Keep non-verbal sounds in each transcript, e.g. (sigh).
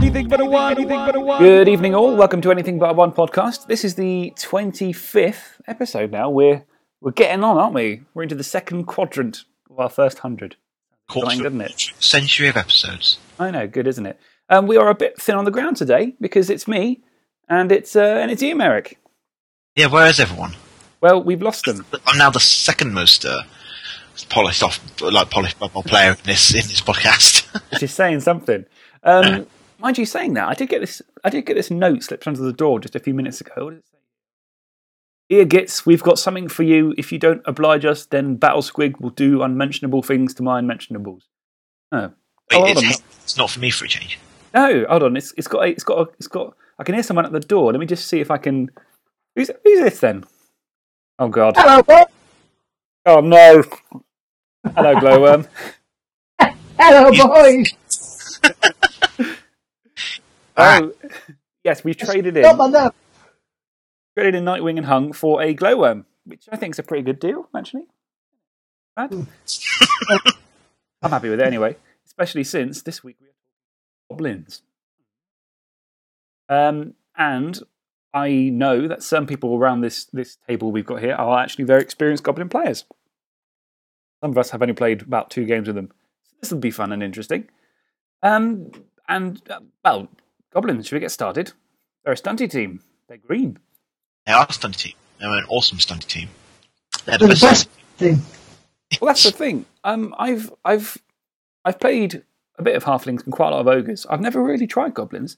Anything but a one. Anything but a one. Good evening, all. Welcome to Anything But a One podcast. This is the twenty-fifth episode now. We're we're getting on, aren't we? We're into the second quadrant of our first hundred. Quarter Fine, doesn't it? Century of episodes. I know, good, isn't it? Um, we are a bit thin on the ground today because it's me and it's uh, and it's you, Merrick. Yeah, where is everyone? Well, we've lost them. I'm now the second most uh, polished off, like polished football player in this in this podcast. (laughs) which is saying something. Um, mind you, saying that, I did get this. I did get this note slipped under the door just a few minutes ago. What did it say? Dear Gits, we've got something for you. If you don't oblige us, then Battle Squig will do unmentionable things to my unmentionables. Oh, Wait, oh hold on. it's, it's not for me for a change. No, hold on. It's it's got a, it's got a, it's got. I can hear someone at the door. Let me just see if I can. Who's who's this then? Oh God! Hello, boy. Oh no! Hello, Glowworm. (laughs) Hello, boys. Oh, (laughs) yes, we've traded in. Got my nerve. traded in Nightwing and Hung for a glowworm, which I think is a pretty good deal, actually. Bad. (laughs) I'm happy with it anyway, especially since this week we have goblins. Um, and I know that some people around this, this table we've got here are actually very experienced goblin players. Some of us have only played about two games with them. So this will be fun and interesting. Um, and, uh, well, goblins, should we get started? They're a stunty team. They're green. They are a stunty team. They're an awesome stunty team. They're They're the the best. best thing. Well, that's the thing. Um, I've I've I've played a bit of halflings and quite a lot of ogres. I've never really tried goblins.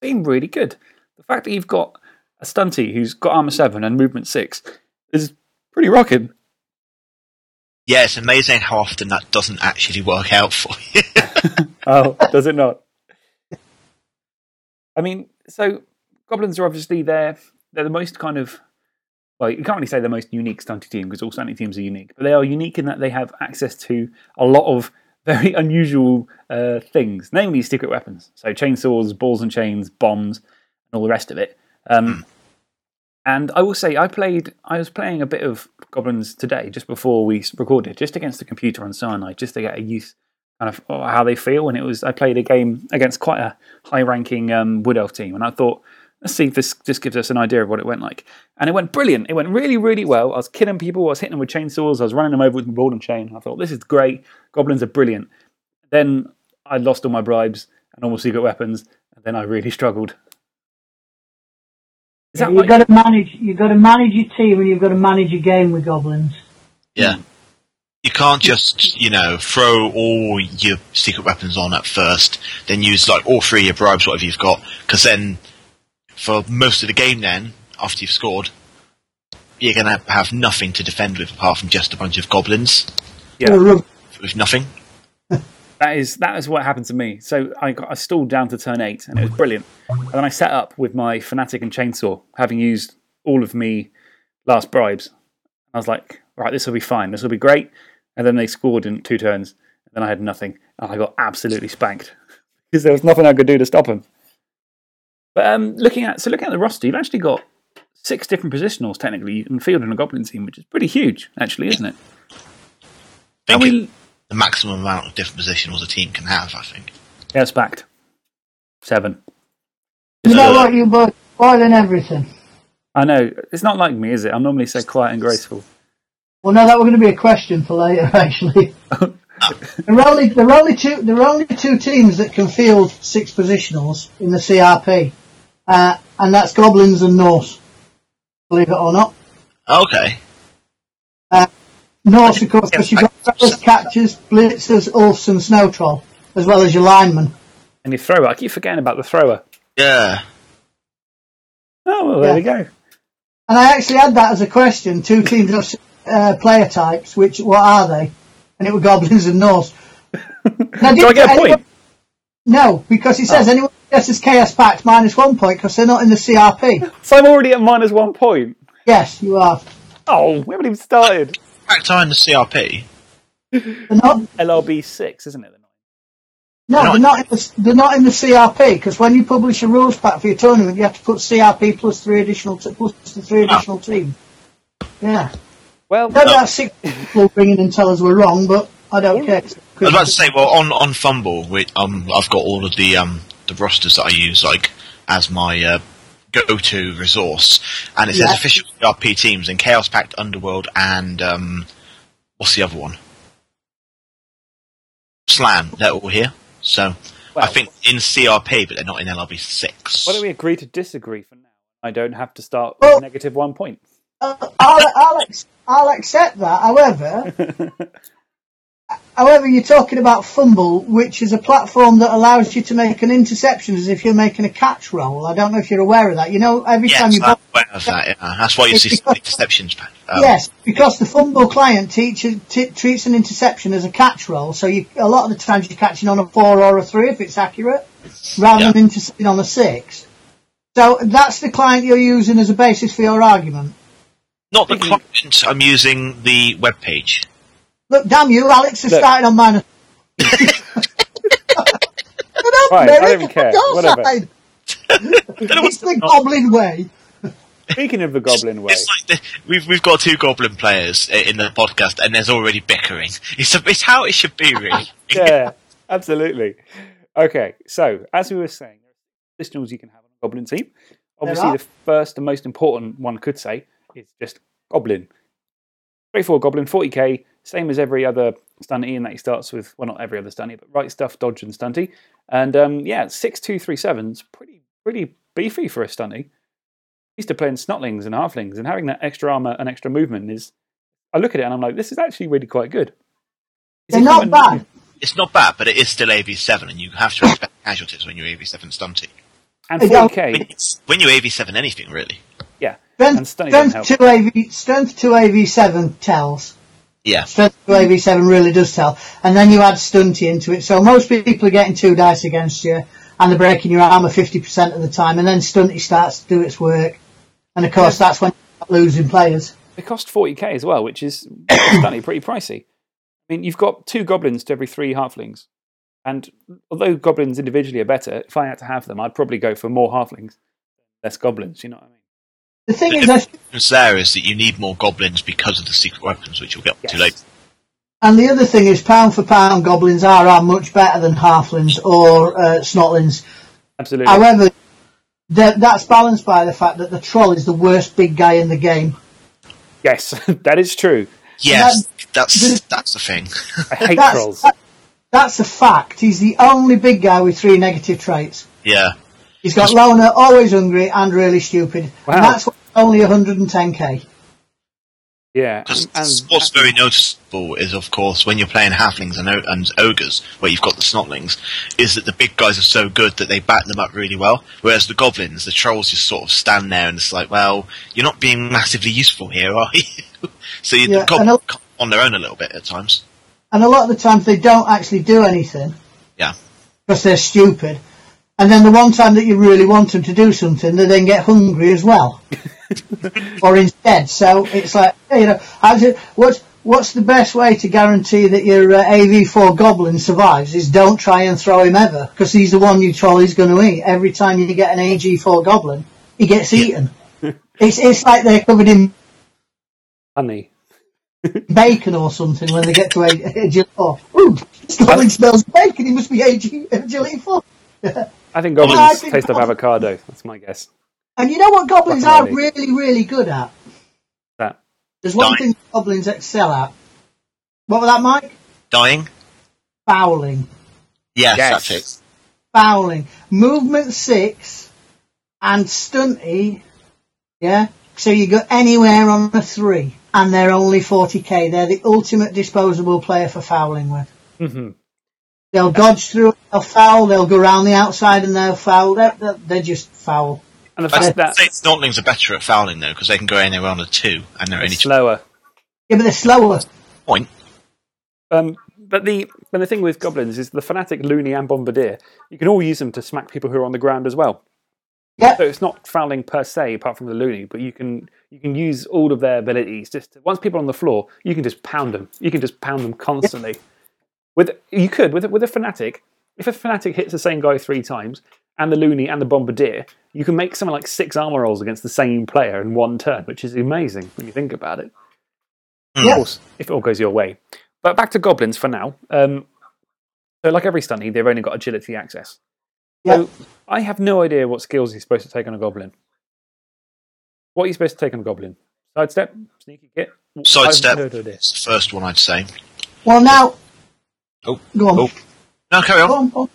They've been really good. The fact that you've got a stunty who's got armor seven and movement six is pretty rocking. Yeah, it's amazing how often that doesn't actually work out for you. (laughs) Oh, does it not? I mean, so goblins are obviously they're they're the most kind of well, you can't really say the most unique stunty team because all stunty teams are unique, but they are unique in that they have access to a lot of (laughs) very unusual uh, things, namely secret weapons. So chainsaws, balls and chains, bombs, and all the rest of it. Um, (clears throat) and I will say, I played. I was playing a bit of goblins today, just before we recorded, just against the computer on Cyanide, just to get a use kind of uh, how they feel. And it was I played a game against quite a high-ranking um, Wood Elf team, and I thought, let's see if this just gives us an idea of what it went like. And it went brilliant. It went really, really well. I was killing people. I was hitting them with chainsaws. I was running them over with my ball and chain. I thought this is great. Goblins are brilliant. Then I lost all my bribes and all my secret weapons, and then I really struggled. Is that You've like- got to manage. You've got to manage your team, and you've got to manage your game with goblins. yeah. You can't just, you know, throw all your secret weapons on at first, then use like all three of your bribes, whatever you've got, because then for most of the game, then after you've scored, you're gonna have nothing to defend with apart from just a bunch of goblins Yeah. Or with nothing. (laughs) That is that is what happened to me. So I got I stalled down to turn eight, and it was brilliant. And then I set up with my fanatic and chainsaw, having used all of me last bribes. I was like, right, this will be fine. This will be great. And then they scored in two turns, and then I had nothing, and I got absolutely spanked (laughs) because there was nothing I could do to stop them. But um, looking at so looking at the roster, you've actually got six different positionals technically you can field in a goblin team, which is pretty huge, actually, isn't it? I And think we- it- the maximum amount of different positionals a team can have, I think. yeah, it's backed seven. You know what? You both spoiling everything. I know. It's not like me, is it? I'm normally so quiet and graceful. Well, no, that was going to be a question for later. (laughs) Actually, there are only there are only two there are only two teams that can field six positionals in the CRP, uh, and that's goblins and Norse. Believe it or not, Okay. Norse, of course, because you've got throwers, catchers, blitzers, ulfs, and snow troll, as well as your linemen. And your thrower. I keep forgetting about the thrower. Yeah. Oh, well, there we go. And I actually had that as a question. Two teams of uh, player types. Which what are they? And it were goblins and Norse. (laughs) Now, Do I get a anyone- point? No, because he says anyone who guesses Chaos Pact minus one point because they're not in the CRP. So I'm already at minus one point. yes, you are. Oh, we haven't even started. Pact are in the CRP. They're not. LRB six, isn't it? No, They're they're not. In the, they're not in the CRP because when you publish a rules pack for your tournament, you have to put CRP plus three additional t- plus the three additional team. Yeah. Well, Don't have six people bring in and tell us we're wrong, but I don't care. I was about to say, well, on on FUMBBL, we, um, I've got all of the um, the rosters that I use like as my uh, go-to resource, and it says Yeah. official CRP teams in Chaos Pact, Underworld, and um, what's the other one? Slam. They're all here. So I think in CRP, but they're not in LRB six. Why don't we agree to disagree for now? I don't have to start Well- with negative one point. Uh, I'll, I'll, accept that. However, (laughs) however, you're talking about FUMBBL, which is a platform that allows you to make an interception as if you're making a catch roll. I don't know if you're aware of that. You know, every time Yes, you I'm aware of that. Yeah. That's why you see because- interceptions. Um, yes, because the FUMBBL client teaches, t- treats an interception as a catch roll, so you, a lot of the times you're catching on a four or a three if it's accurate, rather Yeah. than intercepting on a six. So that's the client you're using as a basis for your argument. Not the client. I'm using the web page. Look, damn you, Alex has Look. started on minus. (laughs) Right, I don't even care. Whatever. side. (laughs) it's the goblin way. Speaking of the Goblin way, It's like the, we've we've got two goblin players i- in the podcast, and there's already bickering. It's a, it's how it should be, really. (laughs) yeah, absolutely. Okay, so as we were saying, there are positionals you can have on a Goblin team. Obviously, are. the first and most important one could say is just Goblin. Straightforward Goblin, 40k, same as every other stunty, and that he starts with, well, not every other stunty, but right stuff, dodge, and stunty. And um, yeah, 6237's pretty, pretty beefy for a stunty. Used to playing snotlings and halflings, and having that extra armor and extra movement is. I look at it and I'm like, this is actually really quite good. Is They're not common- bad. It's not bad, but it is still AV7, and you have to expect casualties when you're AV7 stunty. And They don't- 40k, When you AV7 anything, really. Yeah. Strength, stunning strength, help. two AV, strength 2 AV7 tells. Yeah. Strength 2 AV7 really does tell. And then you add stunty into it. So most people are getting two dice against you, and they're breaking your armour 50% of the time, and then stunty starts to do its work. And of course, that's when you start losing players. They cost 40k as well, which is (coughs) stunning, pretty pricey. I mean, you've got two goblins to every three halflings. And although goblins individually are better, if I had to have them, I'd probably go for more halflings, less goblins, you know what I mean? The thing is, The I difference there is that you need more goblins because of the secret weapons, which you'll get Yes. to later. And the other thing is, pound for pound, goblins are, are much better than halflings or uh, snotlings. Absolutely. However, that, that's balanced by the fact that the troll is the worst big guy in the game. yes, (laughs) that is true. Yes, that- that's that's the thing. I hate That's, trolls. that- that's a fact. He's the only big guy with three negative traits. yeah. He's got loner, always hungry, and really stupid. Wow. And that's only 110k. Yeah. Because And, what's very noticeable is, of course, when you're playing halflings and, and ogres, where you've got the snotlings, is that the big guys are so good that they back them up really well. Whereas the goblins, the trolls just sort of stand there and it's like, well, you're not being massively useful here, are you? (laughs) so you, Yeah, the goblins and a- on their own a little bit at times. And a lot of the times they don't actually do anything Yeah. because they're stupid. And then the one time that you really want them to do something, they then get hungry as well. (laughs) or instead. So it's like, you know, it, what's, what's the best way to guarantee that your uh, AV4 goblin survives is don't try and throw him ever because he's the one you troll is going to eat. Every time you get an AG4 goblin, he gets eaten. it's, it's like they're covered in honey. (laughs) bacon or something when they get to ag- agility 4. Ooh, this goblin smells bacon, he must be AG, agility 4. (laughs) I think I goblins think taste of goblins- avocado. That's my guess. And you know what goblins are really, really good at? That. There's one Dying. thing goblins excel at. What was that, Mike? Dying? Fouling. Yes, Yes. that's it. Fouling. Movement 6 and stunty, yeah? So you go anywhere on a 3 and they're only 40k. They're the ultimate disposable player for fouling with. hmm They'll dodge through, they'll foul, they'll go around the outside and they'll foul. They're, they're, they're just foul. And the fact that say snotlings are better at fouling, though, because they can go anywhere on a two, and they're only it's slower. Yeah, but they're slower. point. Um, but the but the thing with goblins is the fanatic, loony, and bombardier. You can all use them to smack people who are on the ground as well. Yeah. So it's not fouling per se, apart from the loony, but you can you can use all of their abilities. Just to, once people are on the floor, you can just pound them. You can just pound them constantly. With you could with a- with a fanatic, if a fanatic hits the same guy three times, and the loony and the bombardier, you can make something like six armor rolls against the same player in one turn, which is amazing when you think about it. Hmm. Of course, if it all goes your way. But back to goblins for now. Um, so, like every stunty, they've only got agility access. Yeah. I have no idea what skills he's supposed to take on a goblin. What are you supposed to take on a goblin? Sidestep, sneaky git. Sidestep. I've heard of this. It's the first one I'd say. Well, now. Oh. Go on. Oh. No, carry Go on. on, go on.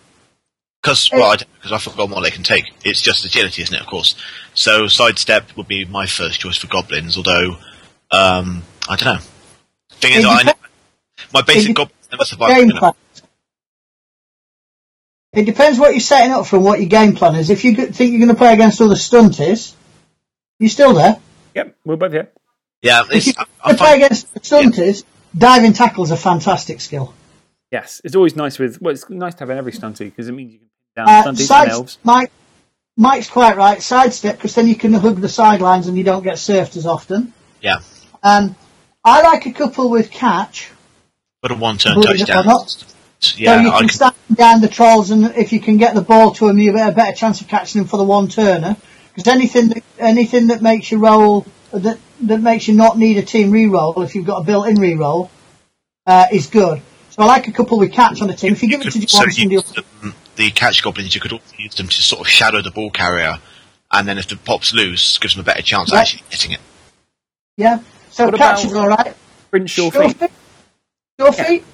Because well, I because I've forgotten what they can take. It's just agility, isn't it? Of course. So sidestep would be my first choice for goblins. Although, um, I don't know. Thing is, It I depends- my basic it goblins never Game survived. plan. It depends what you're setting up for and what your game plan is. If you think you're going to play against other stunties, you're still there. Yep, we're both here. Yeah, If you're I, I play against the stunties, diving tackle is a fantastic skill. Yes, it's always nice with. Well, it's nice to have in every stunty because it means you can pin down Uh, stunties and elves. Mike, Mike's quite right. Sidestep, because then you can hug the sidelines and you don't get surfed as often. yeah, Um, I like a couple with catch. but a one-turn Believe it or touchdown. not. Yeah, so you I can can, stand down the trolls, and if you can get the ball to them, you have a better chance of catching them for the one turner. Because anything that anything that makes you roll that that makes you not need a team re-roll if you've got a built-in re-roll uh, is good. So I like a couple with catch on the team. If you give it to could- so you somebody else- them, the catch goblins, you could also use them to sort of shadow the ball carrier, and then if the pop's loose, gives them a better chance of actually hitting it. yeah. So What catch is all right. Sprint, sure Sure feet. feet. Sure feet.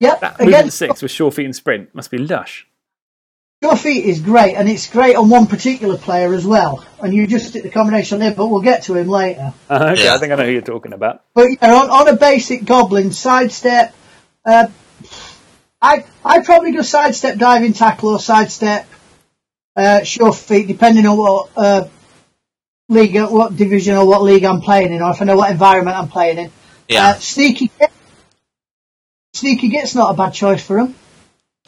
Yep. That Again, six with sure feet and sprint must be lush. Your feet is great, and it's great on one particular player as well. And you just stick the combination there, but we'll get to him later. Uh, okay, Yeah. I think I know who you're talking about. But yeah, on, on a basic goblin sidestep, uh, I I probably go sidestep diving tackle or sidestep uh, sure feet, depending on what uh, league, what division or what league I'm playing in, or if I know what environment I'm playing in. Yeah, Uh, sneaky, Git- sneaky git's not a bad choice for him.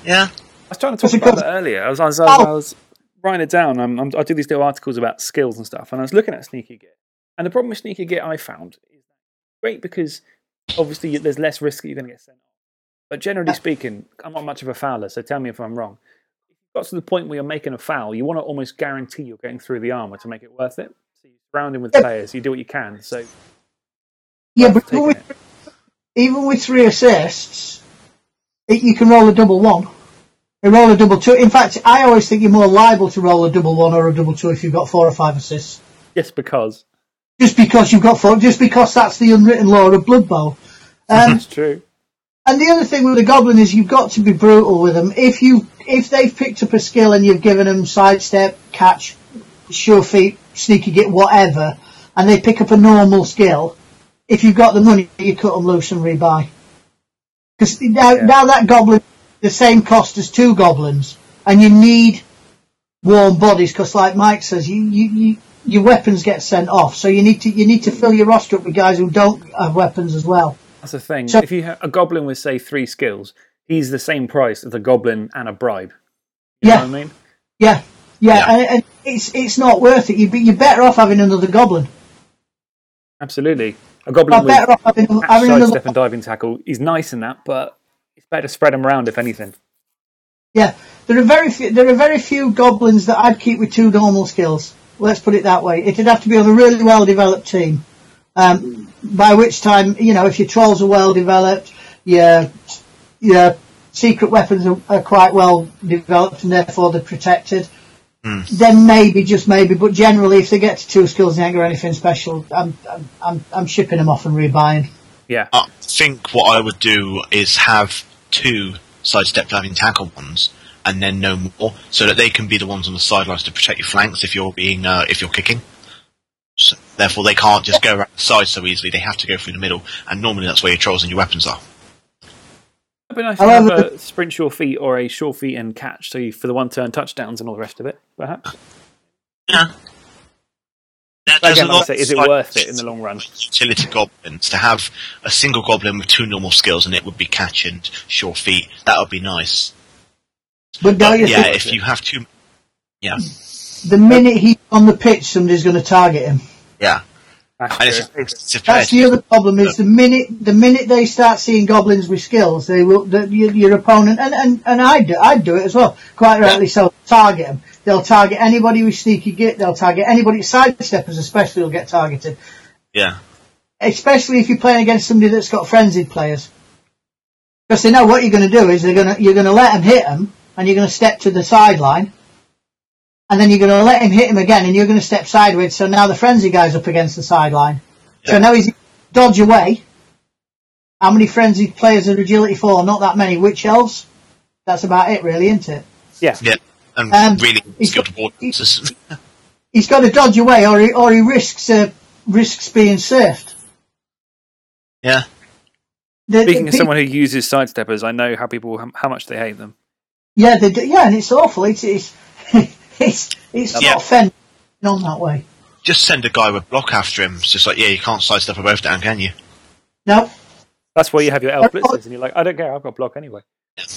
yeah. I was trying to talk That's a about good- that earlier. I was, I was, I was, I was writing it down. I'm, I'm, I do these little articles about skills and stuff, and I was looking at Sneaky Git. And the problem with Sneaky Git I found is great because obviously there's less risk that you're going to get sent off. But generally speaking, I'm not much of a fouler, so tell me if I'm wrong. If you've got to the point where you're making a foul, you want to almost guarantee you're getting through the armour to make it worth it. So you surround him with Yeah. players, you do what you can. So Yeah, but even with, even with three assists, it, you can roll a double one. You roll a double two. In fact, I always think you're more liable to roll a double one or a double two if you've got four or five assists. Just because. Just because you've got four, just because that's the unwritten law of Blood Bowl. (laughs) Um, It's true. And the other thing with the Goblin is you've got to be brutal with them. If you if they've picked up a skill and you've given them sidestep, catch, sure feet, sneaky git, whatever, and they pick up a normal skill, if you've got the money, you cut them loose and rebuy. Because now, Yeah. now that Goblin the same cost as two Goblins, and you need warm bodies because, like Mike says, you, you, you your weapons get sent off, so you need to you need to fill your roster up with guys who don't have weapons as well. That's the thing. So- if you have a goblin with say three skills, he's the same price as a goblin and a bribe. You Yeah. know what I mean? Yeah, yeah, Yeah. And, and it's it's not worth it. You'd be, you're better off having another goblin. Absolutely. A goblin You're with better off having, catch, having another. sidestep and diving tackle. He's nice in that, but it's better to spread them around if anything. Yeah, there are very few, there are very few goblins that I'd keep with two normal skills. Let's put it that way. It'd have to be on a really well developed team. Um, by which time, you know, if your trolls are well developed, your your secret weapons are, are quite well developed and therefore they're protected. Then maybe, just maybe, but generally, if they get to two skills and they ain't anything special, I'm I'm I'm, I'm shipping them off and rebuying. Yeah. I think what I would do is have two sidestep diving tackle ones, and then no more, so that they can be the ones on the sidelines to protect your flanks if you're being uh, if you're kicking. So, therefore, they can't just go around the side so easily. They have to go through the middle, and normally that's where your trolls and your weapons are. It'd be nice to have However- a sprint sure feet or a sure feet and catch, so you, for the one turn touchdowns and all the rest of it, perhaps. Yeah. There- But there's again, like say, is it side- worth it in the long run? Utility goblins to have a single goblin with two normal skills, and it would be catch and sure feet. That would be nice. But But yeah, think if you have two, yeah, the minute he's on the pitch, somebody's going to target him? yeah, That's it's, it's That's the other problem is the minute the minute they start seeing goblins with skills, they will the, your, your opponent and and and I do I'd do it as well. Quite rightly so. Target them. They'll target anybody with sneaky git. They'll target anybody sidesteppers, especially will get targeted. yeah. Especially if you're playing against somebody that's got frenzied players, because they know what you're going to do is they're going to you're going to let them hit them, and you're going to step to the sideline, and then you're going to let him hit him again, and you're going to step sideways. So now the frenzy guy's up against the sideline. So now he's dodge away. How many frenzied players are agility four? Not that many. Witch elves. That's about it, really, isn't it? Yeah. Yeah, and Um, really he's skilled got- audiences. (laughs) He's got to dodge away, or he, or he risks uh, risks being surfed. yeah, The- Speaking the as pe- someone who uses sidesteppers, I know how people how much they hate them. yeah, they do, yeah, and it's awful. It's it's it's it's Yeah. not fun on that way. just send a guy with block after him. It's just like, yeah, you can't sidestep them both down, can you? No, That's why you have your elf blitzers, and you're like, I don't care, I've got block anyway.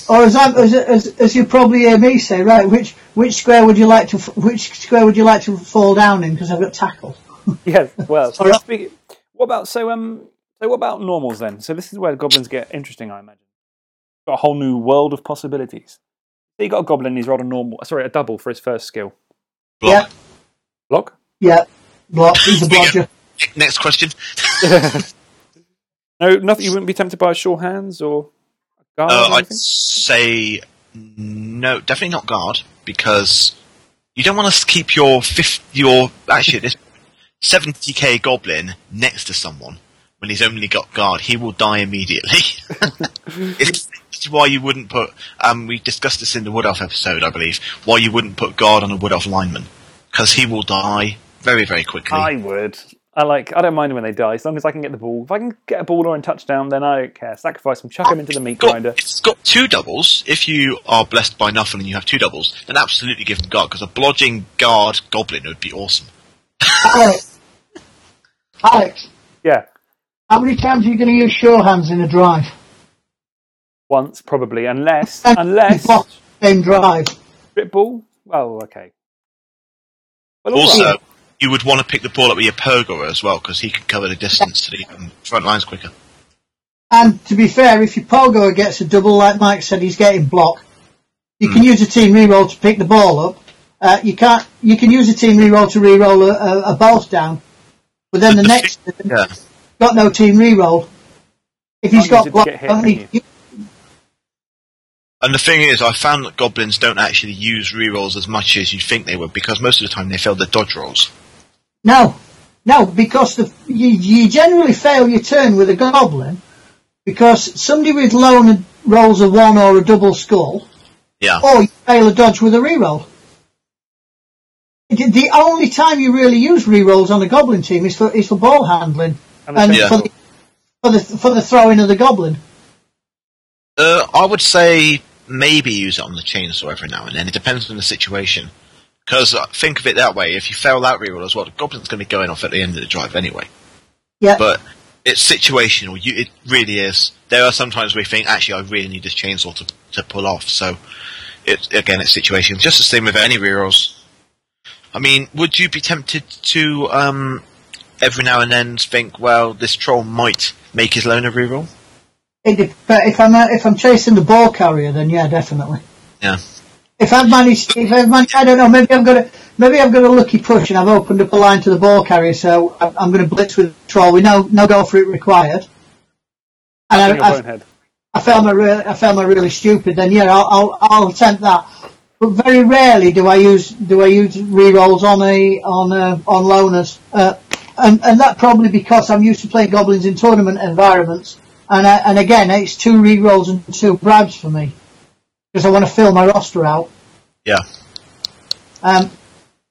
or as, I, as as as you probably hear me say, right? Which which square would you like to which square would you like to fall down in? Because I've got tackle. (laughs) Yeah. Well, (laughs) Sorry. speaking, what about so um so what about normals then? So this is where goblins get interesting, I imagine. Got a whole new world of possibilities. So you got a goblin, he's rolled a normal, sorry, a double for his first skill. Block. Block. Yeah, block. He's a blodger. Next question. (laughs) No, nothing. You wouldn't be tempted by a sure hands or a guard Uh, or I'd say no, definitely not guard because you don't want to keep your fifth, your actually this seventy k goblin next to someone when he's only got guard. He will die immediately. (laughs) it's, it's why you wouldn't put. Um, we discussed this in the Wood Elf episode, I believe. Why you wouldn't put guard on a Wood Elf lineman because he will die very very quickly. I would. I like. I don't mind when they die, as long as I can get the ball. If I can get a ball or a touchdown, then I don't care. Sacrifice them, chuck them into the meat got, grinder. it's got two doubles. If you are blessed by nothing and you have two doubles, then absolutely give them guard because a blodging guard goblin would be awesome. Alex, Alex, Yeah, how many times are you going to use sure hands in a drive? once probably, unless unless block Same drive. strip ball. Well, okay. Well, Also, right. you would want to pick the ball up with your Pogo as well because he can cover the distance to the um, front lines quicker. And to be fair, if your pogo gets a double, like Mike said, he's getting blocked. You Hmm. can use a team reroll to pick the ball up. Uh, you can't. You can use a team reroll to reroll a, a, a both down. But then the The next Yeah. Got no team reroll. If he's Can't got it to blocked, get hit, only- And the thing is, I found that goblins don't actually use rerolls as much as you think they would because most of the time they fail their dodge rolls. No, no, because the, you, you generally fail your turn with a goblin because somebody with lone rolls a one or a double skull, Yeah. or you fail a dodge with a reroll. The the only time you really use rerolls on a goblin team is for is for ball handling And and Yeah. for, the, for the for the throwing of the goblin. Uh, I would say maybe use it on the chainsaw every now and then. It depends on the situation. Because uh, think of it that way: if you fail that reroll as well, the goblin's going to be going off at the end of the drive anyway. Yeah, But it's situational. You, it really is. There are sometimes we think, actually, I really need this chainsaw to to pull off. So, it again, it's situational. Just the same with any rerolls. I mean, would you be tempted to um, every now and then think, well, this troll might make his loner reroll? it, dep- but if I'm uh, if I'm chasing the ball carrier, then yeah, definitely. Yeah. If I've managed, if I've managed, I don't know, maybe I've got a, maybe I've got a lucky push and I've opened up a line to the ball carrier, so I'm, I'm going to blitz with the troll We know no go for it required. And in I, I, bonehead. I found my really, I found my really stupid. Then yeah, I'll, I'll, I'll attempt that. But very rarely do I use, do I use rerolls on a, on uh on loners. Uh, and, and that probably because I'm used to playing goblins in tournament environments. And, I, and again, it's two rerolls and two bribes for me. Because I want to fill my roster out. Yeah. Um,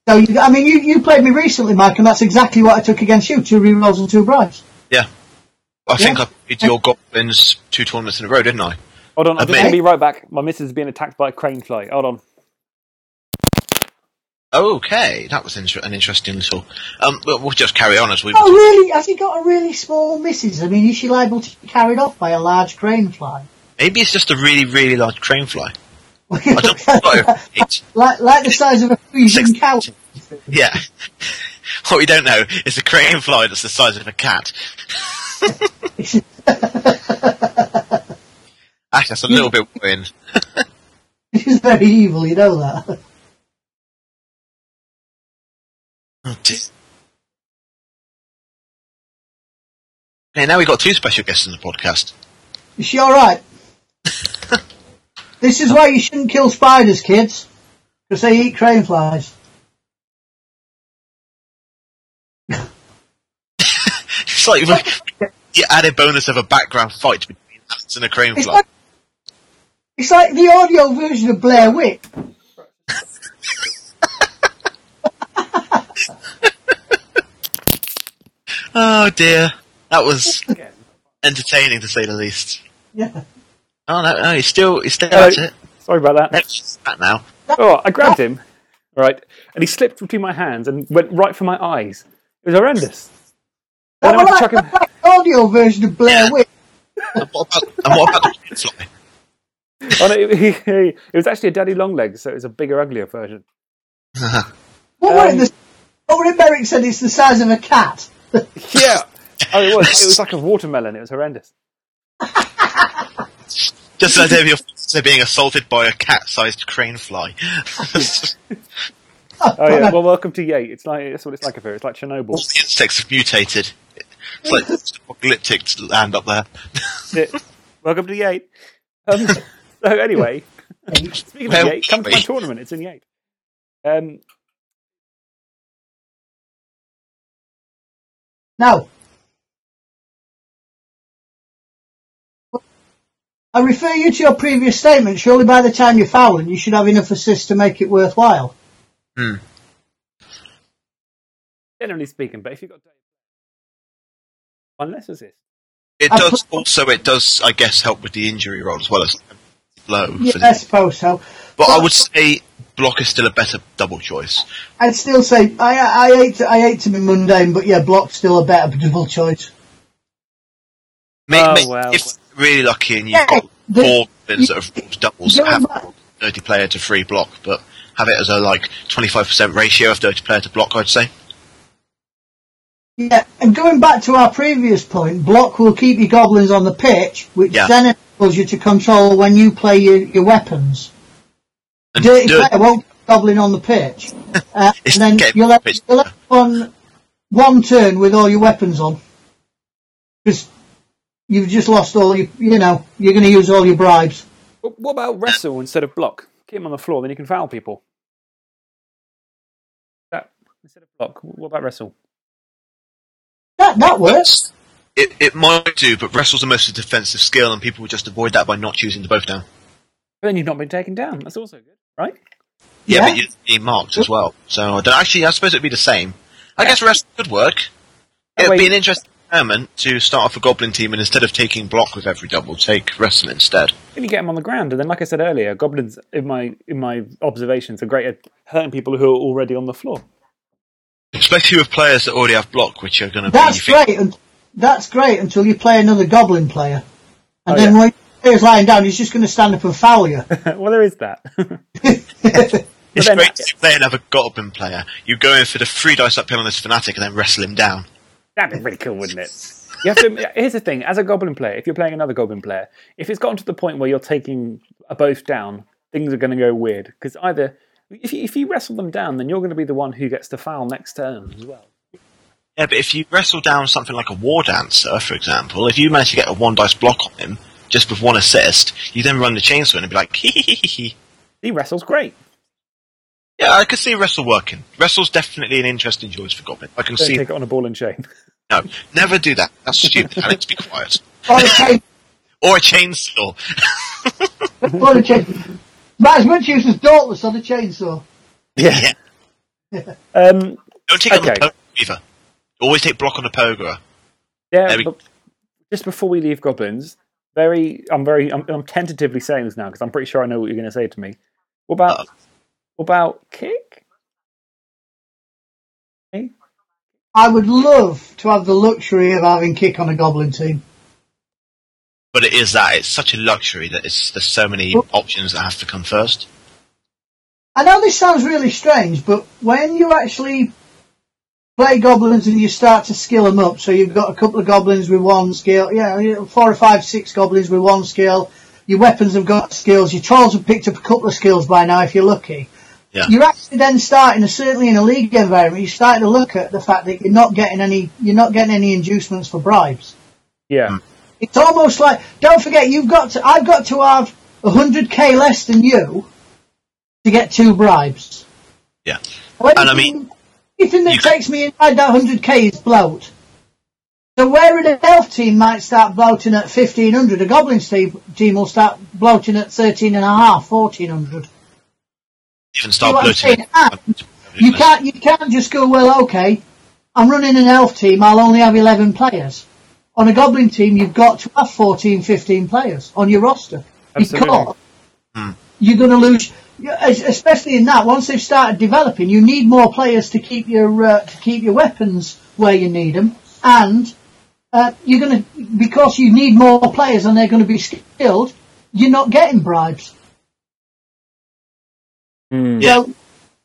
so you, I mean, you, you played me recently, Mike, and that's exactly what I took against you: two rerolls and two bribes. Yeah. I think I beat your goblins two tournaments in a row, didn't I? Hold on, I'm just going to be right back. My missus is being attacked by a crane fly. Hold on. Okay, that was inter- an interesting little. Um, but we'll just carry on as we. Oh, really? Has he got a really small missus? I mean, is she liable to be carried off by a large crane fly? Maybe it's just a really, really large crane fly. (laughs) I don't know. It's, like, like the size of a freezing cow. yeah. (laughs) What we don't know is a crane fly that's the size of a cat. Actually, (laughs) that's a little bit worrying. She's very evil, you know that. Okay. Hey, now we've got two special guests in the podcast. Is she alright? (laughs) this is why you shouldn't kill spiders, kids. Because they eat crane flies. (laughs) it's like (laughs) you added bonus of a background fight between us and a crane it's fly. Like, it's like the audio version of Blair Witch. Oh dear, that was entertaining to say the least. Yeah. Oh no, no, he's still he's still Hello. at it. Sorry about that. That's that now. Oh, I grabbed him, right, and he slipped between my hands and went right for my eyes. It was horrendous. Then I That's went to like, chuck him. like audio version of Blair Witch. And what about, and what about the crane fly? Oh, no, it, it was actually a daddy long legs, so it was a bigger, uglier version. What were it? Um, The, what were it? Merrick said it's the size of a cat. (laughs) Yeah. Oh, it was. It was like a watermelon. It was horrendous. Just the idea of your being assaulted by a cat-sized crane fly. (laughs) Oh yeah. Well, welcome to Yate. It's like that's what it's like up here. It's like Chernobyl. All the insects have mutated. It's like (laughs) apocalyptic land up there. Welcome to Yate. Um, so anyway, speaking of Yate, come to my tournament. It's in Yate. Um, Now, I refer you to your previous statement. Surely by the time you're fouling, you should have enough assists to make it worthwhile. Hmm. generally speaking, but if you've got one less assist, It I does put- also, it does, I guess, help with the injury roll as well as low. Yeah, I suppose so. but I would say block is still a better double choice. I'd still say I, I hate to, I hate to be mundane, but yeah, block's still a better double choice. Make, Oh, make- well. If you're really lucky and you've Yeah, got the- four bins that have rolled doubles, Going have back- dirty player to free block, but have it as a like 25% ratio of dirty player to block, I'd say. Yeah, and going back to our previous point, block will keep your goblins on the pitch, which Yeah. then enables you to control when you play your, your weapons. And Dirty dirt- player won't keep goblin on the pitch, (laughs) uh, and then you'll have, you'll have one one turn with all your weapons on, because you've just lost all your, you know, you're going to use all your bribes. But what about wrestle instead of block? Keep him on the floor, then you can foul people. That instead of block. What about wrestle? That that works. It, it might do, but wrestle's a mostly defensive skill, and people would just avoid that by not choosing the both down. But then you've not been taken down. That's also good, right? Yeah, Yeah. but you're being marked as well. So I don't, actually, I suppose it'd be the same. I guess wrestle could work. Oh, It'd wait. be an interesting experiment to start off a goblin team, and instead of taking block with every double, take wrestle instead. Then you get them on the ground, and then, like I said earlier, goblins, in my in my observations, are great at hurting people who are already on the floor. Especially with players that already have block, which are going to be. That's great. And that's great until you play another goblin player, and Oh, then yeah. when the player's lying down, he's just going to stand up and foul you. (laughs) well, there is that. (laughs) It's then- great to play another goblin player. You go in for the three dice uphill on this fanatic and then wrestle him down. That'd be really cool, wouldn't it? You have to. Here's the thing: as a goblin player, if you're playing another goblin player, if it's gotten to the point where you're taking a both down, things are going to go weird. Because either if you, if you wrestle them down, then you're going to be the one who gets to foul next turn as well. Yeah, but if you wrestle down something like a war dancer, for example, if you manage to get a one dice block on him just with one assist, you then run the chainsaw and be like, hee (laughs) hee hee hee hee. He wrestles great. Yeah, I could see wrestle working. Wrestle's definitely an interesting choice for Goblin. I can Don't see. take it on a ball and chain. (laughs) No, never do that. That's stupid. Alex, be quiet. Or a chain, (laughs) Or a chainsaw. or a chain. Might as much use as Dauntless on a chainsaw. Yeah. Yeah. Um, Don't take it on Okay. the pogo either. Always take block on the pogo. yeah. But just before we leave goblins, very, I'm very, I'm, I'm tentatively saying this now because I'm pretty sure I know what you're going to say to me. What about, Uh-oh. what about kick? Hey? I would love to have the luxury of having kick on a goblin team. But it is that. It's such a luxury that it's, there's so many Well- options that have to come first. I know this sounds really strange, but when you actually play goblins and you start to skill them up, so you've got a couple of goblins with one skill, yeah, four or five, six goblins with one skill, your weapons have got skills, your trolls have picked up a couple of skills by now if you're lucky. Yeah. You're actually then starting, to, certainly in a league environment, you're starting to look at the fact that you're not getting any, you're not getting any inducements for bribes. Yeah. Hmm. It's almost like, don't forget, you've got to, I've got to have 100k less than you to get two bribes. Yeah. Well, And I mean, anything that you- takes me inside that 100k is bloat. So So where an elf team might start bloating at 1500, a goblin team, team will start bloating at 13.5, 1400. Even start what bloating. saying? And you can't, you can't just go, well, okay, I'm running an elf team, I'll only have 11 players. On a goblin team, you've got to have 14, 15 players on your roster. Absolutely. Because Hmm. you're going to lose, especially in that, once they've started developing, you need more players to keep your, uh, to keep your weapons where you need them. And, uh, you're going to, because you need more players and they're going to be skilled, you're not getting bribes. Yeah. So,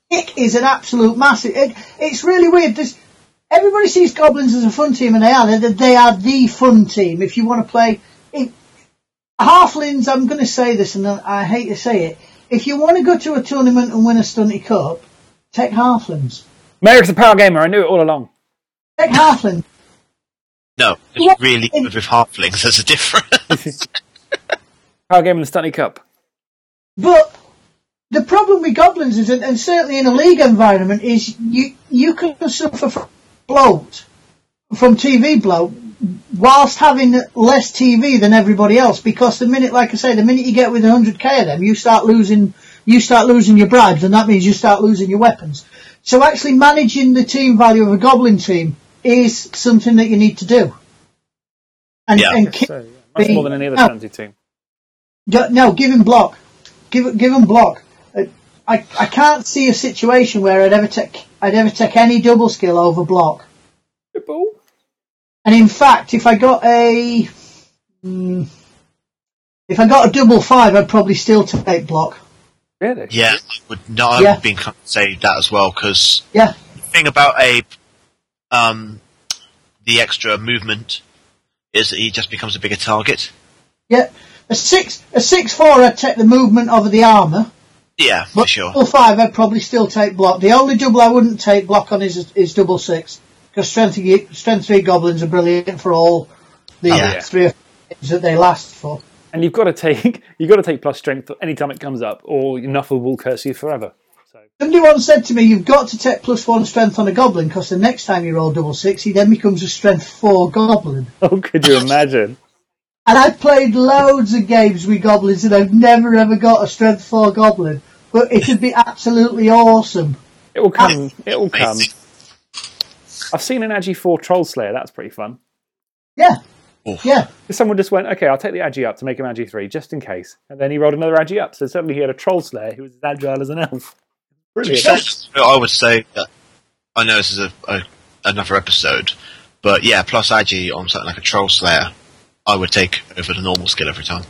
Kick is an absolute massive. It, it's really weird. There's, everybody sees Goblins as a fun team, and they are. They, they are the fun team. If you want to play, it, Halflings. I'm going to say this, and I hate to say it. If you want to go to a tournament and win a Stunty Cup, take Halflings. Merrick's a power gamer. I knew it all along. Take Halflings. No, Yeah. it's really good with halflings. There's a difference. (laughs) Power gamer and Stunty Cup. But the problem with goblins is, and certainly in a league environment, is you you can suffer from bloat, from TV bloat, whilst having less TV than everybody else. Because the minute, like I say, the minute you get with 100k of them, you start losing you start losing your bribes, and that means you start losing your weapons. So actually managing the team value of a goblin team is something that you need to do. And, Yeah. and So, yeah, much the- more than any other no. Stunty team. No, give him block. Give give him block. Uh, I I can't see a situation where I'd ever take I'd ever take any double skill over block. Football. And in fact, if I got a mm, if I got a double five, I'd probably still take block. Really? yeah, I would no, I Yeah. would be inclined to say that as well because Yeah, the thing about a um the extra movement is that he just becomes a bigger target. yeah. A six a six four, I'd take the movement over the armor. Yeah, But for sure. double five, I'd probably still take block. The only double I wouldn't take block on is is double six because strength three- strength three goblins are brilliant for all the Oh, yeah. three or four games that they last for. And you've got to take (laughs) you've got to take plus strength anytime it comes up, or Nuffle will curse you forever. So Somebody once said to me, "You've got to take plus one strength on a goblin because the next time you roll double six, he then becomes a strength four goblin." (laughs) oh, could you imagine? And I've played loads of games with goblins, and I've never ever got a strength four goblin. But it would be absolutely awesome. It will come. It will come. Amazing. I've seen an Agi four Troll Slayer. That's pretty fun. Yeah, Oh. yeah. Someone just went, okay, I'll take the Agi up to make him Agi three, just in case. And then he rolled another Agi up. So suddenly he had a Troll Slayer who was as agile as an elf. Brilliant. I would say that I know this is a, a another episode, but yeah, plus Agi on something like a Troll Slayer, I would take over the normal skill every time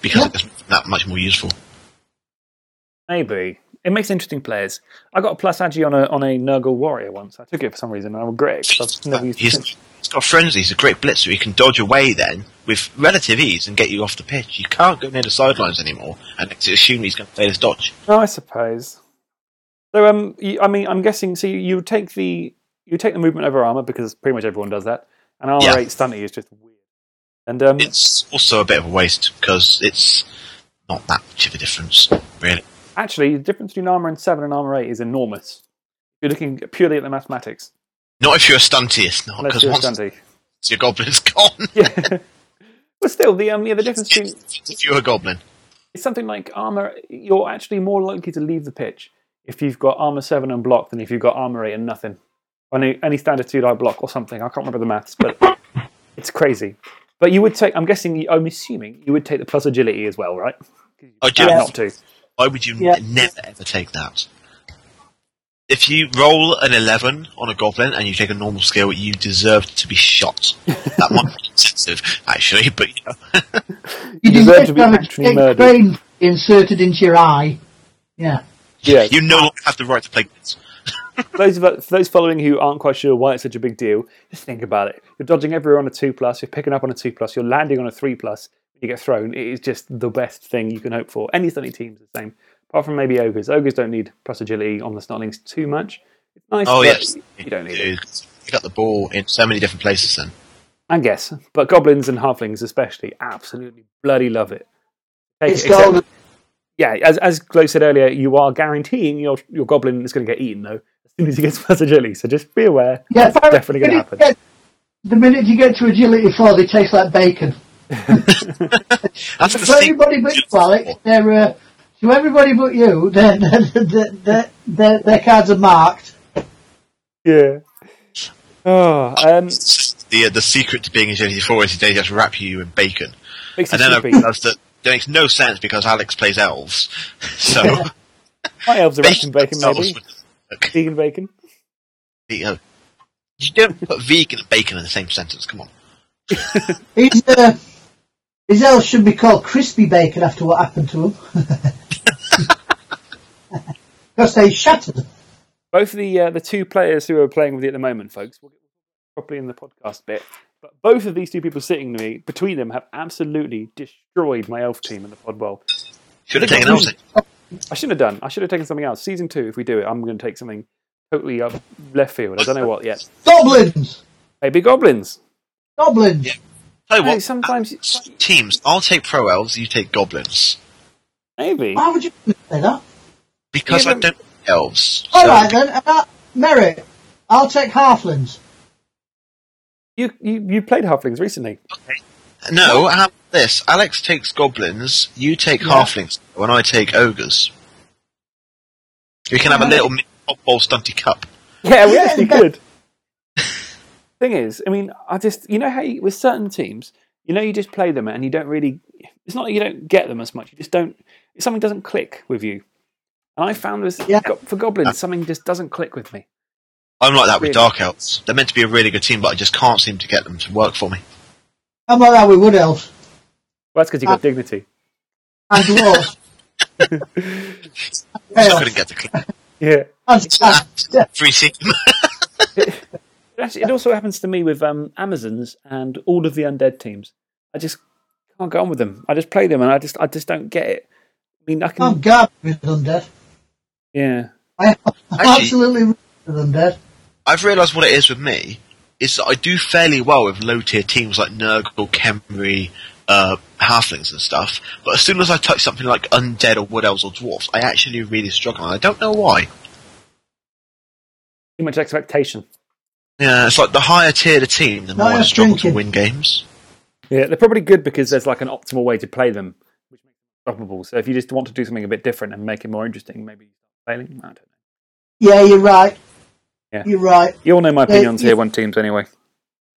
because Yeah. it's that much more useful. Maybe. It makes interesting players. I got a plus Agi on a on a Nurgle warrior once. I took it for some reason and I regret it I've never used He's, it. he's got frenzy. He's a great blitzer. He can dodge away then with relative ease and get you off the pitch. You can't go near the sidelines anymore and assume he's going to play his dodge. Oh, I suppose. So, um, I mean, I'm guessing. So you, you take the you take the movement over armor because pretty much everyone does that, and armor Yeah. eight stunty is just weird. And um, It's also a bit of a waste because it's not that much of a difference, really. Actually, the difference between armor and seven and armor eight is enormous. If you're looking purely at the mathematics, Not if you're a stuntiest, not because once stunty. your goblin's (laughs) gone. (laughs) Yeah, but still, the um, yeah, the difference between if you're a goblin. it's something like armor. You're actually more likely to leave the pitch if you've got armor seven and block than if you've got armor eight and nothing. Any any standard two die block or something. I can't remember the maths, but (laughs) it's crazy. But you would take. I'm guessing. I'm assuming you would take the plus agility as well, right? Oh, Yeah. yeah. Not to. Why would you Yeah. never ever take that? If you roll an 11 on a goblin and you take a normal skill, you deserve to be shot. That might be excessive, actually, but you know. (laughs) You, deserve deserve to be actually murdered. brain inserted into your eye. Yeah. Yeah. you no longer have the right to play this. Those of for those following who aren't quite sure why it's such a big deal, just think about it. You're dodging everywhere on a two plus. You're picking up on a two plus. You're landing on a three plus. You get thrown. It is just the best thing you can hope for. Any stunning team's the same, apart from maybe ogres. Ogres don't need plus agility on the snotlings too much. It's nice, Oh, yes. you don't need it. You got the ball in so many different places then. I guess, but goblins and halflings especially absolutely bloody love it. Take It's it, except- golden. yeah, as as Glow said earlier, you are guaranteeing your your goblin is going to get eaten though as soon as he gets (laughs) plus agility. So just be aware. Yeah, That's definitely going to happen. yeah, the minute you get to agility four, they taste like bacon. (laughs) That's the For secret. everybody but you, Alex, they're, uh, to everybody but you, their, (laughs) their, their, their, their cards are marked. Yeah. Oh, um, The uh, the secret to being agility four is they just wrap you in bacon, makes and then I realised that that makes no sense because Alex plays elves. (laughs) So My elves are wrapped bacon, themselves maybe. Vegan bacon. You don't put vegan and bacon in the same sentence. Come on. His, uh, his elves should be called crispy bacon after what happened to him. (laughs) Because they shattered. Both of the uh, the two players who are playing with you at the moment, folks, we'll get properly in the podcast bit. But both of these two people sitting to me, between them, have absolutely destroyed my elf team in the Podwell. Should have taken elves. I shouldn't have done. I should have taken something else. Season two, if we do it, I'm going to take something totally up left field. I don't know what yet. Goblins! Maybe goblins. Goblins! Yeah. Tell you Hey, what, sometimes s- teams. I'll take pro elves. You take goblins maybe. Why would you say that? because Yeah, I don't like elves. so- Alright then, uh, Merritt, I'll take halflings. You you you played halflings recently. No, how about this? Alex takes goblins, you take Yeah. halflings, and I take ogres. We can have a little mini Top bowl stunty cup. Yeah, we actually (laughs) could. Thing is, I mean, I just you know how you, with certain teams, you know, you just play them and you don't really. It's not that you don't get them as much. You just don't. Something doesn't click with you. And I found this Yeah. for goblins, something just doesn't click with me. I'm like that with dark elves. They're meant to be a really good team, but I just can't seem to get them to work for me. How about that with wood elves? Well, that's because you got Uh, dignity. And dwarves? (laughs) Just Chaos. couldn't get the click. Yeah. And, and, Free team. Actually, it also happens to me with um, Amazons and all of the undead teams. I just can't get on with them. I just play them and I just I just don't get it. I mean, I can. I'm garbage with undead. yeah. I am Actually- absolutely with undead. I've realised what it is with me is that I do fairly well with low tier teams like Nurgle, Khemri, uh, Halflings and stuff. But as soon as I touch something like Undead or Wood Elves or Dwarfs, I actually really struggle. I don't know why. Too much expectation. Yeah, it's like the higher tier the team, the more No, I struggle to win games. Yeah, they're probably good because there's like an optimal way to play them, which makes them stoppable. So if you just want to do something a bit different and make it more interesting, maybe you start failing. I don't know. Yeah, you're right. Yeah. You're right. You all know my opinion on tier you- one teams anyway.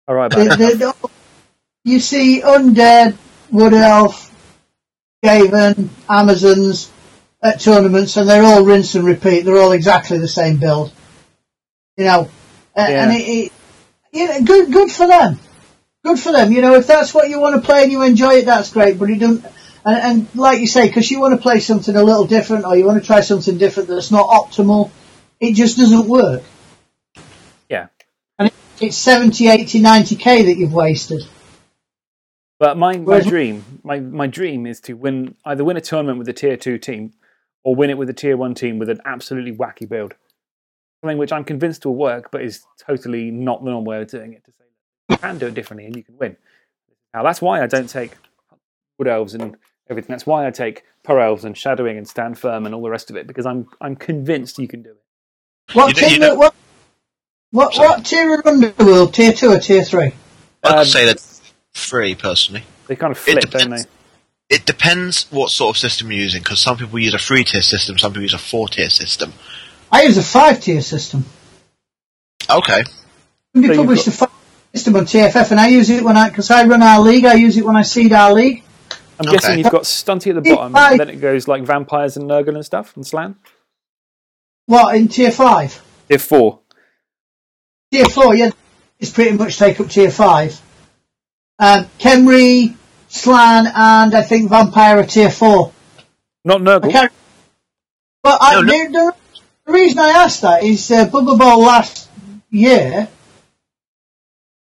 All right, The- about it. the- the- you see undead, wood elf, Skaven, Amazons at tournaments, and they're all rinse and repeat. They're all exactly the same build. You know, uh, and Yeah. it, it, you know, good, good for them. Good for them. You know, if that's what you want to play and you enjoy it, that's great. But it don't. And, and like you say, because you want to play something a little different, or you want to try something different that's not optimal, it just doesn't work. Yeah. And it, it's 70, 80, 90k that you've wasted. But my, my dream, my, my dream is to win either win a tournament with a tier two team, or win it with a tier one team with an absolutely wacky build. Something which I'm convinced will work, but is totally not the normal way of doing it. To say you can do it differently and you can win. Now that's why I don't take wood elves and everything. That's why I take per elves and shadowing and stand firm and all the rest of it because I'm I'm convinced you can do it. What You know- you tier? know- what what, what tier of Underworld? Tier two or tier three? I Um, say that free personally. They kind of It flip, don't depends. they? It depends what sort of system you're using, because some people use a three tier system, some people use a four tier system. I use a five tier system. Okay. We So you've published got- a five system on TFF, and I use it when I because I run our league. I use it when I seed our league. I'm Okay. guessing you've got Stunty at the bottom, I- and then it goes like vampires and Nurgle and stuff and Slann. What in tier five? Tier four. Tier four, yeah, it's pretty much take up tier five. Um, Khemri, Slann, and I think Vampire are tier four. Not I Nurgle. can't. But I, No, no. The, the, reason I asked that is uh, Bubba Bowl last year.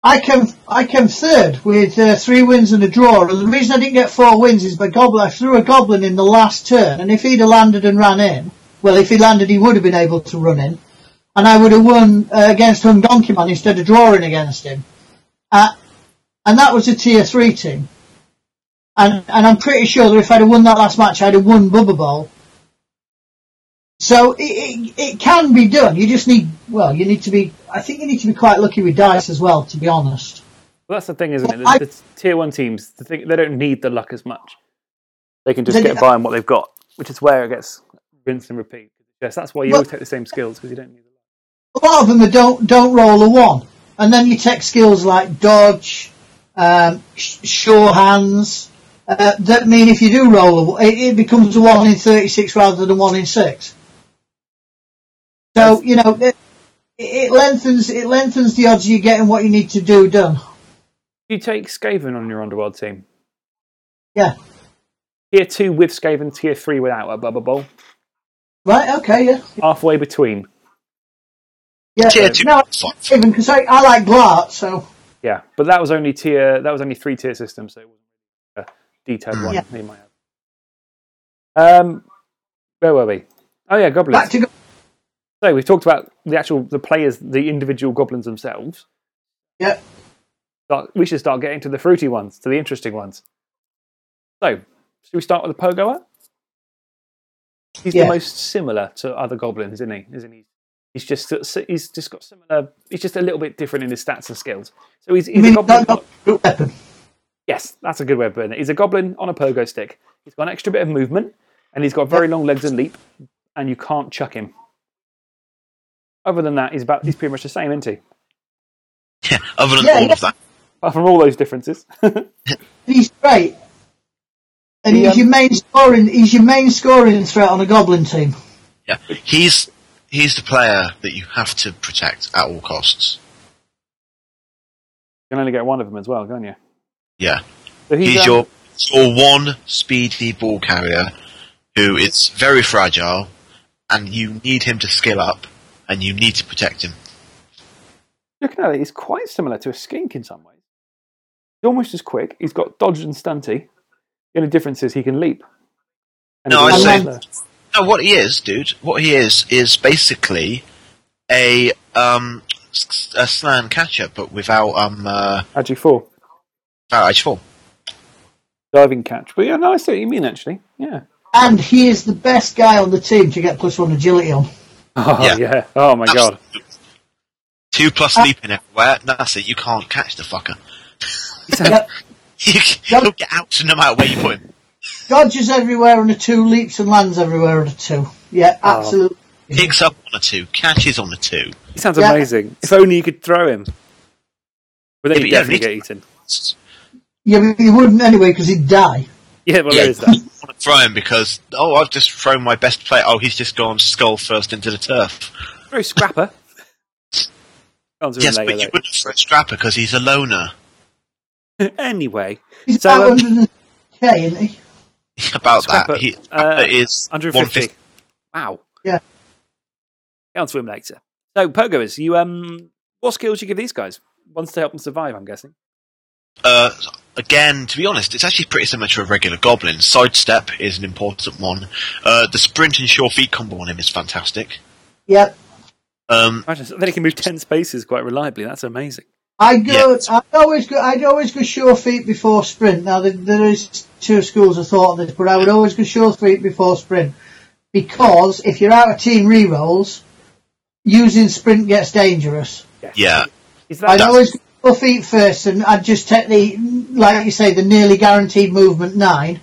I came I came third with uh, three wins and a draw. And the reason I didn't get four wins is by goblin. I threw a goblin in the last turn, and if he'd have landed and ran in, well, if he landed, he would have been able to run in, and I would have won uh, against Hung Donkey Man instead of drawing against him. Uh, and that was a tier three team. And and I'm pretty sure that if I'd have won that last match, I'd have won Bubba Bowl. So it, it, it can be done. You just need, well, you need to be, I think you need to be quite lucky with dice as well, to be honest. Well, that's the thing, isn't it? Well, I- The, the tier one teams, the thing, they don't need the luck as much. They can just Then- get by on what they've got, which is where it gets rinse and repeat. Yes, that's why you Well- always take the same skills because you don't need the luck. A lot of them are don't don't roll a one, and then you take skills like dodge, um, sure hands. Uh, that mean if you do roll a one, it, it becomes a one in thirty six rather than a one in six. So you know it, it lengthens it lengthens the odds of you getting what you need to do done. You take Skaven on your Underworld team. Yeah. Tier two with Skaven, tier three without a Bubba Bowl. Right. Okay. Yeah. Halfway between. Yeah. Tier two. No, fine. even because I, I like Glart, so Yeah, but that was only tier. That was only three tier system, so it wasn't a detailed one. Yeah. They might. Um, where were we? Oh yeah, goblins. back to go. So we've talked about the actual the players, the individual goblins themselves. Yeah. Start- We should start getting to the fruity ones, to the interesting ones. So, should we start with the Pogoer? He's Yeah. the most similar to other goblins, isn't he? Isn't he? He's just he's just got similar. He's just a little bit different in his stats and skills. So he's, he's a goblin. not, not weapon. Yes, that's a good way of putting it. He's a goblin on a pogo stick. He's got an extra bit of movement, and he's got very long legs and leap, and you can't chuck him. Other than that, he's about he's pretty much the same, isn't he? Yeah, other than Yeah, all yeah. of that. Apart from all those differences. (laughs) He's great. And He, he's um, your main scoring. He's your main scoring threat on a goblin team. Yeah, he's he's the player that you have to protect at all costs. you can only get one of them as well, can't you? Yeah, So he's, he's um, your your one speedy ball carrier who is very fragile, and you need him to skill up, and you need to protect him. looking at it, he's quite similar to a skink in some ways. He's almost as quick. He's got dodge and stunty. The only difference is he can leap. And No, I say- No, what he is, dude, what he is is basically a um s- a Slann catcher, but without um uh Agi four without edge four. diving catch. But yeah, no, I see what you mean actually. Yeah. And he is the best guy on the team to get plus one agility on. Oh Yeah. yeah. Oh my god. Two plus Uh, leaping everywhere. That's it. You can't catch the fucker. (laughs) You, he'll get out no matter where you put him. Dodges everywhere on a two, leaps and lands everywhere on a two. Yeah, Oh. absolutely. Picks up on a two, catches on a two. He sounds Yeah. amazing. If only you could throw him. But then Yeah, he'd but yeah, definitely me- get eaten. Yeah, but he wouldn't anyway because he'd die. Yeah, well, Yeah. there is that. I want to throw him because oh, I've just thrown my best player. Oh, he's just gone skull first into the turf. Throw Scrapper. (laughs) Yes, but you wouldn't throw Scrapper because he's a loner. (laughs) anyway, He's So, about um, 100k, isn't he? (laughs) About Scrapper, that, he uh, Scrapper is 150. Wow. Yeah. Get onto him later. So, Pogoers, you um, what skills do you give these guys? Ones to help them survive, I'm guessing. Uh, again, to be honest, it's actually pretty similar to a regular goblin. Sidestep is an important one. Uh, the sprint and sure feet combo on him is fantastic. Yep. Um, Imagine, then he can move 10 spaces quite reliably. That's amazing. I go. Yes. I'd always go. I'd always go sure feet before sprint. Now there, there is two schools of thought on this, but I would always go sure feet before sprint because if you're out of team rerolls, using sprint gets dangerous. yeah, Is I'd that, always go sure feet first, and I'd just take the like you say the nearly guaranteed movement nine,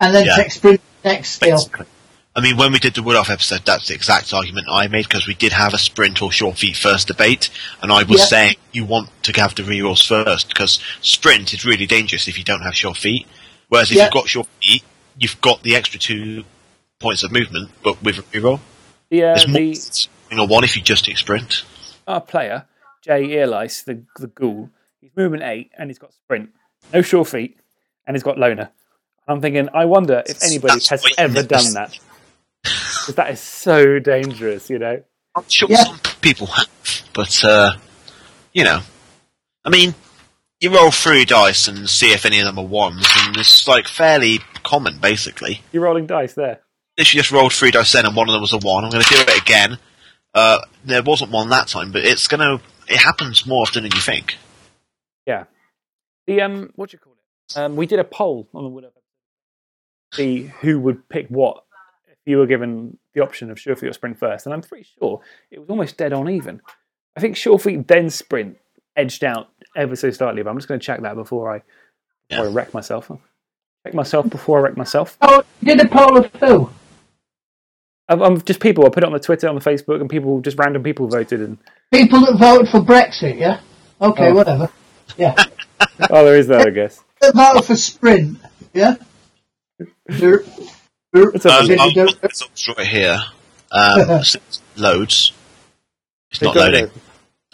and then Yeah. take sprint next skill. basically. I mean, when we did the Wood Off episode, that's the exact argument I made because we did have a sprint or sure feet first debate, and I was Yeah. saying you want to have the rerolls first because sprint is really dangerous if you don't have sure feet. Whereas if Yeah. you've got sure feet, you've got the extra two points of movement, but with a reroll, Yeah, there's more the than a one if you just take sprint. our player, Jay Earlice, the, the ghoul, he's movement 8 and he's got sprint, no sure feet, and he's got loner. I'm thinking, I wonder if anybody That's has ever miss. done that. 'Cause that is so dangerous, you know? I'm sure Yeah. some people have, but uh, you know, I mean, you roll three dice and see if any of them are ones, and it's like fairly common, basically. You're rolling dice there. Literally just rolled three dice then, and one of them was a one. I'm going to do it again. Uh, there wasn't one that time, but it's going to. It happens more often than you think. Yeah. The um, what do you call it? Um, we did a poll on the Wood Up episode. See who would pick what if you were given the option of sure feet or sprint first, and I'm pretty sure it was almost dead on even. I think sure feet then sprint edged out ever so slightly, but I'm just going to check that before I, before I wreck myself. Check myself before I wreck myself. Oh, you did a poll of who? I'm, I'm just people. I put it on the Twitter, on the Facebook, and people, just random people voted. And People that voted for Brexit, yeah? Okay, Oh. whatever. Yeah. (laughs) oh, there is that, I guess. that voted for Sprint, yeah? Dur- dur- It's up Um, to you. I've dur- got right here. Um, (laughs) loads. It's not loading. ahead.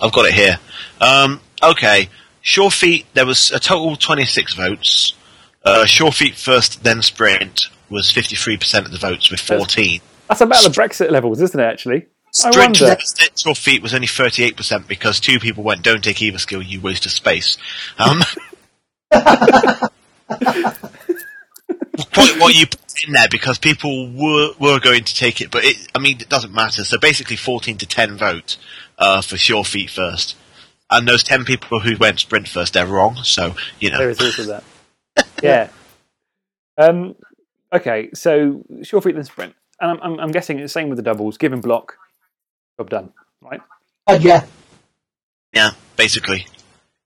I've got it here. Um, okay. Sure Feet, there was a total 26 votes. Uh, sure Feet first, then Sprint was 53% of the votes with 14. That's about the Brexit levels, isn't it? Actually, I Sprint wonder. Sure Feet was only 38% because two people went, don't take either skill, you waste of space. Um, (laughs) quite what you put in there because people were were going to take it, but it, I mean, it doesn't matter. So basically, 14 to 10 vote uh, for Sure Feet first. And those 10 people who went Sprint first, they're wrong. So, you know. There is also that. (laughs) yeah. Um, okay, so sure feet then sprint, and I'm, I'm, I'm guessing it's the same with the doubles. Given block, job done. Right. Uh, yeah. Yeah, basically.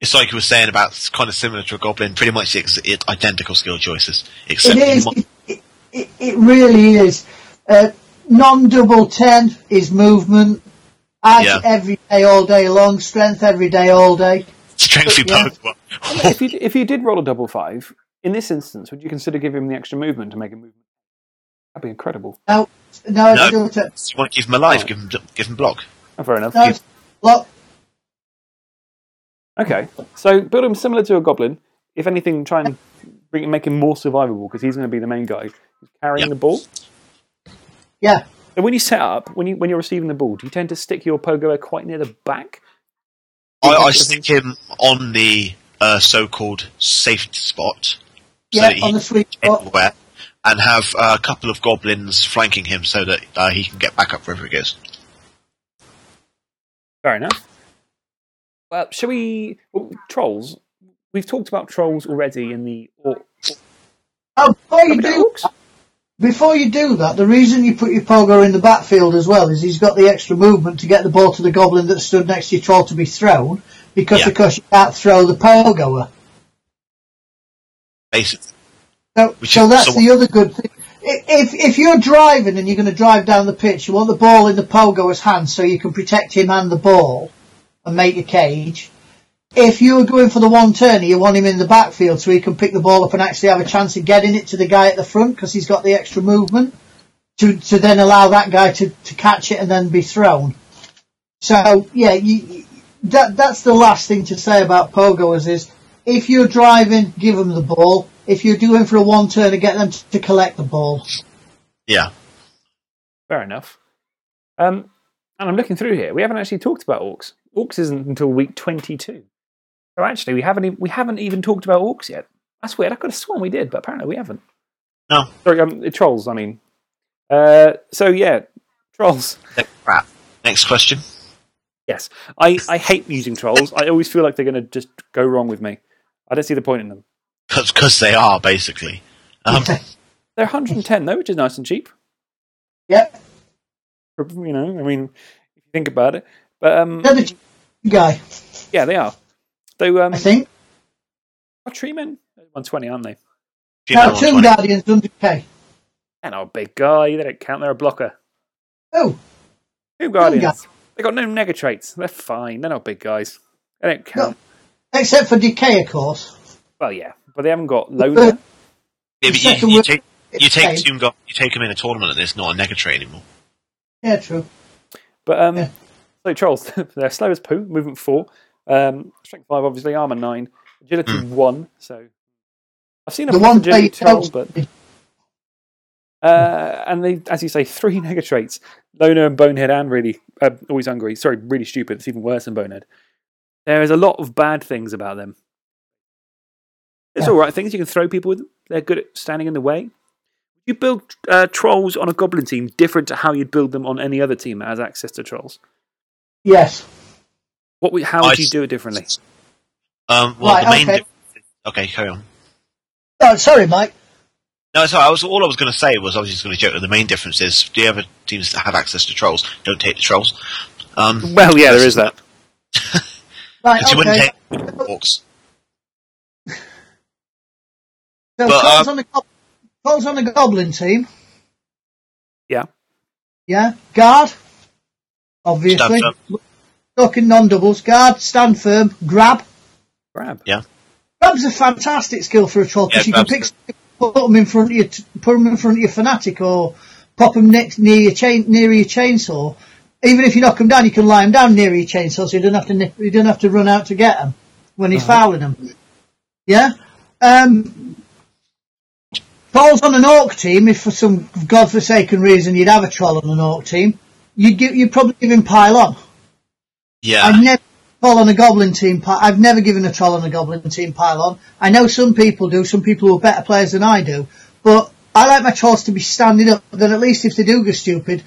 It's like you were saying about it's kind of similar to a goblin, pretty much ex- it, identical skill choices, except It is. you It, it, it really is. Uh, non-double ten is movement. Add Yeah. every day, all day long. Strength every day, all day. strength Yeah. both. if you if you did roll a double five in this instance, would you consider giving him the extra movement to make a movement? That'd be incredible. No, no, No. no. do it. You want to give him a life, Oh. give him give him block. Oh, fair enough. no look, Okay, so build him similar to a goblin. If anything, try and bring make him more survivable because he's going to be the main guy who's carrying Yeah. the ball. yeah. So when you set up, when you when you're receiving the ball, do you tend to stick your pogo quite near the back? I, I Because- stick him on the uh, so-called safe spot, Yeah, that he on the sweet spot. anywhere, and have uh, a couple of goblins flanking him so that uh, he can get back up wherever he goes. Fair enough. Well, shall we? Well, trolls. We've talked about trolls already in the. Or, Oh, before you Have we done do, orcs? before you do that, the reason you put your pogo in the backfield as well is he's got the extra movement to get the ball to the goblin that stood next to your troll to be thrown, because Yeah. of course you can't throw the pogoer. Basically, So, so that's so- the other good thing. If if you're driving and you're going to drive down the pitch, you want the ball in the pogoer's hand so you can protect him and the ball and make your cage. If you're going for the one turner, you want him in the backfield so he can pick the ball up and actually have a chance of getting it to the guy at the front because he's got the extra movement to to then allow that guy to, to catch it and then be thrown. So yeah, you, that that's the last thing to say about pogoers is if you're driving, give them the ball. If you're doing for a one turner, get them to collect the ball. yeah. fair enough. Um, and I'm looking through here. We haven't actually talked about orcs. Orcs isn't until week 22. So actually, we haven't e- we haven't even talked about orcs yet. That's weird. I could have sworn we did, but apparently we haven't. No. Sorry, um, trolls. I mean. Uh, so yeah, trolls. Crap. Next question. Yes, I, I hate using trolls. I always feel like they're going to just go wrong with me. I don't see the point in them. Because they are basically. Um, They're 110 though, which is nice and cheap. Yep. You know, I mean, if you think about it. But um, Another guy, yeah, they are. So um, I think. are tree men? 120, aren't they? Now, female Tomb 120. Guardians under K. They're not a big guy. They don't count. They're a blocker. Oh, Two guardians. They got no nega traits. They're fine. They're not big guys. They don't count. except for Decay, of course. Well, yeah, but they haven't got loader. (laughs) Yeah, but The you, you take you take Okay. Tomb God, you take him in a tournament and it's not a negative anymore. Yeah, true. But um, Yeah. so trolls, (laughs) they're slow as poo. Movement four, um, strength five, obviously armor nine, agility one. So I've seen a The plus one agility play troll, but uh, and they, as you say, three (laughs) nega traits: loner and bonehead, and really uh, always hungry. Sorry, really stupid. It's even worse than bonehead. There is a lot of bad things about them. It's Yeah. all right things. You can throw people with them. They're good at standing in the way. You build uh, trolls on a goblin team different to how you'd build them on any other team that has access to trolls. Yes. What? we- How I would you s- do it differently? Um, well, Right, the main. okay. difference- okay, carry on. Oh, sorry, Mike. No, sorry. I was all I was going to say was I was just going to joke. that The main difference is the other teams that have access to trolls don't take the trolls. Um, Well, yeah, there is (laughs) that. Right, Because you wouldn't okay. take walks. So But, Cole's, uh, on the, gob- Cole's on the Goblin team. Yeah. Yeah. Guard. Obviously. Stand Talking non-doubles. Guard, stand firm, grab. Grab. Yeah. Grab's a fantastic skill for a troll because Yeah, you can pick, put them in front of your, put them in front of your fanatic or pop them next near your chain, near your chainsaw. Even if you knock them down, you can lie them down near your chainsaw, so you don't have to you don't have to run out to get them when he's fouling them. Yeah. Um, Paul's on an orc team. If for some godforsaken reason you'd have a troll on an orc team, you'd give, you'd probably give him pile on. Yeah. I've never troll on a goblin team. I've never given a troll on a goblin team pile on. I know some people do. Some people who are better players than I do. But I like my trolls to be standing up. Then at least if they do go stupid,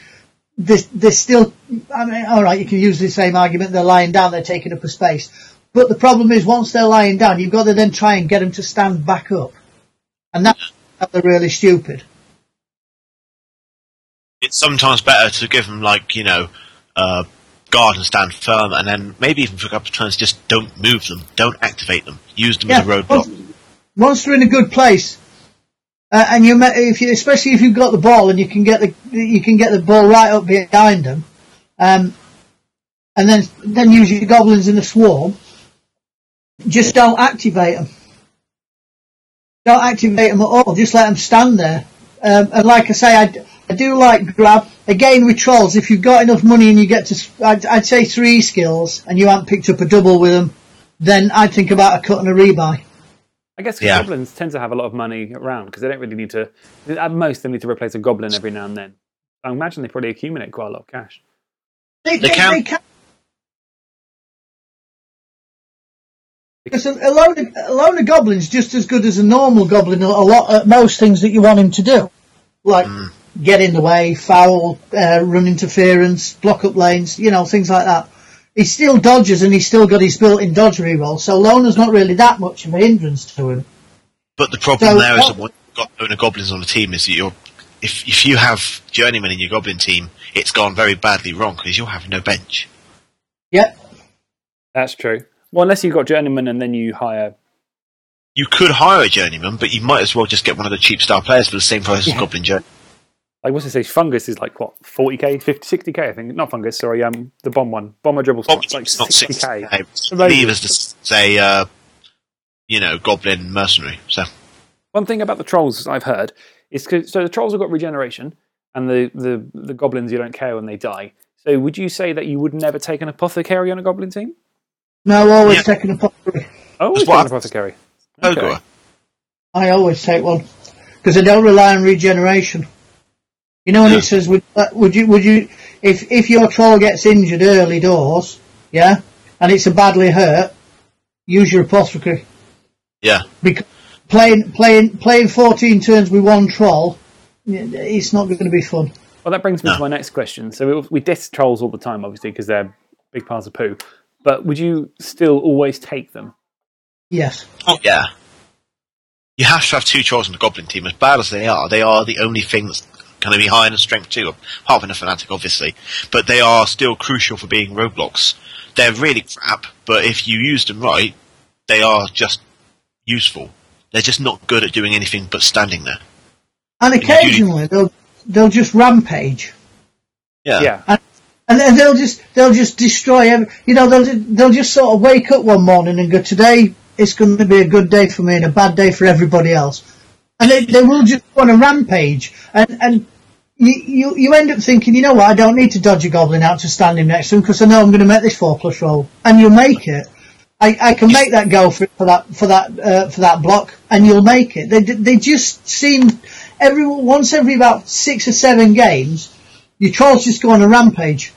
they're, still. I mean, all right, you can use the same argument. They're lying down. They're taking up a space. But the problem is, once they're lying down, you've got to then try and get them to stand back up, and that's they're really stupid. it's sometimes better to give them like you know uh, guard and stand firm, and then maybe even for a couple of turns, just don't move them, don't activate them, use them as a roadblock. Once, once they're in a good place, uh, and you, if you, especially if you've got the ball and you can get the you can get the ball right up behind them, um, and then then use your goblins in a swarm. Just don't activate them. Don't activate them at all. Just let them stand there. Um, and like I say, I, I do like grab. Again with trolls, if you've got enough money and you get to, s- I'd, I'd say three skills, and you haven't picked up a double with them, then I'd think about a cut and a rebuy. I guess Yeah. goblins tend to have a lot of money around because they don't really need to. At most, they need to replace a goblin every now and then. I imagine they probably accumulate quite a lot of cash. They, They they, can. they can. Because a, a load of a load of goblins just as good as a normal goblin. A lot at most things that you want him to do, like get in the way, foul, uh, run interference, block up lanes, you know, things like that. He still dodges and he's still got his built-in dodge reroll. So Loner's not really that much of a hindrance to him. But the problem So- there is that when you've got owner goblins on the team is that you're if if you have journeyman in your goblin team, it's gone very badly wrong because you'll have no bench. Yep. That's true. Well, unless you've got journeyman and then you hire. You could hire a journeyman, but you might as well just get one of the cheap star players for the same price as goblin journey. Like, what's it say? Fungus is like, what, 40k, 50, 60k, I think. Not Fungus, sorry, um, the bomb one. Bomber dribble Well, spot. It's it's like not six. 60k. I Amazing. believe as to say, uh, you know, goblin mercenary. So One thing about the trolls I've heard is 'cause- so the trolls have got regeneration, and the, the, the goblins you don't care when they die. So would you say that you would never take an apothecary on a goblin team? No, always Yeah. taking a pottery. Oh, always what take an I've- apothecary. Ogre. I always take one because I don't rely on regeneration. You know when Yeah. it says would, uh, would you would you if if your troll gets injured early doors, yeah, and it's a badly hurt, use your apothecary Yeah. because playing playing playing fourteen turns with one troll, it's not going to be fun. Well, that brings me No. to my next question. So we, we diss trolls all the time, obviously, because they're big piles of poo. But would you still always take them? Yes, Oh yeah. You have to have two trolls on the goblin team. As bad as they are, they are the only thing that's going to be high in strength too, apart from the fanatic, obviously. But they are still crucial for being roadblocks. They're really crap, but if you use them right, they are just useful. They're just not good at doing anything but standing there. and occasionally they'll they'll just rampage. Yeah. Yeah. And then they'll just they'll just destroy every, you know they'll they'll just sort of wake up one morning and go today it's going to be a good day for me and a bad day for everybody else, and they they will just go on a rampage and and you you, you end up thinking you know what I don't need to dodge a goblin out to stand him next to him because I know I'm going to make this four plus roll and you'll make it. I, I can make that go for for that for that uh, for that block and you'll make it. They they just seem every once every about six or seven games your trolls just go on a rampage.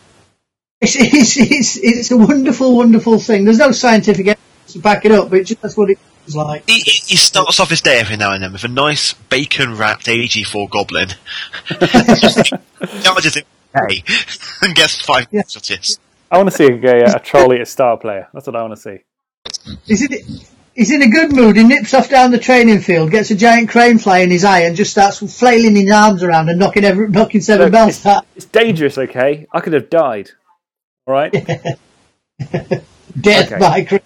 It's, it's, it's, it's a wonderful, wonderful thing. There's no scientific evidence to back it up, but it's just that's what it is like. He, he he starts off his day every now and then with a nice bacon wrapped AG4 goblin. Charges (laughs) him hey, (laughs) and gets five Yeah. casualties. I want to see a, uh, a troll eat a star player. That's what I want to see. He's in, he's in a good mood. He nips off down the training field, gets a giant crane fly in his eye, and just starts flailing his arms around and knocking every, knocking seven Look, bells it's, it's dangerous, okay? I could have died. All right? (laughs) Death Okay. by Chris.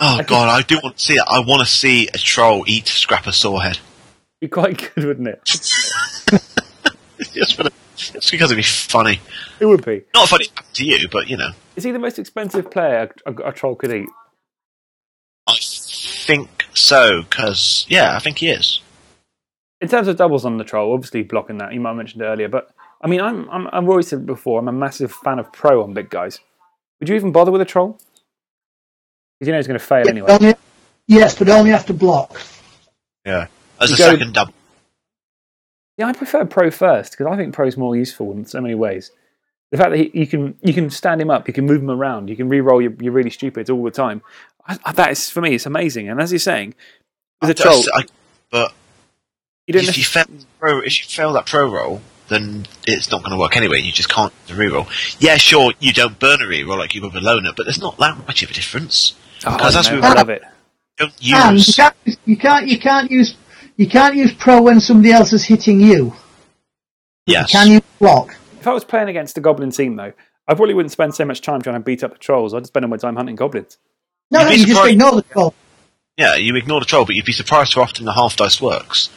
Oh god, I do want to see it. I want to see a troll eat Scrapper Sorehead. Be quite good, wouldn't it? (laughs) just, for the, just because it'd be funny. It would be. Not funny to you, but you know. Is he the most expensive player a, a, a troll could eat? I think so, because, yeah, I think he is. In terms of doubles on the troll, obviously blocking that. You might have mentioned earlier, but I mean, I'm, I'm, I've always said before, I'm a massive fan of pro on big guys. Would you even bother with a troll? Because you know he's going to fail Yeah, anyway. only- yes, but only have to block. Yeah. As You a go- second double. Yeah, I prefer pro first because I think pro's more useful in so many ways. The fact that he, you can you can stand him up, you can move him around, you can re-roll your, your really stupid all the time. I, I, that is for me, it's amazing. And as you're saying, with a troll, I- but you don't if you, fail, pro, if you fail that pro roll, then it's not going to work anyway. You just can't do the reroll. Yeah, sure, you don't burn a reroll like you would a Loner, but there's not that much of a difference. oh, because I, as know, we I love it. Don't And you use. can't, you can't, you can't use, you can't use pro when somebody else is hitting you. Yes. Can you block? If I was playing against a goblin team, though, I probably wouldn't spend so much time trying to beat up the trolls. I'd spend all my time hunting goblins. No, You'd no, you just ignore the troll. Yeah, you ignore the troll, but you'd be surprised how often the half dice works.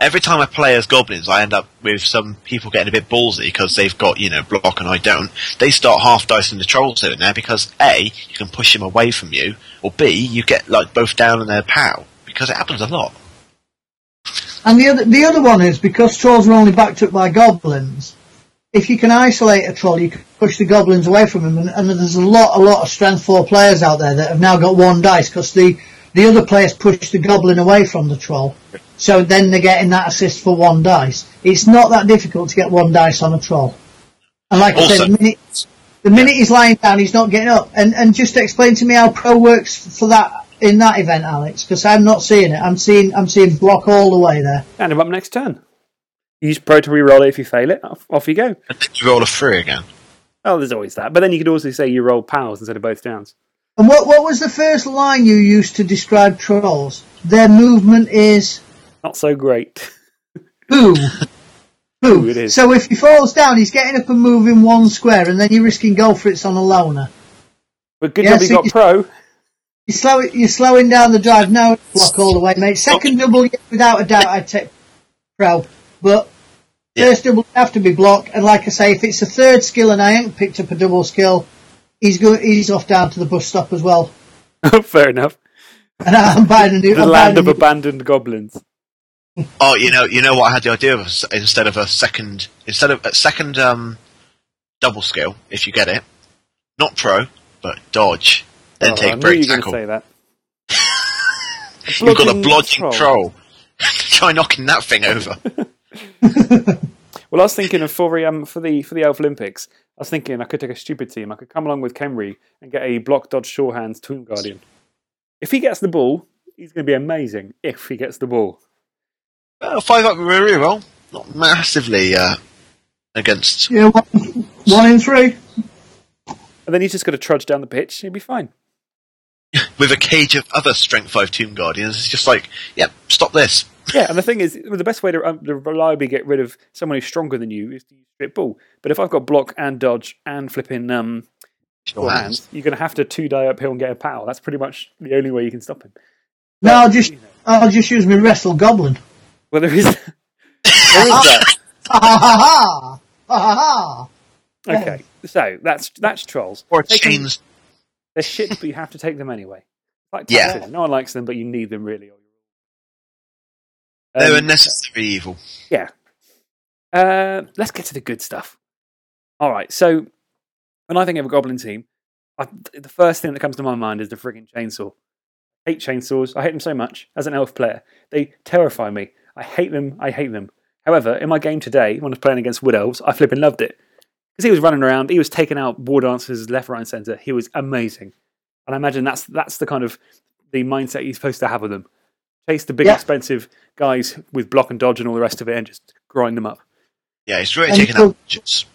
Every time I play as goblins, I end up with some people getting a bit ballsy because they've got, you know, block and I don't. They start half dicing the trolls and there because A, you can push them away from you, or B, you get like both down and their pow. Because it happens a lot. And the other, the other one is because trolls are only backed up by goblins. If you can isolate a troll, you can push the goblins away from him. And, and there's a lot, a lot of strength four players out there that have now got one dice because the the other players push the goblin away from the troll. So then they're getting that assist for one dice. It's not that difficult to get one dice on a troll. And like I said, the minute, the minute he's lying down, he's not getting up. And and just explain to me how pro works for that in that event, Alex, because I'm not seeing it. I'm seeing I'm seeing block all the way there. And him up next turn. Use pro to re-roll it if you fail it. Off, off you go. And then you roll a three again. Oh, there's always that. But then you could also say you roll pals instead of both downs. And what what was the first line you used to describe trolls? Their movement is Not so great. (laughs) boo. Ooh, Boo. it is. So if he falls down, he's getting up and moving one square, and then you're risking goal for it's on a loner. But good Yeah, job you so got you- pro. You're, slow, you're slowing down the drive now. Block all the way, mate. Second double, yeah, without a doubt, I'd take pro. But Yeah. first double have to be block. And like I say, if it's a third skill and I ain't picked up a double skill, he's go, he's off down to the bus stop as well. (laughs) Fair enough. And I'm buying a new. The I'm land of new- abandoned goblins. Oh, you know, you know what I had the idea of instead of a second, instead of a second um, double skill, if you get it, not pro, but dodge, then Oh, I take knew break you were going tackle. say that. (laughs) You've got a Blodging blodging troll. (laughs) Try knocking that thing over. Well, I was thinking of for the um, for the for the Elf Olympics. I was thinking I could take a stupid team. I could come along with Khemri and get a block dodge Sure Hands Tomb Guardian. If he gets the ball, he's going to be amazing. If he gets the ball, Uh, five up with a reroll, not massively uh, against. Yeah, one, one in three. and then he's just got to trudge down the pitch. He'll be fine. (laughs) With a cage of other strength five Tomb Guardians, it's just like, yep, stop this. Yeah, and the thing is, the best way to, um, to reliably get rid of someone who's stronger than you is to use strip ball. But if I've got block and dodge and flipping um, Your four hands. hands, you're going to have to two die uphill and get a power. That's pretty much the only way you can stop him. No, I'll just I'll just use my wrestle goblin. Well, there is, (laughs) there is that. Ha ha ha! Ha ha ha! Okay, so that's that's trolls. Or They can- chains. They're shit, but you have to take them anyway. Like Yeah. No one likes them, but you need them really. They're a Um, necessary evil. yeah. Uh, let's get to the good stuff. All right. So when I think of a goblin team, I, the first thing that comes to my mind is the frigging chainsaw. I hate chainsaws. I hate them so much as an elf player. They terrify me. I hate them. I hate them. However, in my game today, when I was playing against wood elves, I flipping loved it because he was running around. He was taking out war dancers left, right, and centre. He was amazing, and I imagine that's that's the kind of the mindset you're supposed to have with them. Chase the big, Yeah. expensive guys with block and dodge and all the rest of it, and just grind them up. Yeah, it's really And taking so- out budgets.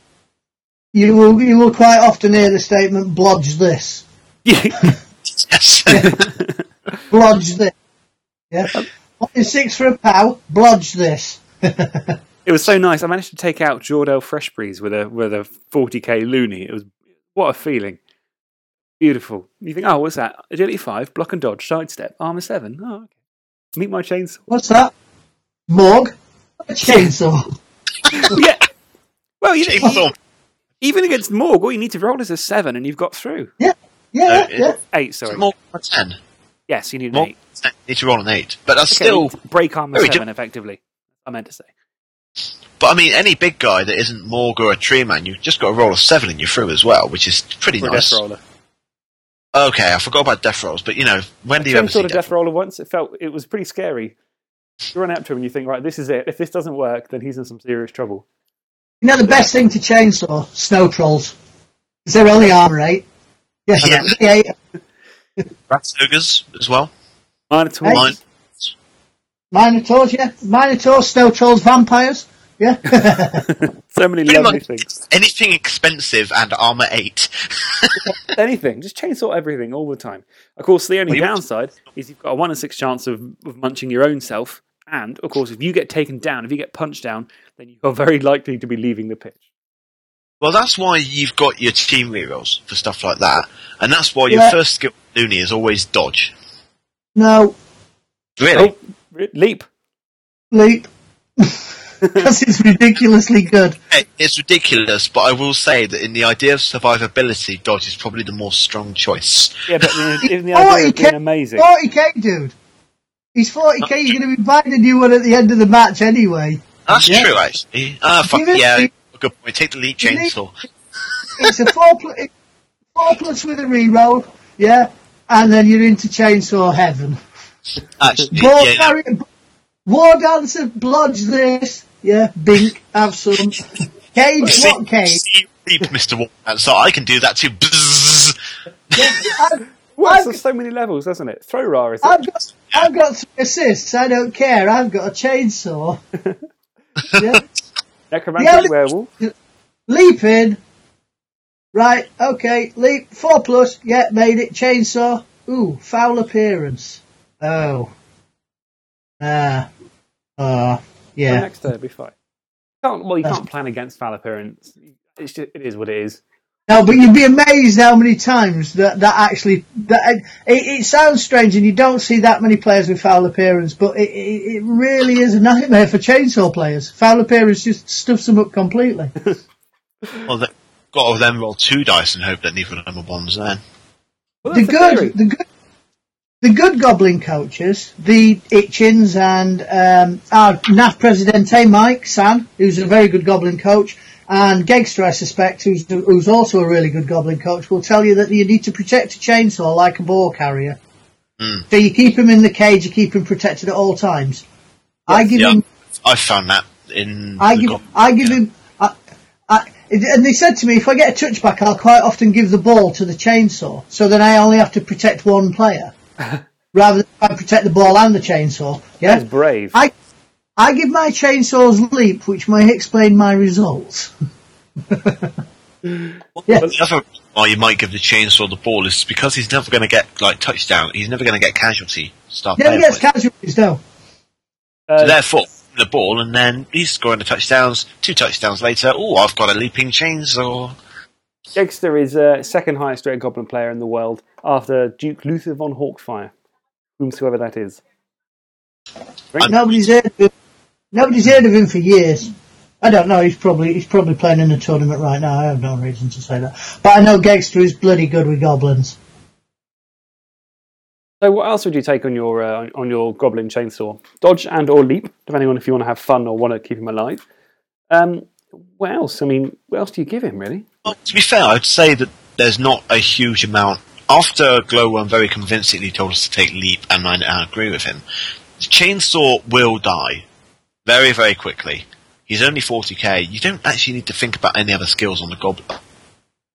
You will you will quite often hear the statement "blodge this." (laughs) Yes. (laughs) Blodge this. Yeah. Um, One in six for a pow. Blodge this. (laughs) It was so nice. I managed to take out Jordell Freshbreeze with a with a 40k loony. It was what a feeling. Beautiful. You think, oh, what's that? Agility 5, block and dodge, sidestep, armor 7. Oh, okay. Meet my chainsaw. What's that? Morg? A chainsaw. (laughs) yeah. Well, you know, Chainsaw. even against Morg, all you need to roll is a 7 and you've got through. Yeah, yeah, Uh, yeah. 8, sorry. More than ten. Yes, you need an More 8. 10. You need to roll an eight, but that's Okay, still. break armor Very 7, effectively. I meant to say. But I mean, any big guy that isn't Morg or a tree man, you've just got to roll a seven and you're through as well, which is pretty For nice. death roller. Okay, I forgot about death rolls, but you know, when do you I ever saw see the death? death roller once. It felt it was pretty scary. You run up to him and you think, right, this is it. If this doesn't work, then he's in some serious trouble. You know the best thing to chainsaw? Snow trolls. 'Cause they're only armor 8. (laughs) Yeah, Yeah. yeah. Rats ogres as well. Minotaurs. Mine- Minotaurs, yeah. Minotaurs, snow trolls, vampires. Yeah. (laughs) so many Pretty lovely much things. anything expensive and armor eight. (laughs) Anything. Just chainsaw everything all the time. Of course, the only Well, you- downside is you've got a 1 in 6 chance of, of munching your own self. And, of course, if you get taken down, if you get punched down, then you're very likely to be leaving the pitch. well, that's why you've got your team rerolls for stuff like that, and that's why your Yeah. first skill Looney is always dodge. no, Really? Oh, re- leap. leap. (laughs) Because it's ridiculously good. It's ridiculous, but I will say that in the idea of survivability, dodge is probably the more strong choice. Yeah, but in, in the (laughs) idea of being amazing. 40k, dude. He's 40k, you're going to be buying a new one at the end of the match anyway. That's Yeah. true, actually. Ah, fuck Even if yeah. we- Good point. Take the leap Even if- chainsaw. It's a 4, pl- (laughs) 4 plus with a reroll, yeah, and then you're into chainsaw heaven. Actually, War, yeah, carrier, war dancer, blodge this, yeah, bink, have some. Cage, See- what cage? see leap, Mr. Warman, so I can do that too. Bzzz. Yeah, Well, I've, there's so many levels, doesn't it? Throw raw, is? I've got, I've got three assists, I don't care, I've got a chainsaw. (laughs) yeah. Necromantic Yeah, but- werewolf. Leap in. Right, okay, leap, 4 plus, yeah, made it, chainsaw. Ooh, foul appearance. Oh. Ah. Ah. Yeah. yeah. Next day, it'll be fine. You can't, well, you can't plan against foul appearance. It's just, it is what it is. No, but you'd be amazed how many times that, that actually, that, it, it sounds strange and you don't see that many players with foul appearance, but it, it, it really is a nightmare for chainsaw players. Foul appearance just stuffs them up completely. (laughs) Well, they've got to then roll two dice and hope that neither of them are ones then. Well, the that's the theory. good, the good, the good goblin coaches, the Itchins and um, our NAF Presidente Mike San, who's a very good goblin coach, and Gegster, I suspect, who's who's also a really good goblin coach, will tell you that you need to protect a chainsaw like a ball carrier. Mm. So you keep him in the cage, you keep him protected at all times. I give Yeah, him, I've found that in. I give, I give him. I, I, and they said to me, if I get a touchback, I'll quite often give the ball to the chainsaw, so then I only have to protect one player, rather than I protect the ball and the chainsaw. Yeah, That's brave. I, I give my chainsaws leap, which may explain my results. (laughs) yeah, But the other why you might give the chainsaw the ball is because he's never going to get like touchdown. He's never going to get casualty star never player gets points. casualties though. Uh, So therefore, the ball, and then he's scoring the touchdowns. Two touchdowns later, oh, I've got a leaping chainsaw. Gegster is uh, second highest rated goblin player in the world after Duke Luther von Hawkfire, whomsoever that is. I'm- Nobody's heard of him. Nobody's heard of him for years. I don't know. He's probably he's probably playing in a tournament right now. I have no reason to say that, but I know Gegster is bloody good with goblins. So, what else would you take on your uh, on- on your goblin chainsaw? Dodge and or leap, depending on if you want to have fun or want to keep him alive. Um, what else? I mean, what else do you give him really? Well, to be fair, I'd say that there's not a huge amount. After Glowworm very convincingly told us to take Leap, and I, agree with him, Chainsaw will die very, very quickly. He's only 40k. You don't actually need to think about any other skills on the Goblin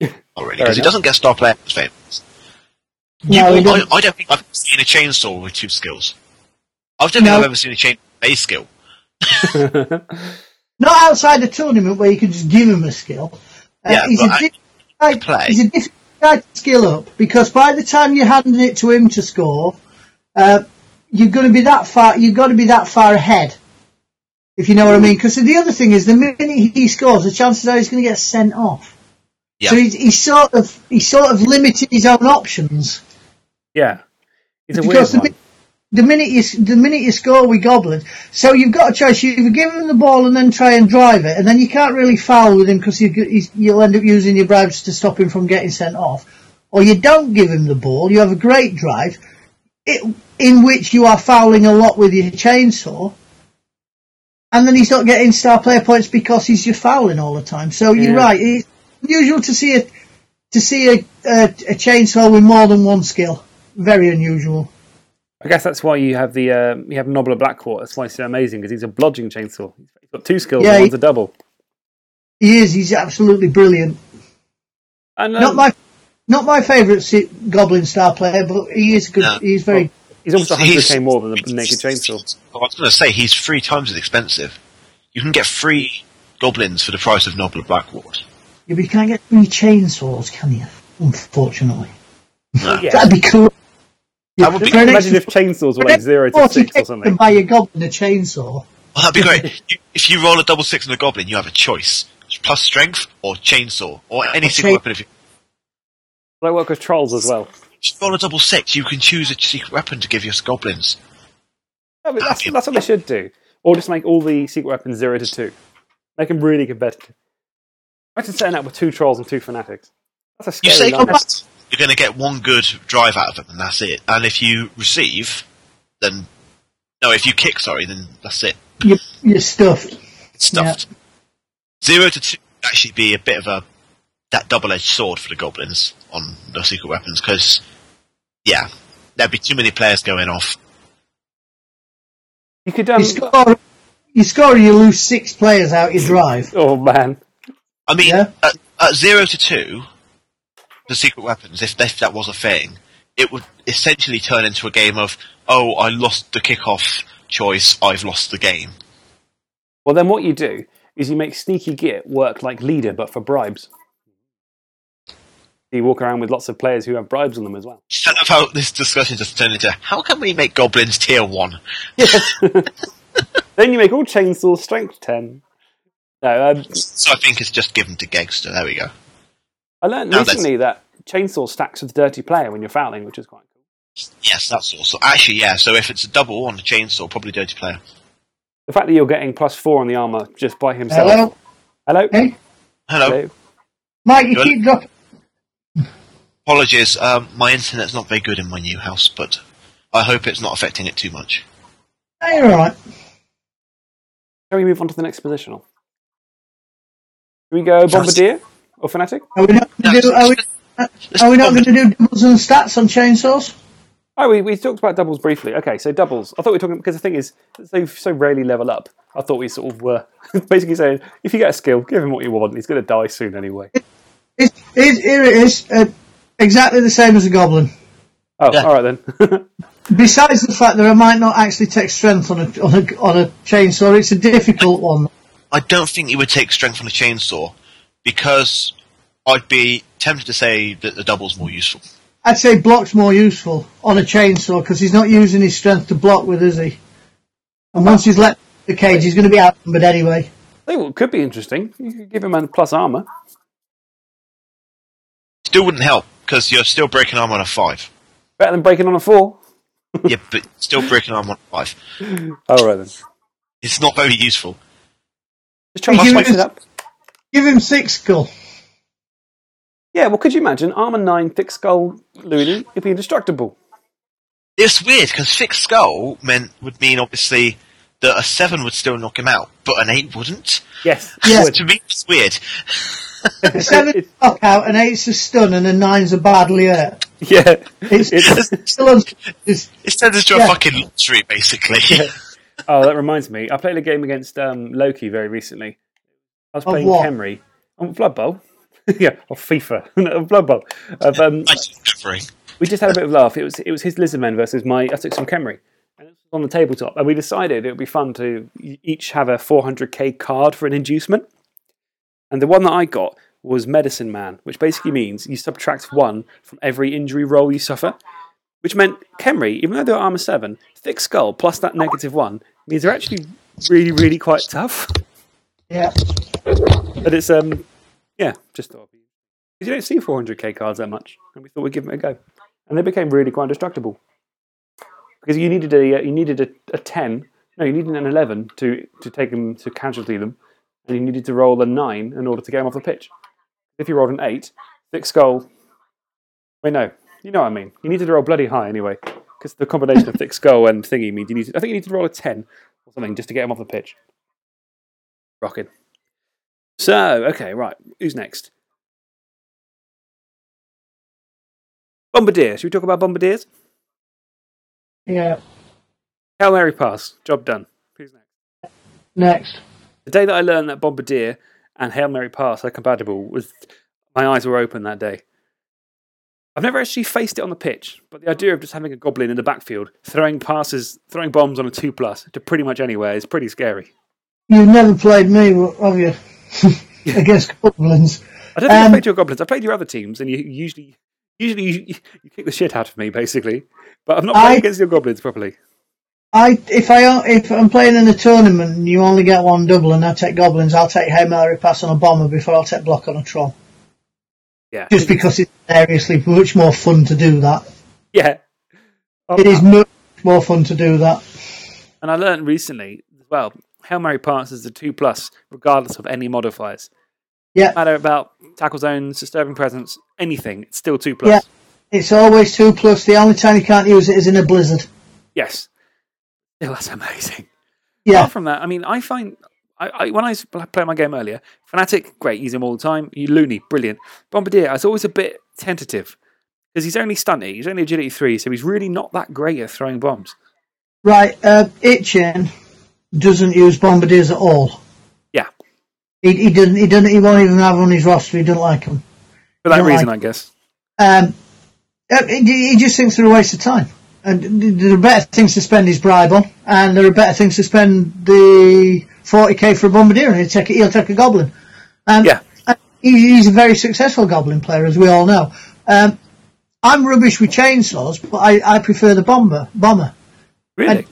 (laughs) already, because he doesn't get star player famous. No, I. I don't think I've seen a chainsaw with two skills. I don't think I've ever seen a chainsaw with a skill. (laughs) Not outside the tournament where you can just give him a skill. Uh, Yeah, he's, a I- guy, play. he's a difficult guy to skill up because by the time you're handing it to him to score, uh, you're going to be that far. You've got to be that far ahead. If you know what I mean. Because the other thing is, the minute he scores, the chances are he's going to get sent off. Yeah. So he's, he's sort of he's sort of limited his own options. Yeah. It's a weird Because the, one. The minute you the minute you score with goblins, so you've got a choice. You either give him the ball and then try and drive it, and then you can't really foul with him because you, you'll end up using your bribes to stop him from getting sent off. Or you don't give him the ball. You have a great drive, it, in which you are fouling a lot with your chainsaw, and then he's not getting star player points because he's just fouling all the time. So you're right. It's unusual to see a to see a, a, a chainsaw with more than one skill. Very unusual. I guess that's why you have the uh, you have Nobbla Blackwart. That's why he's so amazing because he's a bludgeoning chainsaw. He's got two skills. Yeah, and he- one's a double. He is. He's absolutely brilliant. And um, Not my, not my favourite Goblin star player, but he is good. No. He's very. he's almost He's- 100k more than the naked chainsaw. I was going to say he's three times as expensive. You can get three goblins for the price of Nobbla Blackwart. Yeah, but you can't get three chainsaws, can you? Unfortunately, No. Yeah. that'd be cool. That would be- For Imagine if chainsaws were like zero to extra six or something. To buy a goblin a chainsaw. Oh, that'd be great. you, if you roll a double six on a goblin, you have a choice: plus strength or chainsaw or any Or single chain- weapon. If you I work with trolls as well. if you roll a double six, you can choose a secret weapon to give your goblins. I mean, that's, that's what they should do. Or just make all the secret weapons zero to two. Make them really competitive. Imagine setting up with two trolls and two fanatics. That's a You scary say nightmare. goblins, you're going to get one good drive out of them, and that's it. And if you receive, then no. If you kick, sorry, then that's it. You, you're stuffed. It's stuffed. Zero to two would actually be a bit of a that double-edged sword for the goblins on the secret weapons because, yeah, there'd be too many players going off. You could, um, You score. You score, you lose six players out your drive. oh man. I mean, Yeah. at, at zero to two, the secret weapons, if, that was a thing, it would essentially turn into a game of, oh, I lost the kickoff choice, I've lost the game. Well, then what you do is you make Sneaky Git work like leader, but for bribes. You walk around with lots of players who have bribes on them as well. (laughs) I love how this discussion just turned into, how can we make goblins tier one? Then you make all chainsaws strength 10. No, um, So I think it's just given to Gangster. There we go. I learned No, recently that chainsaw stacks with dirty player when you're fouling, which is quite cool. Yes, that's also actually yeah. So if it's a double on the chainsaw, probably dirty player. The fact that you're getting plus four on the armor just by himself. Hello, Hello? hey, Hello. Hello? Mike. You Good. keep dropping. Apologies. Um, my internet's not very good in my new house, but I hope it's not affecting it too much. Hey, you're all right. Shall we move on to the next positional? Should we go Bombardier or Fanatic? Are we not going to do? Are we, are we not going to do doubles and stats on chainsaws? Oh, we, we talked about doubles briefly. Okay, so doubles. I thought we were talking because the thing is, they so rarely level up. I thought we sort of were (laughs) basically saying if you get a skill, give him what you want. He's going to die soon anyway. It, it, here it is. Uh, exactly the same as a goblin. Oh, Yeah. all right then. (laughs) Besides the fact that I might not actually take strength on a on a on a chainsaw, it's a difficult one. I don't think you would take strength on a chainsaw because I'd be tempted to say that the double's more useful. I'd say block's more useful on a chainsaw because he's not using his strength to block with, is he? And once he's let the cage, he's going to be outnumbered anyway. They will- could be interesting. You could give him a plus armor. Still wouldn't help because you're still breaking arm on a five. Better than breaking on a four. (laughs) yeah, but still breaking arm on a five. All right then. It's not very useful. Just try and He spice was- it up. Give him thick skull. Yeah, well, could you imagine armor nine, thick skull, Looney? He'd be indestructible. It's weird because thick skull meant would mean obviously that a seven would still knock him out, but an eight wouldn't. Yes. (laughs) Yeah. to me, it's weird. A seven's (laughs) It- a knockout, an eight's a stun, and a nine's a badly hurt. Yeah. It's, It's- still un- it's, It turns into Yeah. a fucking lottery, basically. Oh, that reminds me. I played a game against um, Loki very recently. I was Of playing what? Khemri on Blood Bowl. (laughs) yeah, or FIFA, (laughs) no, Blood Bowl. Of, um, I just remembering. we just had a bit of a laugh. It was it was his Lizardmen versus my. I took some Khemri, and it was on the tabletop, and we decided it would be fun to each have a 400k card for an inducement. And the one that I got was Medicine Man, which basically means you subtract one from every injury roll you suffer. Which meant Khemri, even though they're armor seven, thick skull plus that negative one means they're actually really, really quite tough. Yeah. But it's um, yeah, just thought. Because you don't see 400k cards that much, and we thought we'd give them a go, and they became really quite destructible. Because you needed a uh, you needed a, a 10, no, you needed an 11 to to take them to casualty them, and you needed to roll a nine in order to get them off the pitch. If you rolled an eight, thick skull. Wait, no, you know what I mean. You needed to roll bloody high anyway, because the combination of thick skull and thingy means you need. To, I think you need to roll a 10 or something just to get them off the pitch. Rocking. So, okay, right. Who's next? Bombardier. Should we talk about Bombardiers? Yeah. Hail Mary pass. Job done. Who's next? Next. The day that I learned that Bombardier and Hail Mary pass are compatible was my eyes were open that day. I've never actually faced it on the pitch, but the idea of just having a goblin in the backfield throwing passes, throwing bombs on a two plus to pretty much anywhere is pretty scary. You've never played me, have you? (laughs) Against goblins. I don't think I Um, played your goblins. I played your other teams, and you usually, usually you, you kick the shit out of me, basically. But I'm not playing I- against your goblins properly. I if I if I'm playing in a tournament and you only get one double and I take goblins, I'll take Hail Mary pass on a bomber before I'll take block on a troll. Yeah, Just because it's seriously much more fun to do that. yeah. It is much more fun to do that. And I learned recently as well. Hail Mary pass is a two plus, regardless of any modifiers. Yeah, No matter about tackle zones, disturbing presence, anything. It's still two plus. Yeah. it's always two plus. The only time you can't use it is in a blizzard. Yes. Yeah, that's amazing. (laughs) Yeah, Apart from that, I mean, I find I, I, when I was playing my game earlier, Fanatic, great, use him all the time. You loony, brilliant. Bombardier, I was always a bit tentative because he's only stunty, he's only agility three, so he's really not that great at throwing bombs. right. Uh, Itchin doesn't use bombardiers at all. Yeah, He, he doesn't. He doesn't. He won't even have on his roster. He doesn't like them. for that reason, like- I guess. Um, uh, he, just thinks they're a waste of time. And there are better things to spend his bribe on, and there are better things to spend the 40k for a bombardier, and he'll take, he'll take a goblin. Um, Yeah. he's a very successful goblin player, as we all know. Um, I'm rubbish with chainsaws, but I, I prefer the bomber bomber. Really?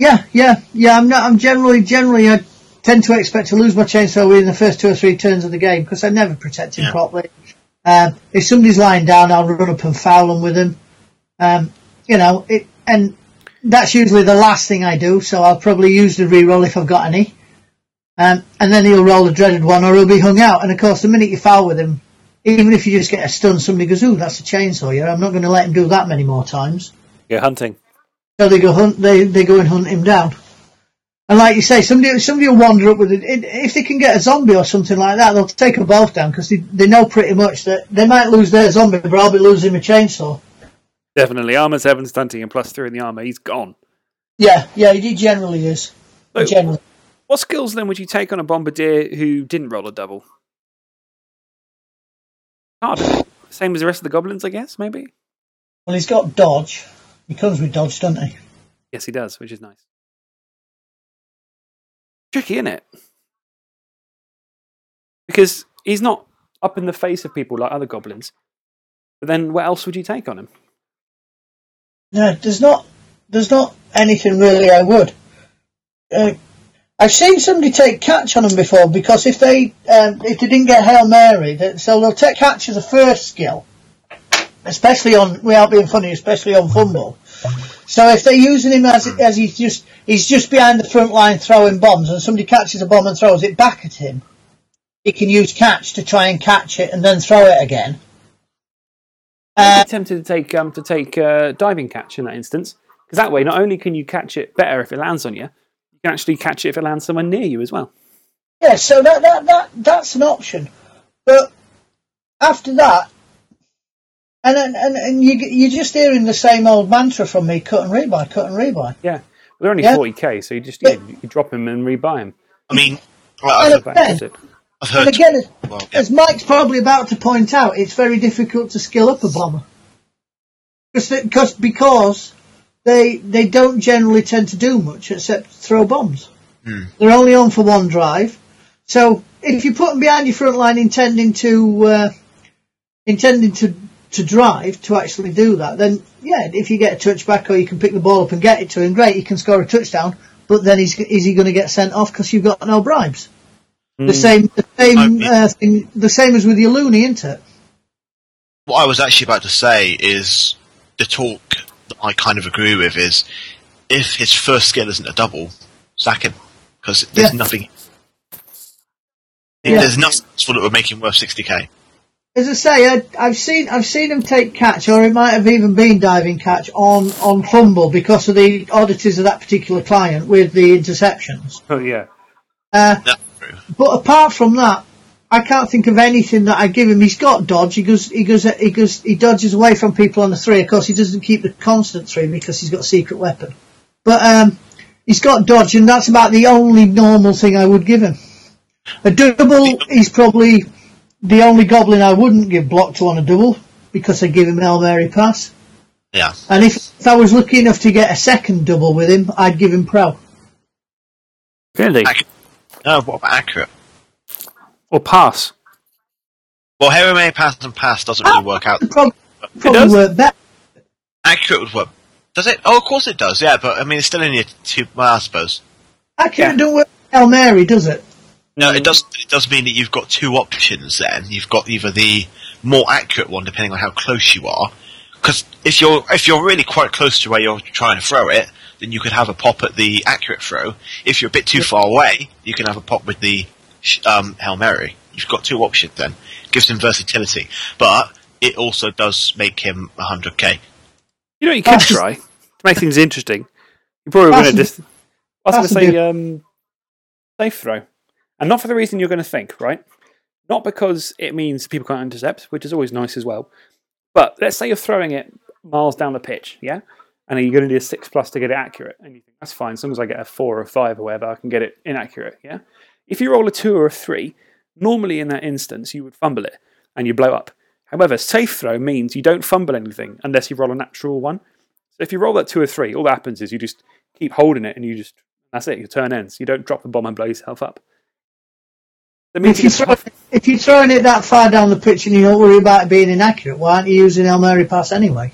Yeah, yeah, yeah. I'm not. I'm generally, generally, I tend to expect to lose my chainsaw within the first two or three turns of the game because I never protect him Yeah. properly. Um, if somebody's lying down, I'll run up and foul them with him. Um, you know, it, and that's usually the last thing I do. So I'll probably use the reroll if I've got any. Um, and then he'll roll the dreaded one, or he'll be hung out. And of course, the minute you foul with him, even if you just get a stun, somebody goes, "Ooh, that's a chainsaw." Yeah, I'm not going to let him do that many more times. yeah, hunting. So they go hunt. They they go and hunt him down. And like you say, somebody somebody will wander up with it. If they can get a zombie or something like that, they'll take them both down because they, they know pretty much that they might lose their zombie, but I'll be losing my chainsaw. Definitely. Armor 7 stunting and plus 3 in the armor. He's gone. Yeah, yeah, he generally is. So, Generally, what skills then would you take on a Bombardier who didn't roll a double? Hard. Same as the rest of the goblins, I guess, maybe? well, he's got dodge. He comes with dodge, doesn't he? Yes, he does, which is nice. Tricky, isn't it? Because he's not up in the face of people like other goblins. But then what else would you take on him? No, there's not. There's not anything really I would. Uh, I've seen somebody take catch on them before because if they um, if they didn't get hail mary, that, so they'll take catch as a first skill, especially on without being funny, especially on FUMBBL. So if they're using him as as he's just he's just behind the front line throwing bombs, and somebody catches a bomb and throws it back at him, he can use catch to try and catch it and then throw it again. Uh, tempted to take um, to take uh, diving catch in that instance, because that way not only can you catch it better if it lands on you, you can actually catch it if it lands somewhere near you as well. Yeah, so that, that, that that's an option. But after that, and and, and, and you, you're just hearing the same old mantra from me: cut and rebuy, cut and rebuy. Yeah, well, they're only Yeah. forty k, so you just Yeah. yeah, you drop him and rebuy him. I mean, And right, I've, again, it. I've and heard. again, as, well, yeah. as Mike's probably about to point out, it's very difficult to skill up a bomber because because they they don't generally tend to do much except throw bombs. They're only on for one drive. So if you put them behind your front line intending to uh, intending to to drive to actually do that, then yeah, if you get a touchback or you can pick the ball up and get it to him, great, he can score a touchdown. But then is is he going to get sent off because you've got no bribes? The same, the same uh, thing, the same as with your loony, isn't it? what I was actually about to say is the talk that I kind of agree with is if his first skill isn't a double, sack him because there's Yeah. nothing. Yeah. There's nothing that would make him worth 60k. As I say, I, I've seen I've seen him take catch, or it might have even been diving catch on on FUMBBL because of the oddities of that particular client with the interceptions. Oh yeah. Uh, That's but apart from that, I can't think of anything that I give him. He's got dodge. He goes he goes he goes he dodges away from people on the three. Of course, he doesn't keep the constant three because he's got a secret weapon. But um, he's got dodge, and that's about the only normal thing I would give him. A double, he's probably the only goblin I wouldn't give block to on a double because I give him Hail Mary pass. Yeah. And if, if I was lucky enough to get a second double with him, I'd give him pro. Really? Ac- No, what about accurate? Or pass? Well, Hail Mary pass and pass doesn't really work out. It'd Probably, does? probably work better. Accurate would work. Does it? Oh, of course it does. Yeah, but I mean, it's still only a two. Well, I suppose. Accurate Yeah. don't work with Hail Mary, does it? No, it does. It does mean that you've got two options. Then you've got either the more accurate one, depending on how close you are. Because if you're if you're really quite close to where you're trying to throw it, then you could have a pop at the accurate throw. If you're a bit too far away, you can have a pop with the sh- um, hail mary. You've got two options. Then gives him versatility, but it also does make him 100k. You know you could try (laughs) to make things interesting. You probably Pass going to just. I was going to say um, safe throw, and not for the reason you're going to think, right? Not because it means people can't intercept, which is always nice as well. But let's say you're throwing it miles down the pitch, yeah, and you're going to need a six plus to get it accurate, and you think that's fine. As long as I get a four or a five or whatever, I can get it inaccurate, yeah. If you roll a two or a three, normally in that instance you would fumble it and you blow up. However, safe throw means you don't fumble anything unless you roll a natural one. So if you roll that two or three, all that happens is you just keep holding it and you just that's it. Your turn ends. You don't drop the bomb and blow yourself up. That means If, you you throw, if you're throwing it that far down the pitch and you don't worry about it being inaccurate, why aren't you using Hail Mary pass anyway?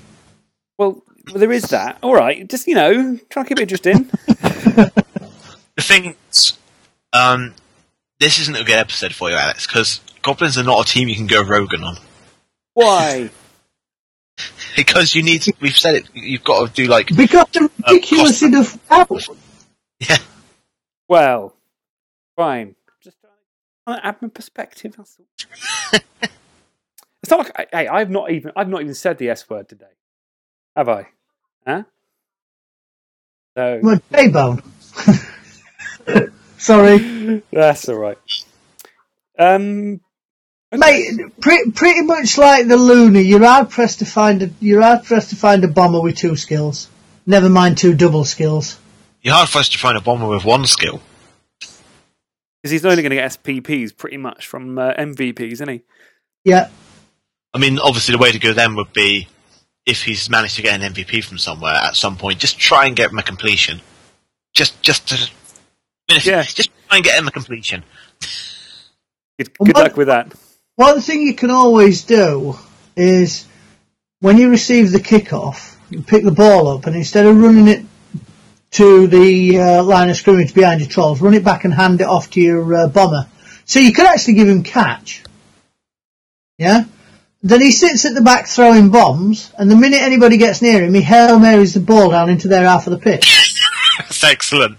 well, well, there is that. All right, just you know, try and keep it interesting. (laughs) The thing is, um, this isn't a good episode for you, Alex, because goblins are not a team you can go Rogan on. Why? (laughs) Because you need, to, we've said it, you've got to do like, Because the ridiculous enough out. yeah, Well, fine. Just trying to add my perspective. That's all. (laughs) it's not like hey, I've not even I've not even said the S word today, have I? Huh? So Well, J-bone. (laughs) Sorry. that's all right. Um, Mate, pre- pretty much like the Luna, you're hard pressed to find a you're hard pressed to find a bomber with two skills. Never mind two double skills. you're hard for us to find a bomber with one skill. Because he's only going to get SPPs pretty much from uh, MVPs, isn't he? Yeah, I mean, obviously the way to go then would be, if he's managed to get an MVP from somewhere at some point, just try and get him a completion. Just, just to, Yeah. just try and get him a completion. Good, good what- luck with that. one thing you can always do is when you receive the kickoff, you pick the ball up and instead of running it to the uh, line of scrimmage behind your trolls, run it back and hand it off to your uh, bomber. So you could actually give him catch. Yeah? Then he sits at the back throwing bombs, and the minute anybody gets near him, he Hail Marys the ball down into their half of the pitch. That's (laughs) excellent.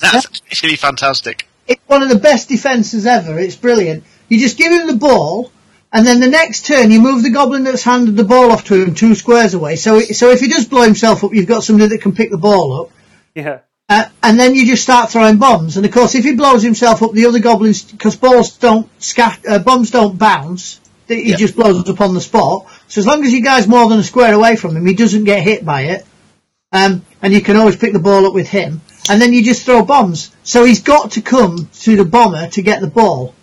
That's actually fantastic. it's one of the best defences ever. It's brilliant. You just give him the ball, and then the next turn you move the goblin that's handed the ball off to him two squares away. So, so if he does blow himself up, you've got somebody that can pick the ball up. Yeah. Uh, and then you just start throwing bombs. And of course, if he blows himself up, the other goblins, because balls don't scat, uh, bombs don't bounce, he Yeah. just blows up on the spot. So as long as you guys more than a square away from him, he doesn't get hit by it. Um, and you can always pick the ball up with him. And then you just throw bombs. So he's got to come to the bomber to get the ball.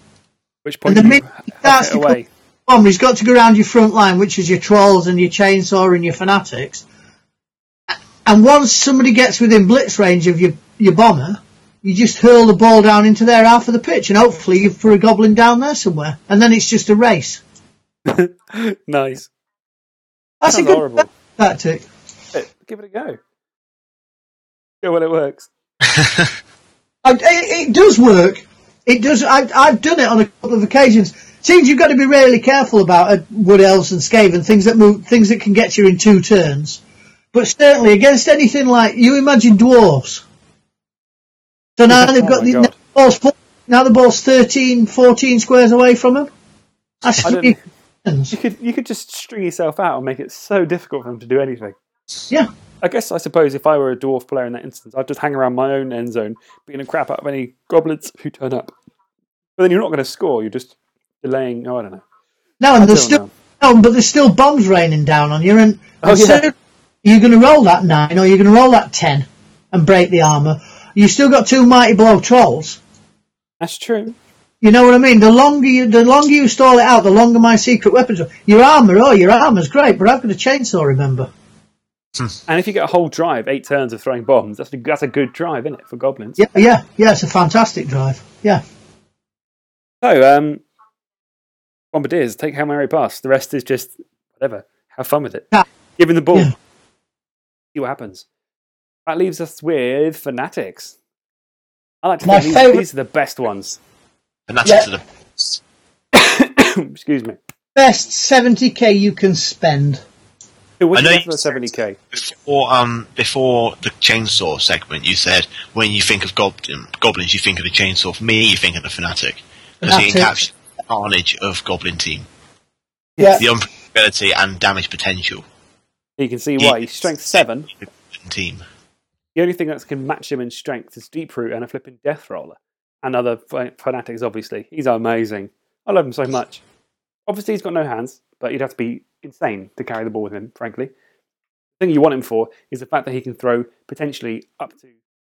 Which point And the minute he starts to away. Bomber, he's got to go around your front line, which is your trolls and your chainsaw and your fanatics. And once somebody gets within blitz range of your, your bomber, you just hurl the ball down into their half of the pitch, and hopefully you put a goblin down there somewhere, and then it's just a race. (laughs) nice. That's a good horrible. tactic. Give it a go. Go when it works. (laughs) It, it does work. It does. I, I've done it on a couple of occasions. teams you've got to be really careful about are Wood Elves and Skaven, things that move, things that can get you in two turns. But certainly against anything like you imagine dwarves. So now they've Oh got my the, now the ball's now the ball's 13, 14 squares away from them. That's I don't- three turns. You could you could just string yourself out and make it so difficult for them to do anything. Yeah. I guess I suppose if I were a dwarf player in that instance, I'd just hang around my own end zone, beating the crap out of any goblins who turn up. But then you're not going to score. You're just delaying. Oh, I don't know. No, and there's still no, but there's still bombs raining down on you, and, Oh, yeah. So you're going to roll that nine or you're going to roll that ten and break the armor. You still got two mighty blow trolls. That's true. You know what I mean? The longer you, the longer you stall it out, the longer my secret weapons. Are. Your armor, oh, your armor's great, but I've got a chainsaw. Remember? And if you get a whole drive, eight turns of throwing bombs, that's a, that's a good drive, isn't it, for goblins? Yeah, yeah, yeah. It's a fantastic drive. Yeah, So, um, bombardiers take Hail Mary pass. The rest is just whatever. Have fun with it. Yeah. Give him the ball. Yeah. See what happens. That leaves us with fanatics. I like to My think these, favourite- these are the best ones. Fanatics Yeah. are the (coughs) Excuse me. best seventy k you can spend. Who was I know you- for seventy k? Before um before the chainsaw segment, you said when you think of goblin, goblins, you think of the chainsaw. For me, you think of the fanatic because he Fanatic. encapsulates the carnage of goblin team, Yeah, the unpredictability and damage potential. You can see why he's strength seven. of the goblin team. The only thing that can match him in strength is deep root and a flipping death roller, and other fanatics. Obviously, he's amazing. I love him so much. Obviously, he's got no hands, but you'd have to be insane to carry the ball with him. Frankly, the thing you want him for is the fact that he can throw potentially up to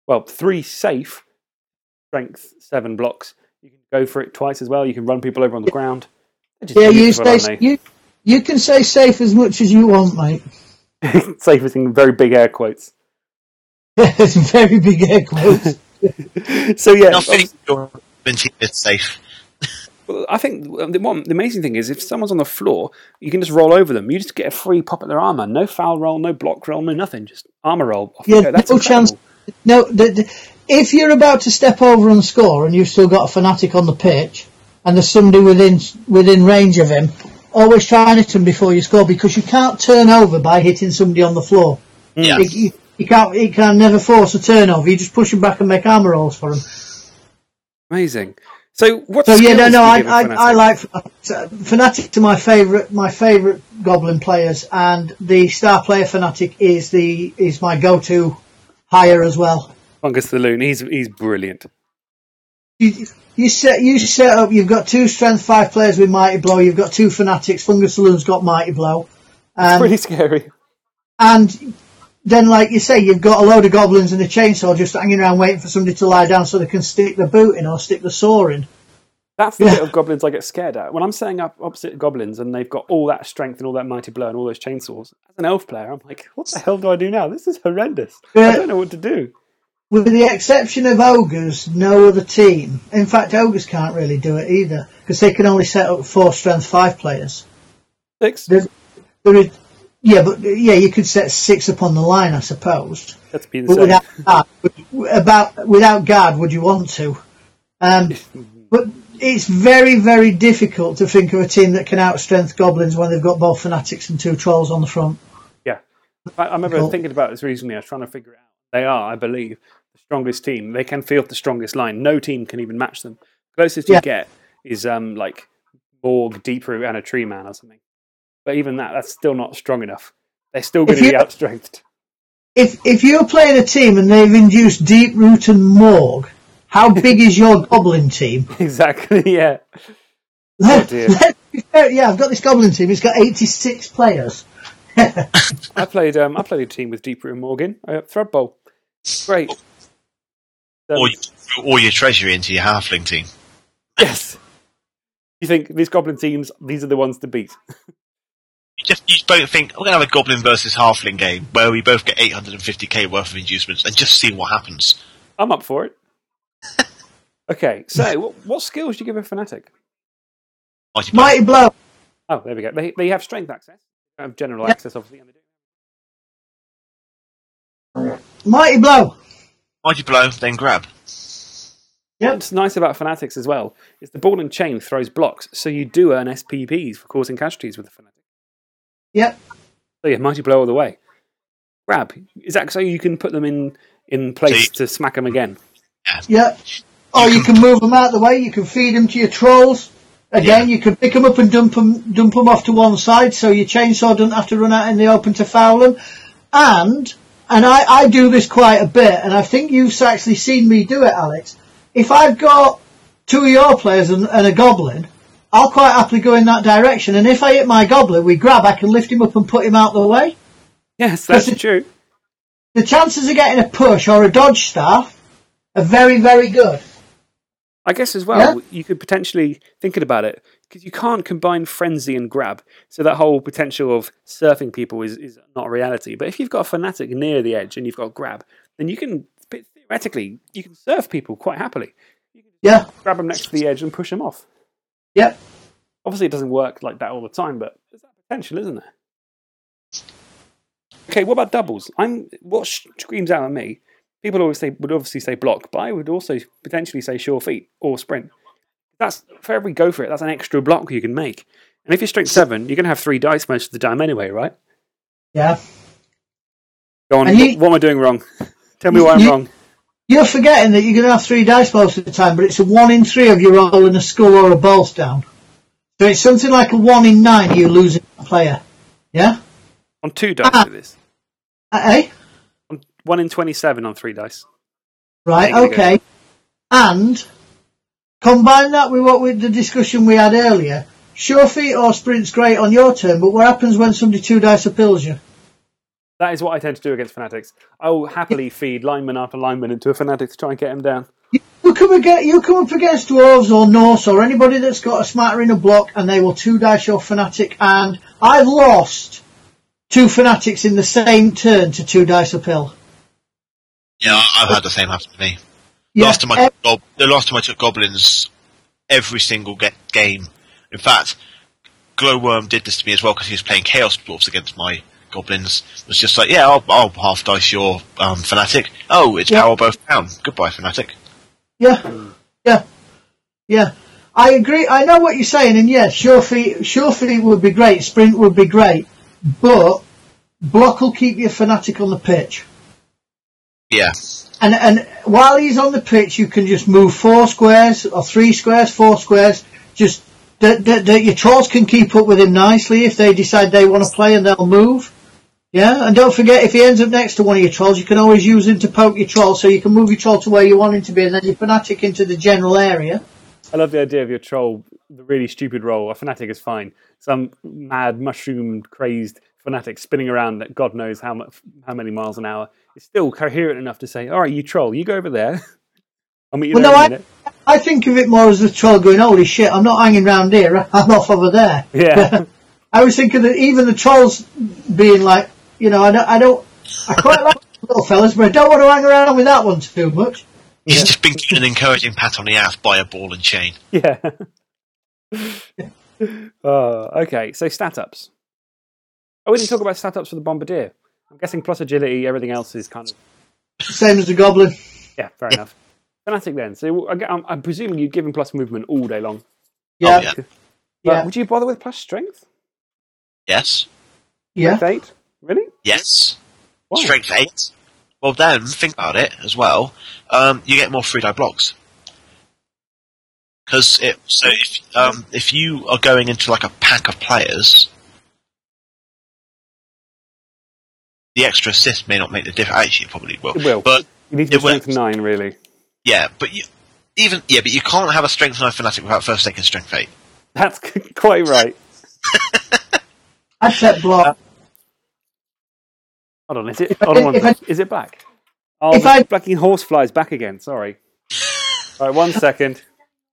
well three safe strength seven blocks. You can go for it twice as well. You can run people over on the ground. Just yeah. You say you you can say safe as much as you want, mate. They? safe is in very big air quotes. (laughs) it's very big air quotes. (laughs) so yeah, Nothing your goblin team is safe. Well, I think um, the one the amazing thing is if someone's on the floor, you can just roll over them. You just get a free pop at their armor. No foul roll, no block roll, no nothing. Just armor roll. Off Yeah. That's no incredible. chance. No, the, the, if you're about to step over and score, and you've still got a fanatic on the pitch, and there's somebody within within range of him, always try and hit him before you score because you can't turn over by hitting somebody on the floor. Yeah. You, you, you can't. You can never force a turnover. You just push them back and make armor rolls for them. Amazing. So what? So yeah, no, no, I, I, fanatic? I like uh, fanatics are my favourite, my favourite goblin players, and the star player fanatic is the is my go-to hire as well. Fungus the Loon. He's he's brilliant. You, you set you set up. You've got two strength five players with mighty blow. You've got two fanatics. Fungus the Loon's got mighty blow, um, Pretty scary. and then like you say, you've got a load of goblins and a chainsaw just hanging around waiting for somebody to lie down so they can stick the boot in or stick the saw in. That's the Yeah. bit of goblins I get scared at. When I'm setting up opposite goblins and they've got all that strength and all that mighty blow and all those chainsaws, as an elf player, I'm like, what the hell do I do now? This is horrendous. I don't know what to do. With the exception of ogres, no other team. In fact, ogres can't really do it either because they can only set up four strength five players. Six. There, there is, yeah, but yeah, you could set six upon the line, I suppose. That's be the But without guard, would- about without guard, would you want to? Um, (laughs) but it's very, very difficult to think of a team that can outstrength goblins when they've got both fanatics and two trolls on the front. Yeah. I, I remember Cool. thinking about this recently. I was trying to figure it out. They are, I believe, the strongest team. They can field the strongest line. No team can even match them. Closest Yeah. you get is um, like Morg, Deeproot, and a Tree Man or something. But even that, that's still not strong enough. They're still going If to be outstrengthed. If if you're playing a team and they've induced Deep Root and Morg, how (laughs) big is your goblin team? exactly, (laughs) yeah. Let- dear. let's be fair, yeah, I've got this goblin team. It's got 86 players. I played um, I played a team with Deeproot and Morgan at Thread Bowl. Great. Um, Or you throw all your treasury into your halfling team. yes. You think these goblin teams, these are the ones to beat? You just you both think we're gonna have a goblin versus halfling game where we both get 850k worth of inducements and just see what happens. I'm up for it. (laughs) okay, so what, what skills do you give a fanatic? Mighty Blow. Mighty Blow. Oh, there we go. They, they have strength access. They have general Yeah. access, obviously. And they do. Mighty Blow. Mighty blow, then grab. Yep. What's nice about Fanatics as well is the ball and chain throws blocks, so you do earn SPPs for causing casualties with the Fanatic. Yep. So yeah, mighty blow all the way. Grab. Is that so you can put them in, in place See- to smack them again? Yeah. Or oh, you can move them out the way. You can feed them to your trolls. Again, you can pick them up and dump them, dump them off to one side, so your chainsaw doesn't have to run out in the open to foul them. And, and I, I do this quite a bit, and I think you've actually seen me do it, Alex. If I've got two of your players and, and a goblin, I'll quite happily go in that direction. And if I hit my goblin with grab, I can lift him up and put him out the way. Yes, that's it- true. The chances of getting a push or a dodge staff are very, very good. I guess as well, you could potentially, thinking about it, because you can't combine frenzy and grab, so that whole potential of surfing people is, is not a reality. But if you've got a fanatic near the edge and you've got grab, then you can theoretically you can surf people quite happily. Yeah. Grab them next to the edge and push them off. Yep. Obviously, it doesn't work like that all the time, but there's that potential, isn't there? Okay, what about doubles? I'm what screams out at me. People always say would obviously say block, but I would also potentially say sure feet or sprint. That's for every go for it. That's an extra block you can make. And if you're strength seven, you're going to have three dice most of the time anyway, right? Yeah. Go on. You- what, am I doing wrong? Tell me why I'm You- wrong. You're forgetting that you're going to have three dice most of the time, but it's a one in three of you rolling a skull or a balls down. So it's something like a one in nine you losing a player. Yeah? On two dice Ah. this. Uh, eh? On one in twenty-seven on three dice. Right, There you go. okay. And combine that with what with the discussion we had earlier. Sure feet or sprint's great on your turn, but what happens when somebody two dice appeals you? That is what I tend to do against fanatics. I will happily feed lineman after lineman into a fanatic to try and get him down. You come, against, you come up against dwarves or Norse or anybody that's got a smattering of block and they will two dice your fanatic and I've lost two fanatics in the same turn to two dice a pill. Yeah, I've had the same happen to me. Yeah, Last time I took gob- the last time I took goblins, every single get game. In fact, Glowworm did this to me as well because he was playing Chaos Dwarfs against my goblins. It was just like, yeah, I'll, I'll half dice your um, fanatic. Oh, it's Yeah. power both down. Goodbye, fanatic. yeah, yeah, yeah. I agree. I know what you're saying, and yes, sure feet, sure feet would be great. Sprint would be great, but block will keep your fanatic on the pitch. Yeah, And and while he's on the pitch, you can just move four squares or three squares, four squares. Just that that that your trolls can keep up with him nicely if they decide they want to play and they'll move. Yeah, and don't forget if he ends up next to one of your trolls, you can always use him to poke your troll, so you can move your troll to where you want him to be, and then your fanatic into the general area. I love the idea of your troll, the really stupid role. A fanatic is fine. Some mad, mushroom crazed fanatic spinning around at God knows how much, how many miles an hour. It's still coherent enough to say, "All right, you troll, you go over there. (laughs) I'll meet you Well, there no, in a I, minute." I think of it more as the troll going, "Holy shit, I'm not hanging round here. (laughs) I'm off over there." Yeah, (laughs) I was thinking that even the trolls being like, you know, I don't, I don't, I quite like little fellas, but I don't want to hang around with that one too much. he's just been given an encouraging pat on the ass by a ball and chain. yeah. oh, okay, so stat ups. Oh, we didn't talk about stat ups for the bombardier. I'm guessing plus agility, everything else is kind of Same as the goblin. yeah, fair enough. Fanatic then. So I- I'm, I'm presuming you'd give him plus movement all day long. Yeah, Oh, yeah. But yeah, would you bother with plus strength? Yes, yeah. Strength eight? Really? yes. Why? Strength eight. Well, then think about it as well. Um, you get more three die blocks. Because so if um, if you are going into like a pack of players, the extra assist may not make the difference. Actually, it probably will. It will. But You need to It be strength nine, really. yeah, but you even yeah, but you can't have a strength nine fanatic without first taking strength eight. That's (laughs) quite right. (laughs) I'd set block. (laughs) Hold on, is it? I Hold on, did- I- is it black? Oh, if the I- blacking horse flies back again. Sorry. All right, one second.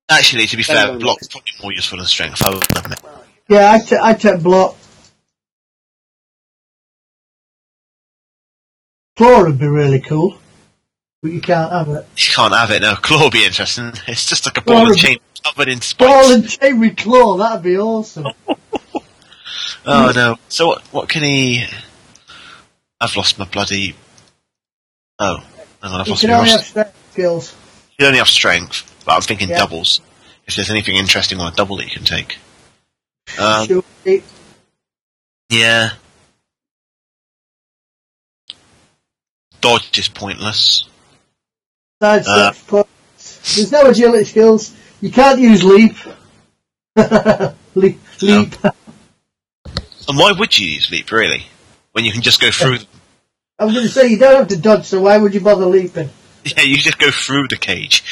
Actually, to be fair, don't block's probably more useful than strength. I would admit. Yeah, I'd, t- I'd block. Claw would be really cool, but you can't have it. You can't have it now. Claw would be interesting. (laughs) It's just like a Well, ball and chain covered in Ball spikes. and chain with claw, that'd be awesome. (laughs) Oh no. So what? What can he? I've lost my bloody. Oh, hang on. I've You lost can my. only have strength skills. You only have strength. but I'm thinking Yeah. doubles. If there's anything interesting on a double that you can take. Um, Sure. Yeah. Dodge is pointless. sidestep points. Uh, There's no agility skills. You can't use leap. (laughs) leap. leap. And why would you use leap, really? When you can just go through. I was going to say you don't have to dodge, so why would you bother leaping? (laughs) Yeah, you just go through the cage.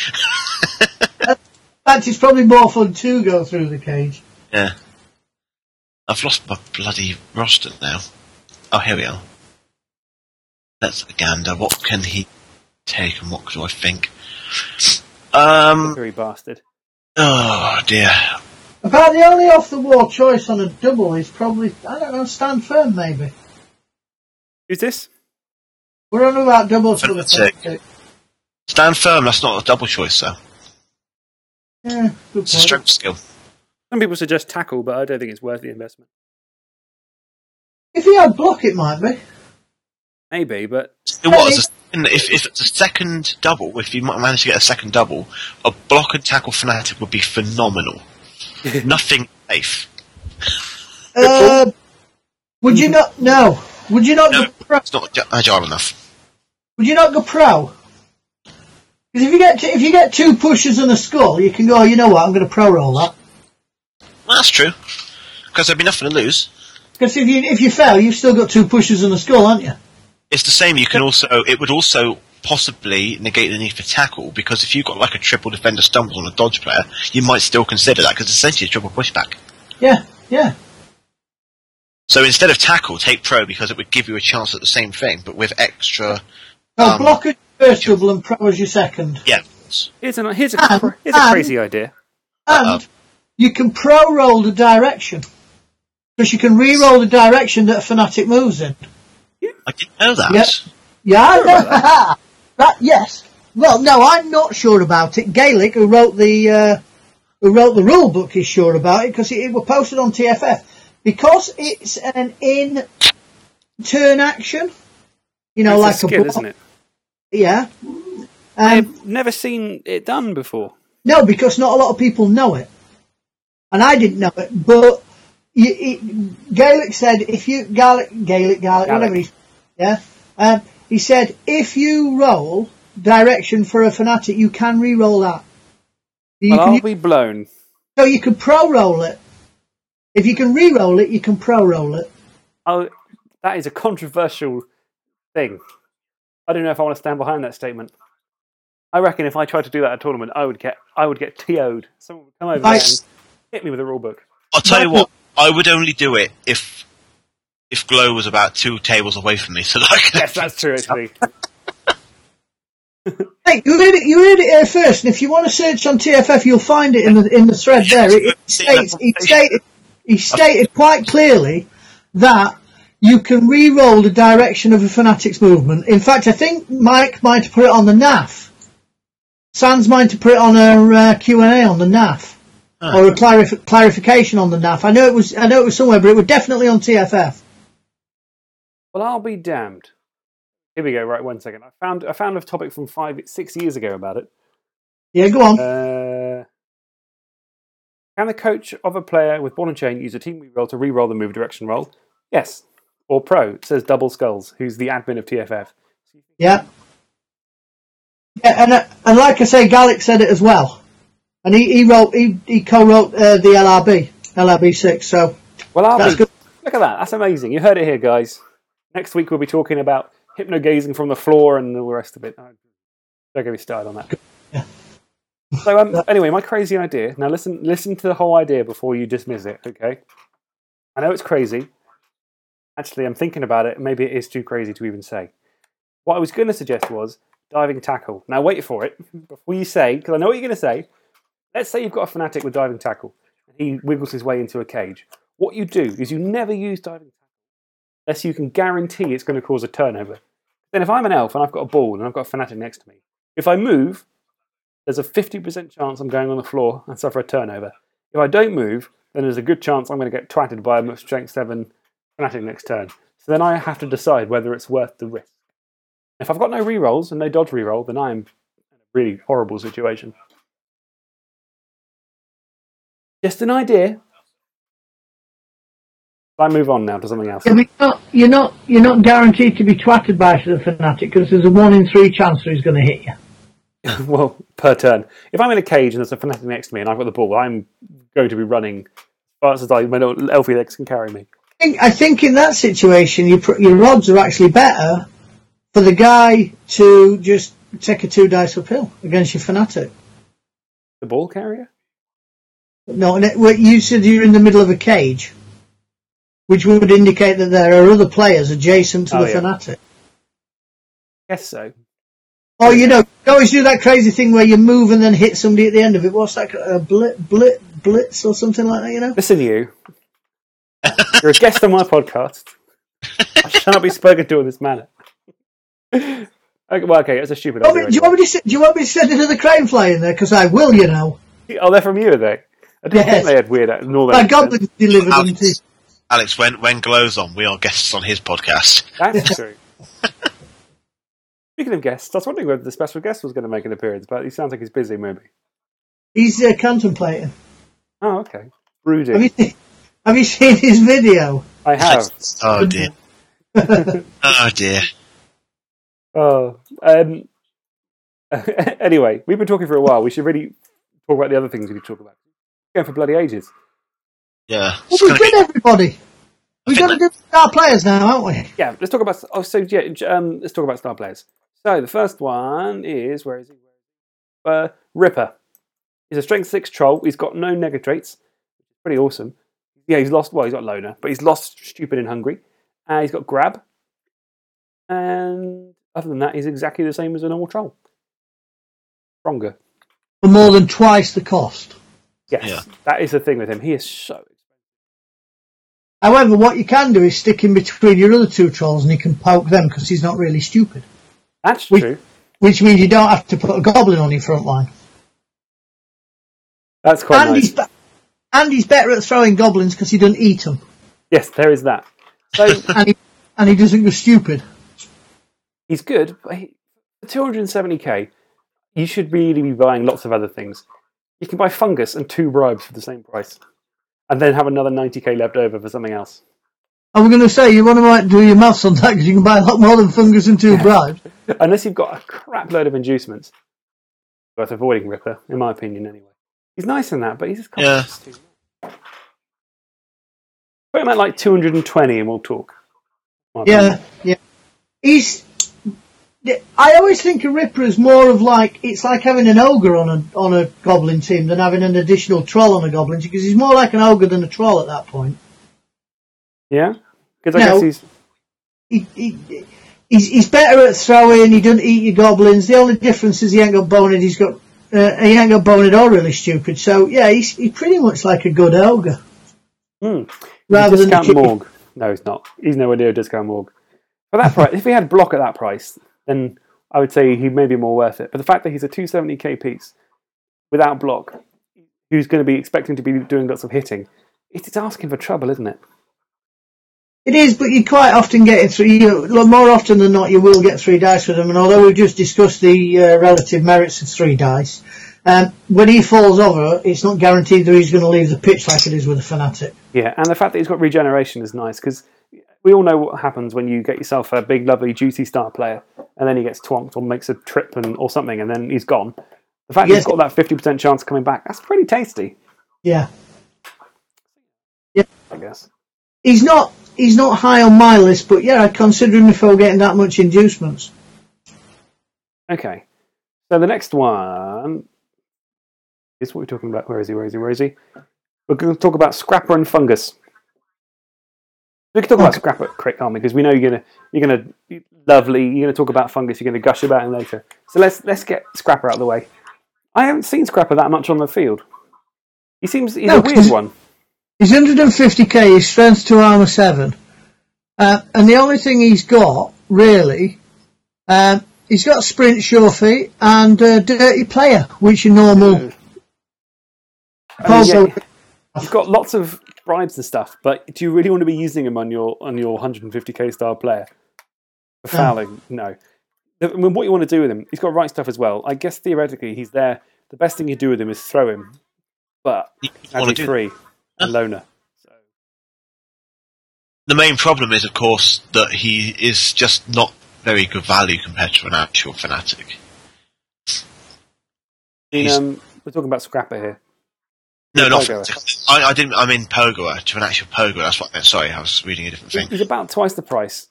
In fact, it's probably more fun to go through the cage. Yeah. I've lost my bloody roster now. Oh, here we are. Let's gander. What can he take and what do I think? Um. Very bastard. Oh dear. About the only off the wall choice on a double is probably I don't know, stand firm maybe. Who's this? We're on about doubles for the Fanatic. Stand firm. That's not a double choice, though. Yeah, good It's a strength skill. Some people suggest tackle, but I don't think it's worth the investment. If he had block, it might be. Maybe, but It was a, if if it's a second double. If you might manage to get a second double, a block and tackle fanatic would be phenomenal. (laughs) Nothing safe. Uh, would you not? No. Would you not No, go pro? it's not agile enough. Would you not go pro? Because if you get t- if you get two pushes and a skull, you can go. "Oh, You know what? I'm going to pro roll that. Well, that's true. Because there'd be nothing to lose. Because if you if you fail, you've still got two pushes and a skull, haven't you? It's the same. You can also. It would also possibly negate the need for tackle because if you've got like a triple defender stumble on a dodge player, you might still consider that because it's essentially a triple pushback. Yeah, yeah. So instead of tackle, take pro because it would give you a chance at the same thing, but with extra. So Um, block as your first double and pro as your second. Yeah. here's a here's a And- here's a and- crazy idea. And Uh-oh. you can pro roll the direction. Because you can re-roll the direction that a fanatic moves in. I didn't know that. Yep. Yeah, that (laughs) yes. Well, no, I'm not sure about it. Gaelic, who wrote the uh, who wrote the rule book, is sure about it because it, it was posted on TFF because it's an in turn action. You know, It's like a skill, block. isn't it? Yeah. Um, I've never seen it done before. No, because not a lot of people know it, and I didn't know it. But you, it, Gaelic said if you Gaelic, Gaelic, Gaelic, whatever Gaelic. he, yeah, um, he said if you roll direction for a fanatic, you can re-roll that. You Well, can, I'll be blown. so you can pro roll it. If you can re-roll it, you can pro roll it. Oh, that is a controversial thing. I don't know if I want to stand behind that statement. I reckon if I tried to do that at a tournament, I would get I would get TO'd. Someone would come over I- and hit me with a rule book. I'll tell you what. I would only do it if if Glow was about two tables away from me, so that I could. Yes, that's true. Actually, (laughs) Hey, you read it. You read it here first, and if you want to search on TFF, you'll find it in the in the thread there. It, it states he stated he stated quite clearly that you can re-roll the direction of a fanatic's movement. In fact, I think Mike might have put it on the NAF. Sans might have put it on a uh, Q and A on the NAF, or a clarif- clarification on the NAF. I know it was I know it was somewhere, but it was definitely on TFF. Well, I'll be damned. Here we go. Right, one second. I found I found a topic from five six years ago about it. Yeah, go on. Uh, can the coach of a player with ball and chain use a team reroll to reroll the move direction roll? Yes. Or pro, says Double Skulls, who's the admin of TFF. Yeah. Yeah, and uh, and like I say, Gallic said it as well, and he he wrote he, he co-wrote uh, the LRB LRB six. So Well, I'll That's be, good. look at that. That's amazing. You heard it here, guys. Next week we'll be talking about hypnogazing from the floor and all the rest of it. Don't get me started on that. Yeah. (laughs) So um, anyway, my crazy idea. Now listen, listen to the whole idea before you dismiss it. Okay. I know it's crazy. Actually, I'm thinking about it. Maybe it is too crazy to even say. What I was going to suggest was diving tackle. Now wait for it (laughs) before you say, because I know what you're going to say. Let's say you've got a fanatic with diving tackle, and he wiggles his way into a cage. What you do is you never use diving tackle unless you can guarantee it's going to cause a turnover. Then if I'm an elf and I've got a ball and I've got a fanatic next to me, if I move, there's a 50% chance I'm going on the floor and suffer a turnover. If I don't move, then there's a good chance I'm going to get twatted by a strength 7 fanatic next turn. So then I have to decide whether it's worth the risk. If I've got no rerolls and no dodge reroll, then I'm in a really horrible situation. Just an idea. I move on now to something else. Yeah, you're not, you're not, you're not guaranteed to be twatted by the fanatic because there's a one in three chance that he's going to hit you. (laughs) well, per turn. If I'm in a cage and there's a fanatic next to me and I've got the ball, I'm going to be running as fast as I, my little elfie legs can carry me. I think, I think in that situation, your, odds are actually better for the guy to just take a two dice uphill against your fanatic. The ball carrier? No, and it, you said you're in the middle of a cage, which would indicate that there are other players adjacent to Oh, the yeah. fanatic. Guess so. Oh, you know, you always do that crazy thing where you move and then hit somebody at the end of it. What's that? A blit, blit, blitz or something like that? You know? Listen, you. You're a guest on my podcast. I shall not be spoken to in this manner. okay, well, okay, that's a stupid Do you, idea. want me, do, you want me to, se- do you want me to send another crane fly in there? Because I will, you know. anyway. Oh, they're from you, are they? I didn't Yes. think they had weird uh, northern My accents. goblins delivered them to. Alex, Alex, when when Glow's on, we are guests on his podcast. That's true. Speaking of guests, I was wondering whether the special guest was going to make an appearance, but he sounds like he's busy, maybe. He's uh, contemplating. Oh, okay. Brooding. Have you, seen- have you seen his video? I have. Oh dear. oh dear. Oh, um, (laughs) anyway, we've been talking for a while. We should really talk about the other things we could talk about. Going for bloody ages. Yeah. Well, we gonna did be, everybody. We've got to do star players now, haven't we? Yeah, let's talk about. Oh, so yeah, um, let's talk about star players. So the first one is where is he? Uh, Ripper. He's a strength six troll. He's got no nega traits. Pretty awesome. Yeah, he's lost. Well, he's got loner, but he's lost stupid and hungry. Uh, he's got grab, and other than that, he's exactly the same as a normal troll. Stronger. For more than twice the cost. Yes, Yeah. that is the thing with him. He is so. However, what you can do is stick him between your other two trolls and you can poke them because he's not really stupid. That's We- true. Which means you don't have to put a goblin on your front line. That's quite and, nice. he's and he's better at throwing goblins because he doesn't eat them. Yes, there is that. So (laughs) And he, and he doesn't go stupid. he's good, but he, 270k, you should really be buying lots of other things. You can buy fungus and two bribes for the same price, and then have another 90k left over for something else. I was going to say, you want to might do your maths on that because you can buy a lot more than fungus and two bribes. (laughs) Unless you've got a crap load of inducements. Worth avoiding Ripper, in my opinion, anyway. He's nice in that, but he's just Yeah. too much. Put him at like 220 and we'll talk. My Yeah, opinion. yeah. He's. I always think a Ripper is more of like it's like having an ogre on a on a goblin team than having an additional troll on a goblin team because he's more like an ogre than a troll at that point. Yeah? Because I No. guess he's. He, he, he's he's better at throwing. He doesn't eat your goblins. The only difference is he ain't got boned. He's got uh, he ain't got boned or really stupid. So yeah, he's he's pretty much like a good ogre Hmm. rather than discount. Morg. No, he's not. He's nowhere near a discount Morg. For that price, if he had block at that price, then I would say he may be more worth it. But the fact that he's a 270k piece without block, who's going to be expecting to be doing lots of hitting, it's asking for trouble, isn't it? It is, but you quite often get it three. You, more often than not, you will get three dice with them. And although we've just discussed the uh, relative merits of three dice, um, when he falls over, it's not guaranteed that he's going to leave the pitch like it is with a fanatic. Yeah, and the fact that he's got regeneration is nice because we all know what happens when you get yourself a big, lovely, juicy star player and then he gets twonked or makes a trip and, or something and then he's gone. The fact Yes. he's got that 50% chance of coming back, that's pretty tasty, Yeah. Yeah, I guess. he's not. He's not high on my list, but yeah, I'd consider him if I were getting that much inducements. Okay. So the next one is what we're talking about. Where is he? Where is he? Where is he? We're going to talk about Scrapper and Fungus. We can talk about. Scrapper quick, aren't we? Because we know you're gonna you're gonna lovely. You're gonna talk about Fungus. You're gonna gush about him later. So let's let's get Scrapper out of the way. I haven't seen Scrapper that much on the field. He seems he's No, a weird 'cause- one. He's 150k. His strength to armor seven, uh, and the only thing he's got really, um, he's got sprint, sure feet, and uh, dirty player, which are normal. I mean, Also, yeah, You've got lots of bribes and stuff, but do you really want to be using him on your on your 150k star player for No. fouling? No. I mean, what you want to do with him? He's got right stuff as well. I guess theoretically, he's there. The best thing you do with him is throw him. but You it's wanna actually do- free and loner. So The main problem is, of course, that he is just not very good value compared to an actual fanatic. I mean, um, we're talking about Scrapper here. No, not Pogo. fanatic. I, I didn't. I mean Pogoer uh, to an actual Pogo. That's what I meant. Sorry, I was reading a different He's thing. he's about twice the price.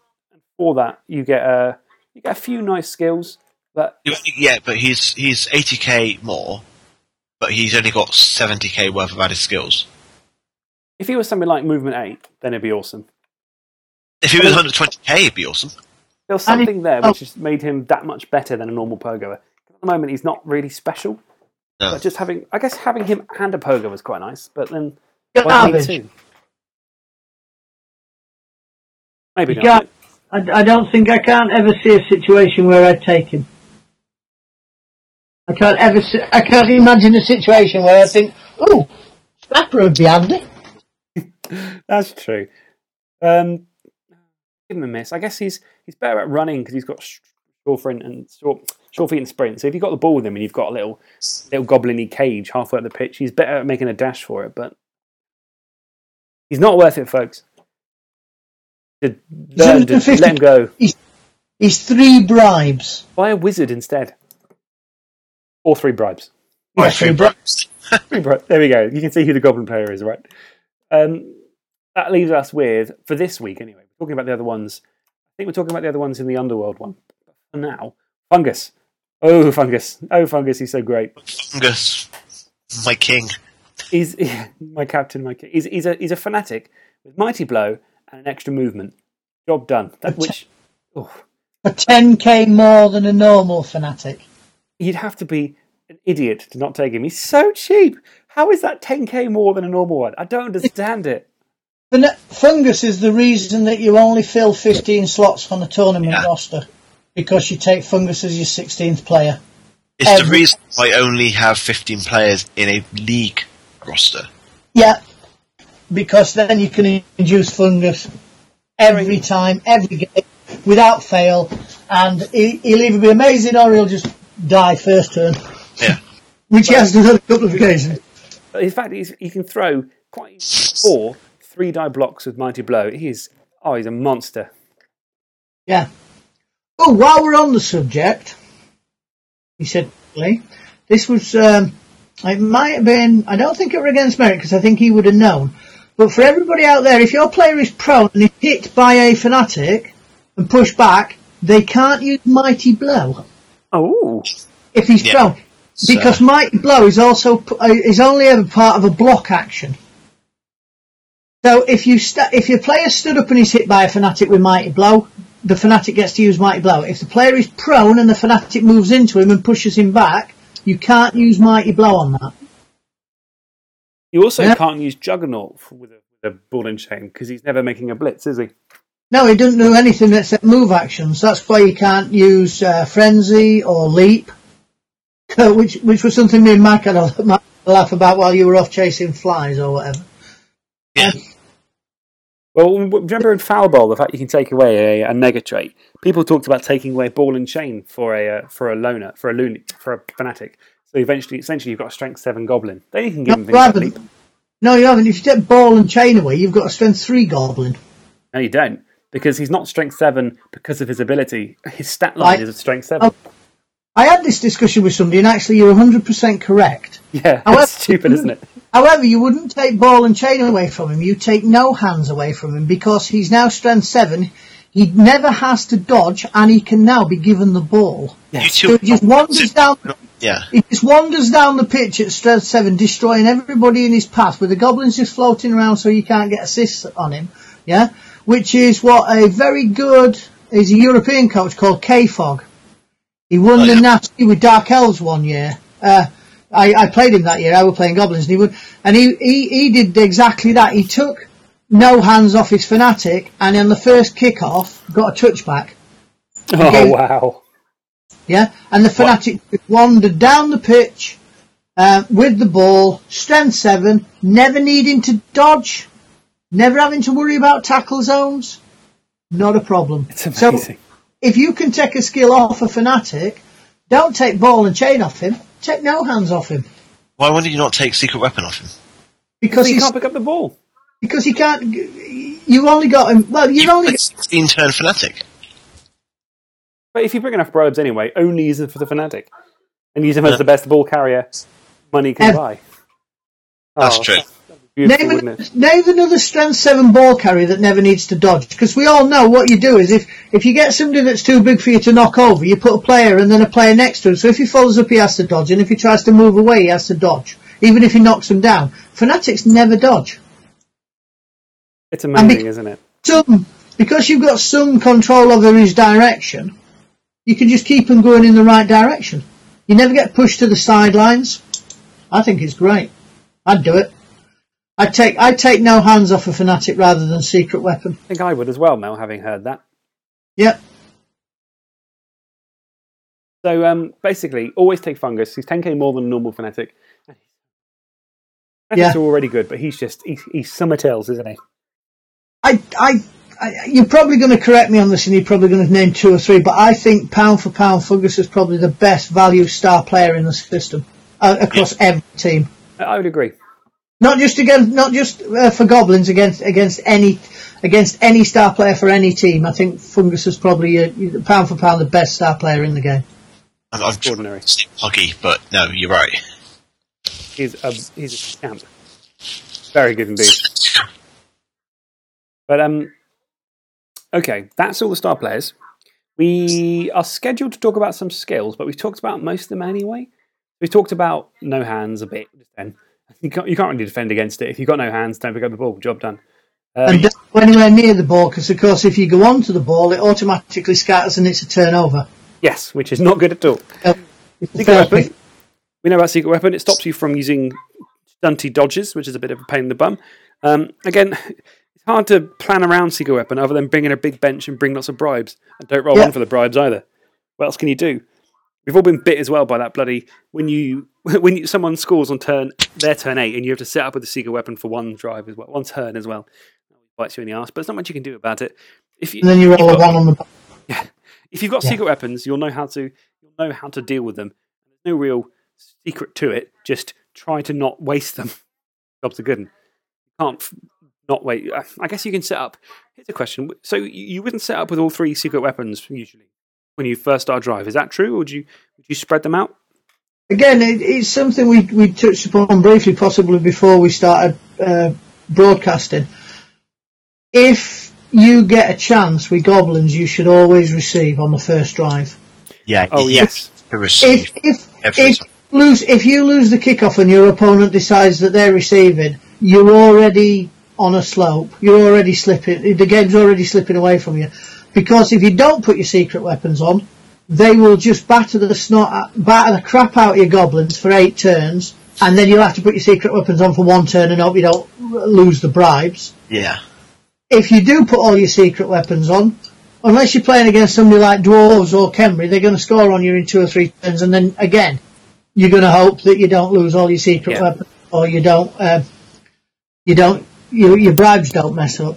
For that, you get a you get a few nice skills, but Yeah, but he's he's 80k more, but he's only got 70k worth of added skills. if he was something like Movement Eight, then it'd be awesome. If he was 120k, it'd be awesome. There was something there oh. which has made him that much better than a normal Pogoer. At the moment, he's not really special. No. But just having, I guess, having him and a Pogo was quite nice. But then, why need Garbage. two? Maybe You not. can't, I, I don't think I can't ever see a situation where I'd take him. I can't ever see, I can't imagine a situation where I think, oh, Scrapper would be handy. (laughs) That's true. Um, give him a miss. I guess he's he's better at running because he's got sh- short feet and short, short feet and sprint. So if you've got the ball with him and you've got a little little goblin-y cage halfway up the pitch, he's better at making a dash for it. But he's not worth it, folks. To learn to let him go. He's three bribes. Buy a wizard instead, or three bribes. Three three bribes. (laughs) Three bribes. There we go. You can see who the goblin player is, right? Um, that leaves us with for this week anyway. We're talking about the other ones. I think we're talking about the other ones in the underworld one. For now, fungus. Oh, fungus. Oh, fungus. He's so great. Fungus, my king. He's (laughs) my captain. My he's he's a he's a fanatic with mighty blow and an extra movement. Job done. (laughs) That which. Oh, For 10k more than a normal fanatic. you'd have to be an idiot to not take him. He's so cheap. How is that 10k more than a normal one? I don't understand it. Fun- Fungus is the reason that you only fill 15 slots on a tournament Yeah. roster. Because you take Fungus as your 16th player. It's the Every- reason I only have 15 players in a league roster. Yeah, because then you can induce fungus every time, every game, without fail, and he, he'll either be amazing or he'll just die first turn, Yeah. (laughs) which he has done on a couple of occasions. But in fact, he's, he can throw quite four three die blocks with mighty blow. He's oh, he's a monster. Yeah. Oh, while we're on the subject, he said, this was, um, it might have been, I don't think it were against Merrick because I think he would have known. But for everybody out there, if your player is prone and is hit by a fanatic and pushed back, they can't use Mighty Blow Oh, if he's Yeah. prone. So- Because Mighty Blow is also, uh, is only ever part of a block action. So if you sta if your player stood up and is hit by a fanatic with Mighty Blow, the fanatic gets to use Mighty Blow. If the player is prone and the fanatic moves into him and pushes him back, you can't use Mighty Blow on that. you also Yeah. can't use Juggernaut f- with a, with a ball and chain because he's never making a blitz, is he? No, he doesn't do anything except move actions. That's why you can't use uh, Frenzy or Leap, (laughs) which which was something me and Mike had a had (laughs) a laugh about while you were off chasing flies or whatever. Yeah. Well, remember in Foul Ball, the fact you can take away a, a mega trait. People talked about taking away ball and chain for a uh, for a loner, for a loony, for a fanatic. So eventually, essentially, you've got a strength seven goblin. Then you can give him No, things like rather leap. no, you haven't. If you take ball and chain away, you've got a strength three goblin. No, you don't, because he's not strength seven because of his ability. His stat line Right. is a strength seven. Oh. I had this discussion with somebody, and actually, you're 100% correct. (laughs) yeah, however- that's stupid, isn't it? However, you wouldn't take ball and chain away from him. You take no hands away from him because he's now strength seven. He never has to dodge, and he can now be given the ball. You So he just wanders down. yeah. He just wanders down the pitch at strength seven, destroying everybody in his path, with the goblins just floating around so you can't get assists on him. Yeah, which is what a very good. He's a European coach called K Fog. He won Oh, the yeah. nasty with Dark Elves one year. Uh, I, I played him that year. I was playing goblins, and he would, and he, he he did exactly that. He took no hands off his fanatic, and on the first kick-off, got a touchback. Oh Okay. wow! Yeah, and the fanatic wandered down the pitch uh, with the ball, strength seven, never needing to dodge, never having to worry about tackle zones. Not a problem. It's So amazing. if you can take a skill off a fanatic, don't take ball and chain off him. Take no hands off him. Why wouldn't you not take secret weapon off him? because he can't pick up the ball. because he can't. You've only got him. Well, you've You only. put 16 turn fanatic. But if you bring enough bribes anyway, only use them for the fanatic, and use him as the best ball carrier money can Ev- buy. That's Oh, true. Beautiful, Name, wouldn't an, it? name another strength seven ball carrier that never needs to dodge. Because we all know what you do is if, if you get somebody that's too big for you to knock over, you put a player and then a player next to him. So if he follows up, he has to dodge, and if he tries to move away, he has to dodge, even if he knocks him down. Fanatics never dodge. It's amazing, isn't it? Some because you've got some control over his direction, you can just keep him going in the right direction. You never get pushed to the sidelines. I think it's great. I'd do it. I'd take I'd take no hands off a fanatic rather than secret weapon. I think I would as well, Mel, having heard that. Yep. So um, basically, always take fungus. He's 10k more than a normal fanatic. Fanatics Yeah. are already good, but he's just he's, he's summer tails, isn't he? I, I, I, you're probably going to correct me on this, and you're probably going to name two or three, but I think pound for pound, Fungus is probably the best value star player in the system uh, across every team. I, I would agree. Not just against, not just uh, for goblins against against any against any star player for any team. I think Fungus is probably uh, pound for pound the best star player in the game. I've, I've Extraordinary. tried Huggy, but no, you're right. He's a he's a champ. Very good indeed. But um, okay, that's all the star players. We are scheduled to talk about some skills, but we've talked about most of them anyway. We talked about no hands a bit. Just then, you can't, you can't really defend against it if you've got no hands. Don't pick up the ball. Job done. Um, and don't go anywhere near the ball because, of course, if you go onto the ball, it automatically scatters and it's a turnover. yes, which is not good at all. Secret weapon. We know about secret weapon. It stops you from using stunty dodges, which is a bit of a pain in the bum. Um, again, it's hard to plan around secret weapon other than bring in a big bench and bring lots of bribes. And don't roll Yeah. one for the bribes either. What else can you do? We've all been bit as well by that bloody when you (laughs) when you, someone scores on turn their turn eight and you have to set up with a secret weapon for one drive as well, one turn as well. Bites you in the ass, but there's not much you can do about it. If you And then you roll a got- one on the. (laughs) yeah. If you've got Yeah. secret weapons, you'll know how to you'll know how to deal with them. There's no real secret to it. Just try to not waste them. (laughs) Jobs are good. You can't f- not wait. I guess you can set up. Here's a question. So you you wouldn't set up with all three secret weapons usually when you first start a drive. Is that true, or would you would you spread them out? Again, it, it's something we we touched upon briefly, possibly before we started uh, broadcasting. If you get a chance with goblins, you should always receive on the first drive. Yeah. Oh you yes. to receive If if if lose if you lose the kickoff and your opponent decides that they're receiving, you're already on a slope. You're already slipping. The game's already slipping away from you. Because if you don't put your secret weapons on, they will just batter the snot, batter the crap out of your goblins for eight turns, and then you'll have to put your secret weapons on for one turn and hope you don't lose the bribes. Yeah. If you do put all your secret weapons on, unless you're playing against somebody like dwarves or Khemri, they're going to score on you in two or three turns, and then again, you're going to hope that you don't lose all your secret Yeah. weapons, or you don't, uh, you don't, you, your bribes don't mess up.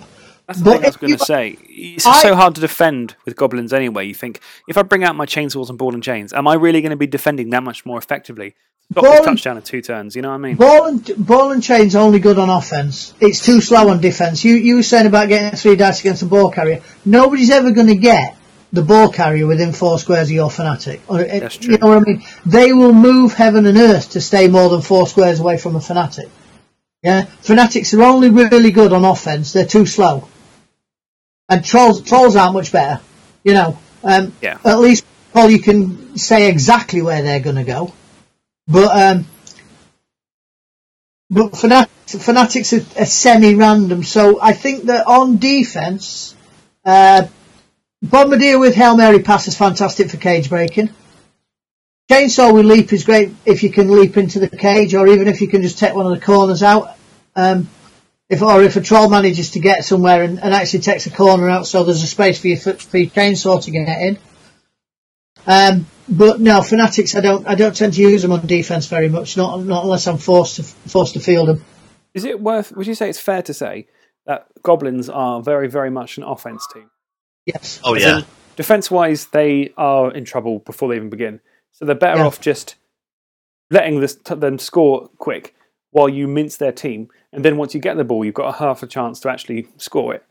That's the But thing I was going to say. It's I- so hard to defend with goblins anyway. You think if I bring out my chainsaws and ball and chains, am I really going to be defending that much more effectively? Stop Ball and- touchdown in two turns. You know what I mean? Ball and ball and chain's only good on offense. It's too slow on defense. You you were saying about getting three dice against a ball carrier. Nobody's ever going to get the ball carrier within four squares of your fanatic. It- eh, That's You know what I mean? They will move heaven and earth to stay more than four squares away from a fanatic. Yeah, fanatics are only really good on offense. They're too slow, and trolls trolls aren't much better. You know, um, Yeah. at least well, you can say exactly where they're going to go, but um, but fanatics, fanatics are, are semi-random. So I think that on defense, uh, bombardier with hail mary pass is fantastic for cage breaking. Chainsaw with leap is great if you can leap into the cage, or even if you can just take one of the corners out. Um, if or if a troll manages to get somewhere and, and actually takes a corner out, so there's a space for your foot- for your chainsaw to get in. Um, but no, fanatics, I don't I don't tend to use them on defense very much, not not unless I'm forced to forced to field them. Is it worth? Would you say it's fair to say that goblins are very, very much an offense team? Yes. Oh As yeah. defense-wise, they are in trouble before they even begin. So they're better Yeah. off just letting this, t- them score quick while you mince their team. And then once you get the ball, you've got a half a chance to actually score it.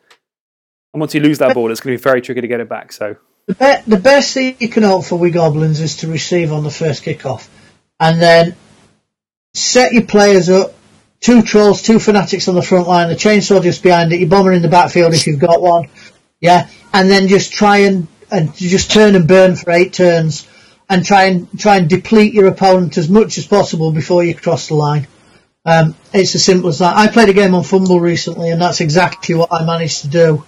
And once you lose that ball, it's going to be very tricky to get it back. So The, be- the best thing you can hope for with Goblins is to receive on the first kickoff, and then set your players up. Two trolls, two fanatics on the front line, the chainsaw just behind it, your bomber in the backfield if you've got one, yeah, and then just try and and just turn and burn for eight turns, and try and try and deplete your opponent as much as possible before you cross the line. Um, it's as simple as that. I played a game on FUMBBL recently, and that's exactly what I managed to do.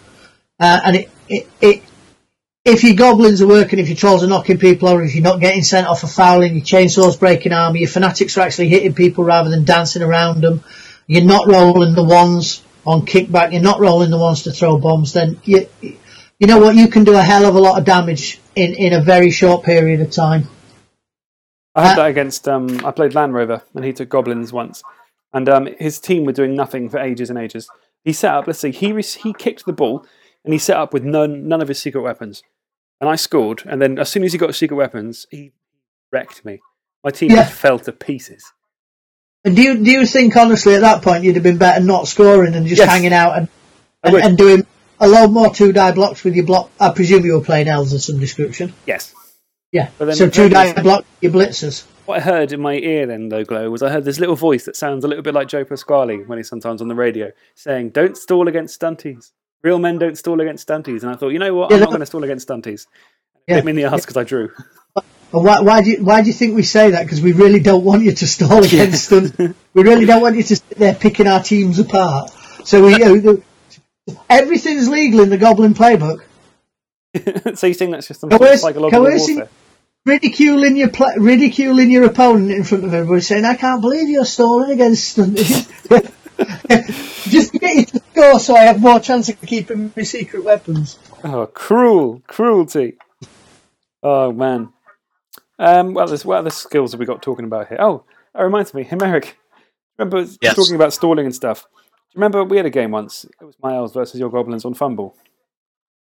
Uh, and it, it, it if your goblins are working, if your trolls are knocking people over, if you're not getting sent off for fouling, your chainsaw's breaking armor, your fanatics are actually hitting people rather than dancing around them, you're not rolling the ones on kickback, you're not rolling the ones to throw bombs, then you, you know what, you can do a hell of a lot of damage in, in a very short period of time. I had Uh, that against. Um, I played Land Rover, and he took goblins once, and um, his team were doing nothing for ages and ages. He set up. Let's see. He re- he kicked the ball, and he set up with none none of his secret weapons, and I scored. And then as soon as he got his secret weapons, he wrecked me. My team Yeah. just fell to pieces. And do you, do you think honestly at that point you'd have been better not scoring and just Yes. hanging out and, and, and doing a lot more two die blocks with your block? I presume you were playing elves of some description. Yes. Yeah. But then so two die block your blitzers. What I heard in my ear then, though, Glow, was I heard this little voice that sounds a little bit like Joe Pasquale when he's sometimes on the radio saying, Don't stall against stunties. Real men don't stall against stunties. And I thought, you know what? Yeah, I'm not going to stall against stunties. Yeah. Hit me in the ass because I drew. Why, why do you, why do you think we say that? Because we really don't want you to stall (laughs) against them. We really don't want you to sit there picking our teams apart. So we, uh, the- everything's legal in the Goblin playbook. (laughs) so you think that's just some sort of Coerc- psychological coercing- warfare? Ridiculing your pla ridiculing your opponent in front of everybody, saying, "I can't believe you're stalling against them." (laughs) Just to get you to score, so I have more chance of keeping my secret weapons. Oh, cruel, cruelty. Oh, man. Um, well, there's, what other skills have we got talking about here? Oh, that reminds me, Himeric. Remember Yes. talking about stalling and stuff? Do you remember we had a game once? It was my elves versus your goblins on FUMBBL.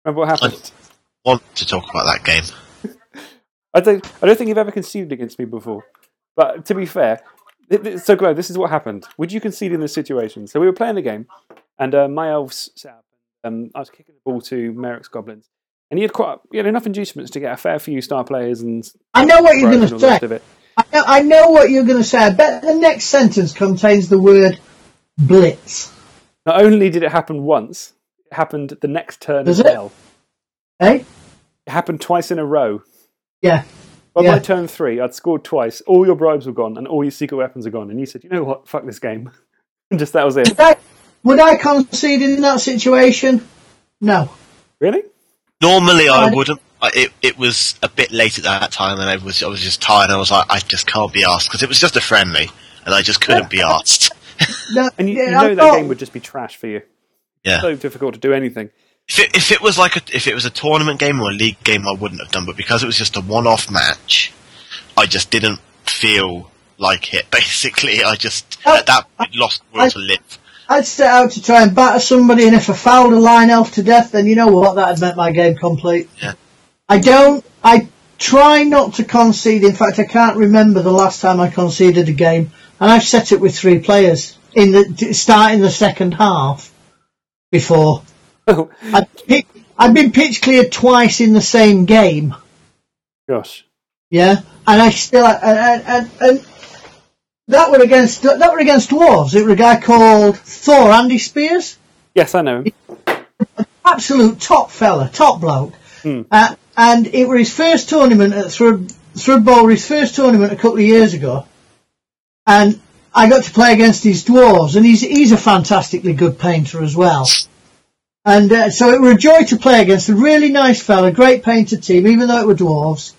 Remember what happened? I Want to talk about that game? I don't, I don't think you've ever conceded against me before. But to be fair, so Glow, this is what happened. Would you concede in this situation? So we were playing the game, and uh, my elves set up. Um, I was kicking the ball to Merrick's goblins, and he had quite he had enough inducements to get a fair few star players and I know what you're going to say. I know, I know what you're going to say. I bet the next sentence contains the word blitz. Not only did it happen once, it happened the next turn Does as it? well. Eh? It happened twice in a row. Yeah. By Yeah. my turn three, I'd scored twice. All your bribes were gone, and all your secret weapons are gone. And you said, "You know what? Fuck this game." and (laughs) just that was it. Would I, would I concede in that situation? No. Really? Normally, I Right. wouldn't. It it was a bit late at that time, and I was I was just tired. I was like, I just can't be asked because it was just a friendly, and I just couldn't be asked. (laughs) no And you, yeah, you know I'm that not- game would just be trash for you. Yeah. So difficult to do anything. If it, if it was like a, if it was a tournament game or a league game, I wouldn't have done. But because it was just a one-off match, I just didn't feel like it. (laughs) Basically, I just Oh, at that point lost will I- to live. I'd set out to try and batter somebody, and if I fouled a line elf to death, then you know what? That'd make my game complete. Yeah. I don't. I try not to concede. In fact, I can't remember the last time I conceded a game, and I've set it with three players in the starting the second half. Before (laughs) I've, pick, I've been pitch cleared twice in the same game. gosh. Yeah, and I still and and, and, and that were against that were against dwarves. It was a guy called Thor Andy Spears. Yes, I know. Him. (laughs) Absolute top fella, top bloke. Hmm. Uh, and it was his first tournament at Thrub, Thrub Bowl, his first tournament a couple of years ago. And I got to play against his dwarves, and he's, he's a fantastically good painter as well. And uh, so it was a joy to play against a really nice fella, great painted team, even though it were dwarves.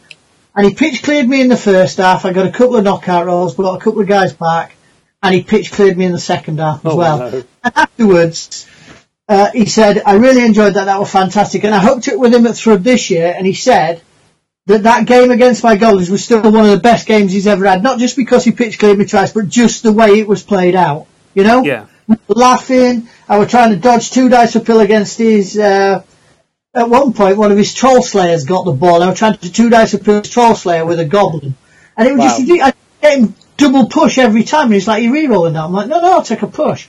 And he pitch cleared me in the first half. I got a couple of knockout rolls, but got a couple of guys back. And he pitch cleared me in the second half as Oh, well. no. And afterwards, uh, he said, I really enjoyed that. That was fantastic. And I hooked it with him at Thrub this year. And he said that that game against my goalies was still one of the best games he's ever had. Not just because he pitch cleared me twice, but just the way it was played out. You know? Yeah. Laughing. I was trying to dodge two dice uphill against his, uh, at one point, one of his troll slayers got the ball. I was trying to two dice uphill his troll slayer with a goblin. And it was Wow. just, I get him double push every time. And he's like, "You re-rolling that?" I'm like, "No, no, I'll take a push."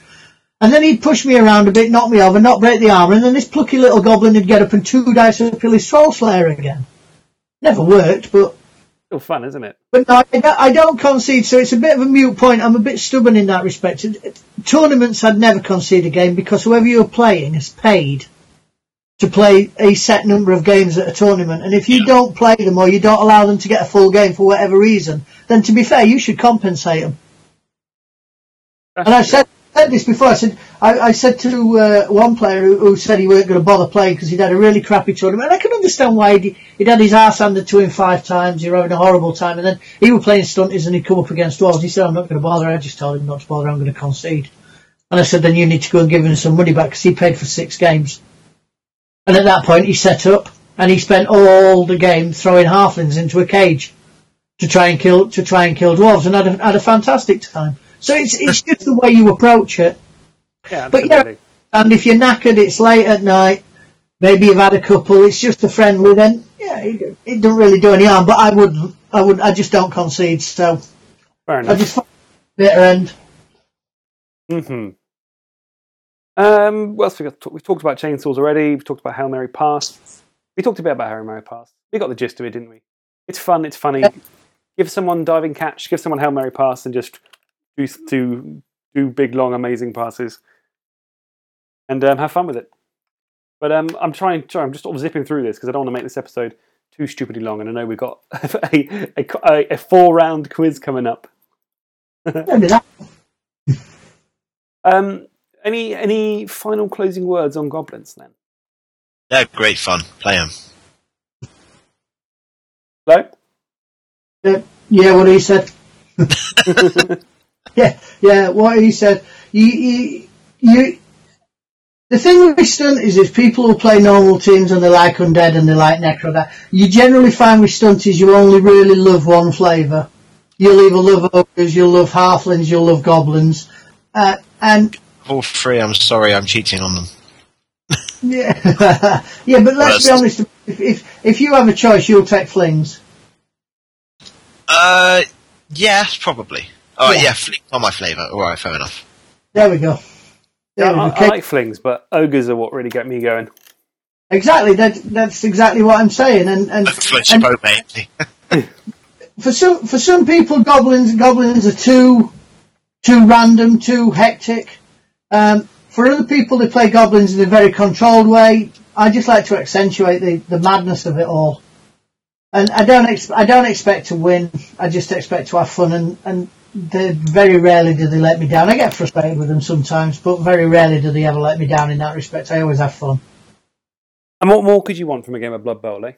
And then he'd push me around a bit, knock me over, not break the armor, and then this plucky little goblin would get up and two dice kill his troll slayer again. Never worked, but Still fun, isn't it? but no, I don't- I don't concede, so it's a bit of a mute point. I'm a bit stubborn in that respect. Tournaments, I'd never concede a game because whoever you're playing is paid to play a set number of games at a tournament. And if you don't play them or you don't allow them to get a full game for whatever reason, then to be fair, you should compensate them. That's And I've said, said this before. I said I, I said to uh, one player who, who said he weren't going to bother playing because he'd had a really crappy tournament. And I can understand why he'd, he'd had his arse handed to him five times. He was having a horrible time, and then he was playing stunties and he'd come up against dwarves. He said, "I'm not going to bother." I just told him not to bother. I'm going to concede. And I said, "Then you need to go and give him some money back because he paid for six games." And at that point, he set up and he spent all the game throwing halflings into a cage to try and kill to try and kill dwarves, and had a, had a fantastic time. So it's it's just the way you approach it. Yeah, But yeah, and if you're knackered, it's late at night. Maybe you've had a couple. It's just a friendly. Then yeah, it, it doesn't really do any harm. But I would, I would, I just don't concede. So Fair I enough. just find it bitter end. hmm Um, what else we got? talk- We've talked about chainsaws already. We've talked about Hail Mary Pass. We talked a bit about Hail Mary Pass. We got the gist of it, didn't we? It's fun. It's funny. Give someone diving catch. Give someone Hail Mary Pass, and just do do do big, long, amazing passes, and um, have fun with it. But um, I'm trying. Sorry, I'm just sort of zipping through this because I don't want to make this episode too stupidly long, and I know we've got (laughs) a a, a, a four round quiz coming up. (laughs) Um, any any final closing words on goblins then? They're great fun. Play them. Hello. Uh, yeah, what he said. (laughs) yeah, yeah, what he said. You, you, you. The thing with stunt is, if people who play normal teams and they like undead and they like necro, that you generally find with stunt is you only really love one flavour. You'll either love ogres, you'll love halflings, you'll love goblins, uh, and All three, I'm sorry, I'm cheating on them. yeah, (laughs) yeah. But let's be honest. If, if if you have a choice, you'll take flings. Uh, yes, probably. Oh, Yeah. yeah, flick on my flavour. Alright, fair enough. There we go. There Yeah, we I, go. I like flings, but ogres are what really get me going. Exactly. That, that's exactly what I'm saying. And and, Floats your and boat, (laughs) for some for some people, goblins goblins are too too random, too hectic. Um, for other people, they play goblins in a very controlled way. I just like to accentuate the, the madness of it all. And I don't ex- I don't expect to win. I just expect to have fun. And and they very rarely do they let me down. I get frustrated with them sometimes, but very rarely do they ever let me down in that respect. I always have fun. And what more could you want from a game of Blood Bowl, eh?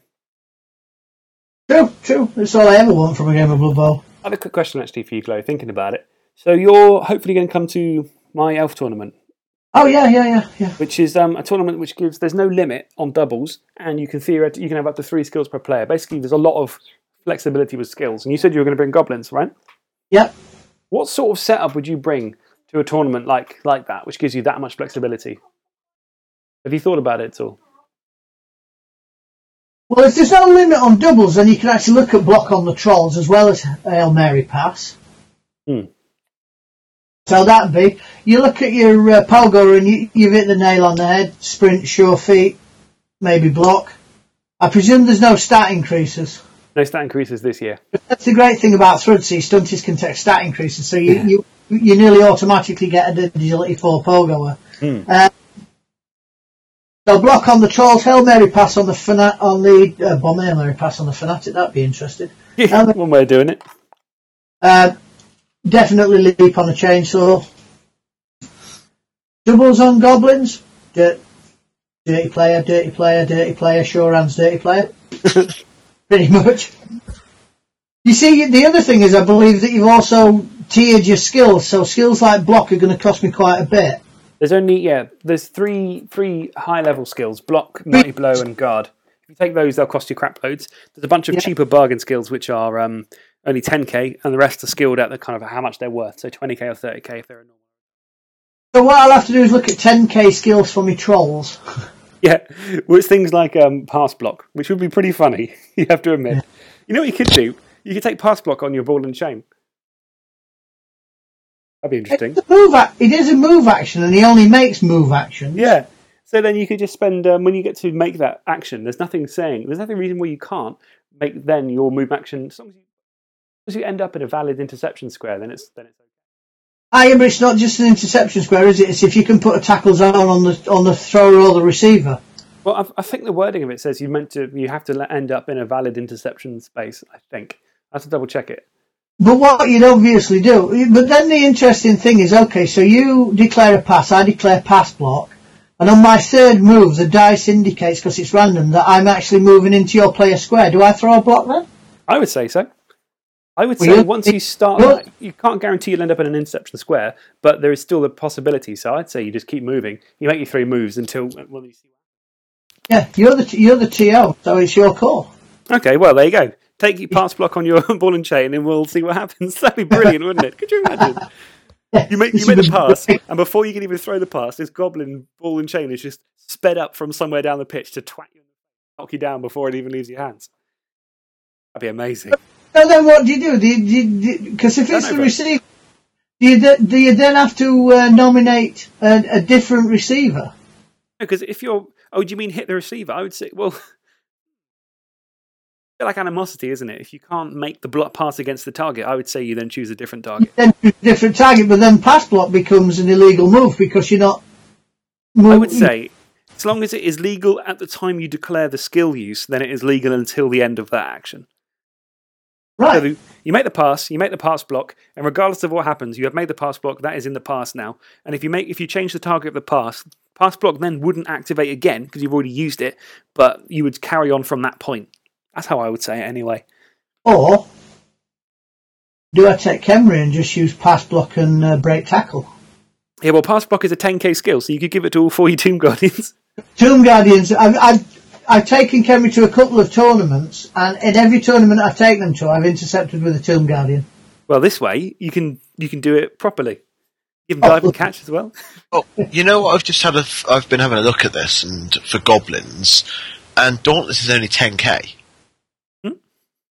True, true. That's all I ever want from a game of Blood Bowl. I have a quick question actually for you, Chloe, thinking about it. So you're hopefully going to come to my elf tournament, Oh yeah, yeah, yeah, yeah. which is um, a tournament which gives there's no limit on doubles, and you can theoret- you can have up to three skills per player. Basically, there's a lot of flexibility with skills. And you said you were going to bring goblins, right? Yep. What sort of setup would you bring to a tournament like like that, which gives you that much flexibility? Have you thought about it at all? Well, if there's no limit on doubles, then you can actually look at block on the trolls as well as Hail Mary pass. Hmm. So that'd be you look at your uh, Pogo and you, you've hit the nail on the head. Sprint, sure feet, maybe block. I presume there's no stat increases. No stat increases this year. That's the great thing about Thrudsy. Stunties can take stat increases, so you, you you nearly automatically get a agility four Pogoer. Hmm. Uh, so block on the trolls, Hail Mary pass on the fana- on the uh, bomb Hail Mary pass on the fanatic. That'd be interesting. Um, One way of doing it. Uh, definitely leap on a chainsaw. Doubles on goblins. Dirt, dirty player, dirty player, dirty player. Sure hands, dirty player. (laughs) Pretty much. You see, the other thing is, I believe that you've also tiered your skills. So skills like block are going to cost me quite a bit. There's only yeah. There's three three high level skills: block, mighty blow, and guard. If you take those, they'll cost you crap loads. There's a bunch of Yeah. cheaper bargain skills which are um, only 10k, and the rest are skilled at the kind of how much they're worth. So 20k or 30k if they're a normal. So what I'll have to do is look at 10k skills for me trolls. (laughs) (laughs) Yeah, well, it's things like um, pass block, which would be pretty funny. (laughs) You have to admit. You know what you could do? You could take pass block on your ball and chain. That'd be interesting. It's a move is a move action, and he only makes move actions. Yeah. So then you could just spend um, when you get to make that action. There's nothing saying. There's nothing reason why you can't make then your move action. As long as you, as you end up in a valid interception square, then it's then it's. Ah, yeah, but it's not just an interception square, is it? It's if you can put a tackle zone on the on the thrower or the receiver. Well, I, I think the wording of it says you meant to. You have to end up in a valid interception space. I think I have to double check it. But what you'd obviously do, but then the interesting thing is, okay, so you declare a pass, I declare pass block, and on my third move, the dice indicates, because it's random, that I'm actually moving into your player square. Do I throw a block then? I would say so. I would say once you start, that, you can't guarantee you'll end up in an interception square, but there is still a possibility. So I'd say you just keep moving. You make your three moves until uh, well, you see. Yeah, you're the you're the TO, so it's your call. Okay, well there you go. Take your pass block on your (laughs) ball and chain, and we'll see what happens. (laughs) That'd be brilliant, wouldn't it? Could you imagine? You make you make the pass, and before you can even throw the pass, this goblin ball and chain is just sped up from somewhere down the pitch to twat you, knock you down before it even leaves your hands. That'd be amazing. So then what do you do? Do you, because if it's the receiver, do you, do you then have to uh, nominate a, a different receiver? Because if you're, oh, do you mean hit the receiver? I would say, well, it's a bit like animosity, isn't it? If you can't make the block pass against the target, I would say you then choose a different target. Then choose a different target, but then pass block becomes an illegal move because you're not. I would say, as long as it is legal at the time you declare the skill use, then it is legal until the end of that action. Right. So you make the pass, you make the pass block, and regardless of what happens, you have made the pass block. That is in the pass now. And if you make, if you change the target of the pass, pass block then wouldn't activate again because you've already used it. But you would carry on from that point. That's how I would say it anyway. Or do I take Khemri and just use pass block and uh, break tackle? Yeah, well, pass block is a 10k skill, so you could give it to all four your Tomb Guardians. Tomb Guardians. I've, I've I've taken Khemri to a couple of tournaments, and in every tournament I've taken them to, I've intercepted with a Tomb Guardian. well, this way you can you can do it properly. Give them dive and catch as well. Oh, you know what? I've just had a. f- I've been having a look at this, and for goblins, and Dauntless is only 10k. Hmm?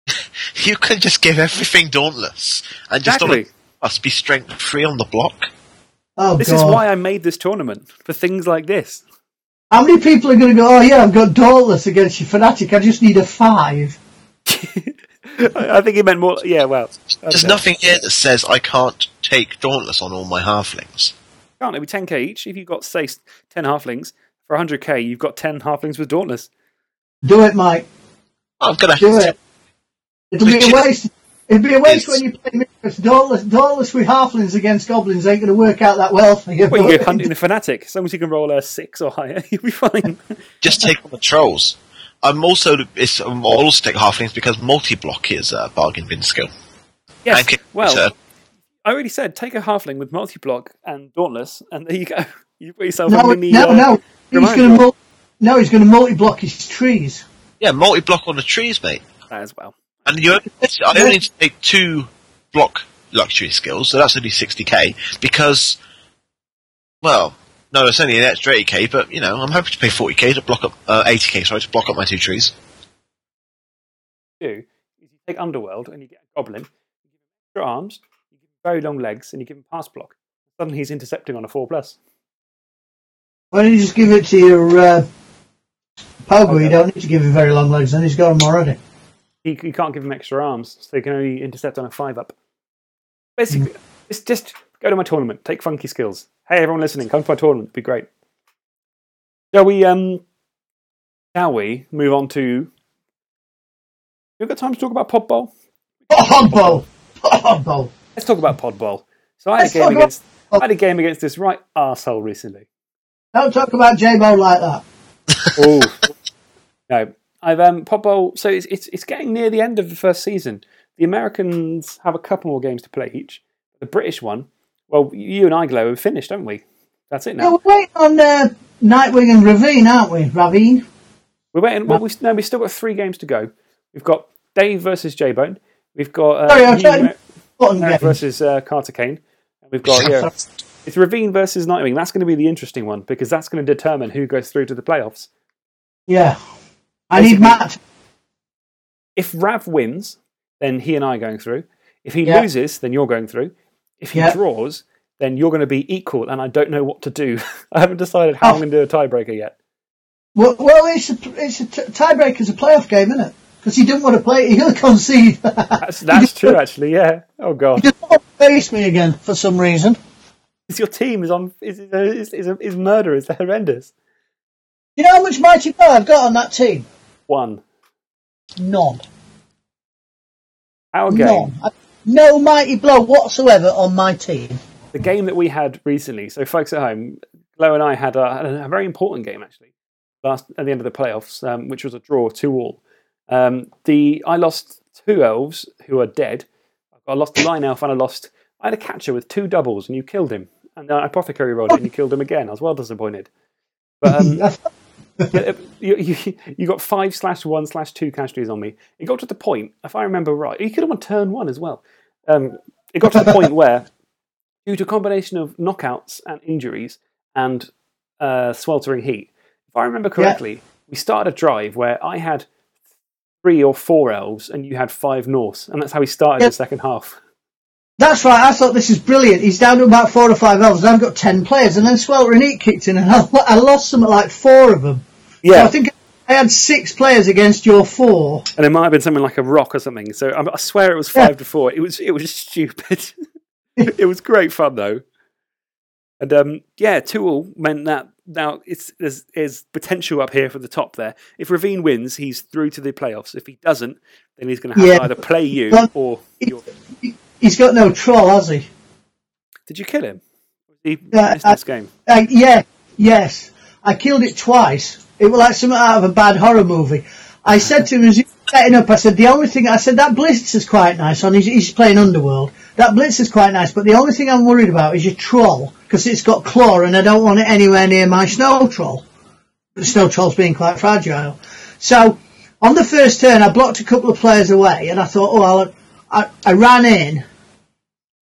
(laughs) you can just give everything Dauntless, and just Exactly. must be strength three on the block. Oh This God! is why I made this tournament for things like this. How many people are going to go? Oh yeah, I've got Dauntless against your fanatic. I just need a five. I (laughs) I think he meant more. Yeah, well, There's nothing here that says I can't take Dauntless on all my halflings. Can't it be 10k each? If you've got say 10 halflings for 100k, you've got 10 halflings with Dauntless. Do it, Mike. I'm gonna Do it. It'll be a waste. It'll be a waste It's- when you play because Dauntless, Dauntless with halflings against goblins ain't going to work out that well for you. Well, you're (laughs) hunting the fanatic. As long as you can roll a six or higher, (laughs) you'll be fine. (laughs) Just take on the trolls. I'm also it's, I'm also take halflings because multi-block is a bargain bin skill. yes. And kick Well, return. I already said take a halfling with multi-block and Dauntless, and there you go. You put yourself no, a mini. no, uh, no. He's going to mul- no, he's going to multi-block his trees. yeah, multi-block on the trees, mate. as well. And you only, I only need to take two block luxury skills, so that's only 60k, because, well, no, it's only an extra 80k, but, you know, I'm happy to pay 40k to block up, uh, 80k, sorry, to block up my two trees. do is you take Underworld and you get a goblin, you give him extra arms, you give him very long legs, and you give him pass block. Suddenly he's intercepting on a four plus. Why don't you just give it to your uh, Pogo? Okay. You don't need to give him very long legs, and he's got them already. He, you can't give him extra arms, so he can only intercept on a five up. Basically, it's just go to my tournament, take funky skills. Hey, everyone listening, come to my tournament, it'd be great. Shall we? Um, shall we move on to? You got time to talk about Pod Bowl? Pod Bowl! Pod Bowl! Let's talk about Pod Bowl. So I had a game against I had a game against this right arsehole recently. Don't talk about J-Bo like that. Oh (laughs) no, I've um Bowl. So it's, it's it's getting near the end of the first season. The Americans have a couple more games to play each. The British one, well, you and I, Glow, have finished, haven't we? That's it No, now. we're waiting on uh, Nightwing and Ravine, aren't we? Ravine? We're waiting. Well, we no, we've still got three games to go. We've got Dave versus J Bone. We've got uh, Sorry, I'm trying- Mer- Button Merrick game. versus uh, Carter Kane. And we've got here. It's Ravine versus Nightwing. That's going to be the interesting one because that's going to determine who goes through to the playoffs. Yeah. I need Matt. If Rav wins, then he and I are going through. If he Yeah. loses, then you're going through. If he Yeah. draws, then you're going to be equal, and I don't know what to do. (laughs) I haven't decided how Oh. I'm going to do a tiebreaker yet. Well, well it's a, it's a t- tiebreaker's a playoff game, isn't it? Because he didn't want to play it. He'll concede. (laughs) That's, that's true, actually. Yeah. Oh God, he to face me again for some reason. It's your team is on is is is, is murderous. They're horrendous. You know how much mighty blow I've got on that team? One. None. Our game. None. I- No mighty blow whatsoever on my team. the game that we had recently. So, folks at home, Glow and I had a, a very important game actually last at the end of the playoffs, um, which was a draw, two all. Um, the I lost two elves who are dead. I lost the line elf and I lost. I had a catcher with two doubles, and you killed him. And the apothecary rolled it, (laughs) and you killed him again. I was well disappointed. But um, (laughs) you, you, you got five slash one slash two casualties on me. It got to the point, if I remember right, you could have won turn one as well. Um, it got to the (laughs) point where, due to a combination of knockouts and injuries and uh, sweltering heat, if I remember correctly, we started a drive where I had three or four elves and you had five Norse, and that's how we started Yep. the second half. That's right. I thought this is brilliant. He's down to about four or five elves. and I've got ten players, and then sweltering Heat kicked in, and I, (laughs) I lost something like four of them. So I think I had six players against your four. and it might have been something like a rock or something. So I, I swear it was Yeah. five to four. It was it was stupid. (laughs) it was great fun though, and um, yeah, two all meant that now it's there's, there's potential up here for the top there. If Ravine wins, he's through to the playoffs. If he doesn't, then he's going to have Yeah. to either play you Well, or your. He's got no troll, has he? Did you kill him? He Yeah, missed I- this game. Uh, yeah, yes. I killed it twice. It was like something out of a bad horror movie. I said to him as he was setting up, I said, the only thing, I said, that Blitz is quite nice on, he's, he's playing Underworld. That Blitz is quite nice, but the only thing I'm worried about is your Troll, because it's got claw and I don't want it anywhere near my Snow Troll. The Snow Troll's being quite fragile. So, on the first turn, I blocked a couple of players away, and I thought, oh, well, I, I ran in,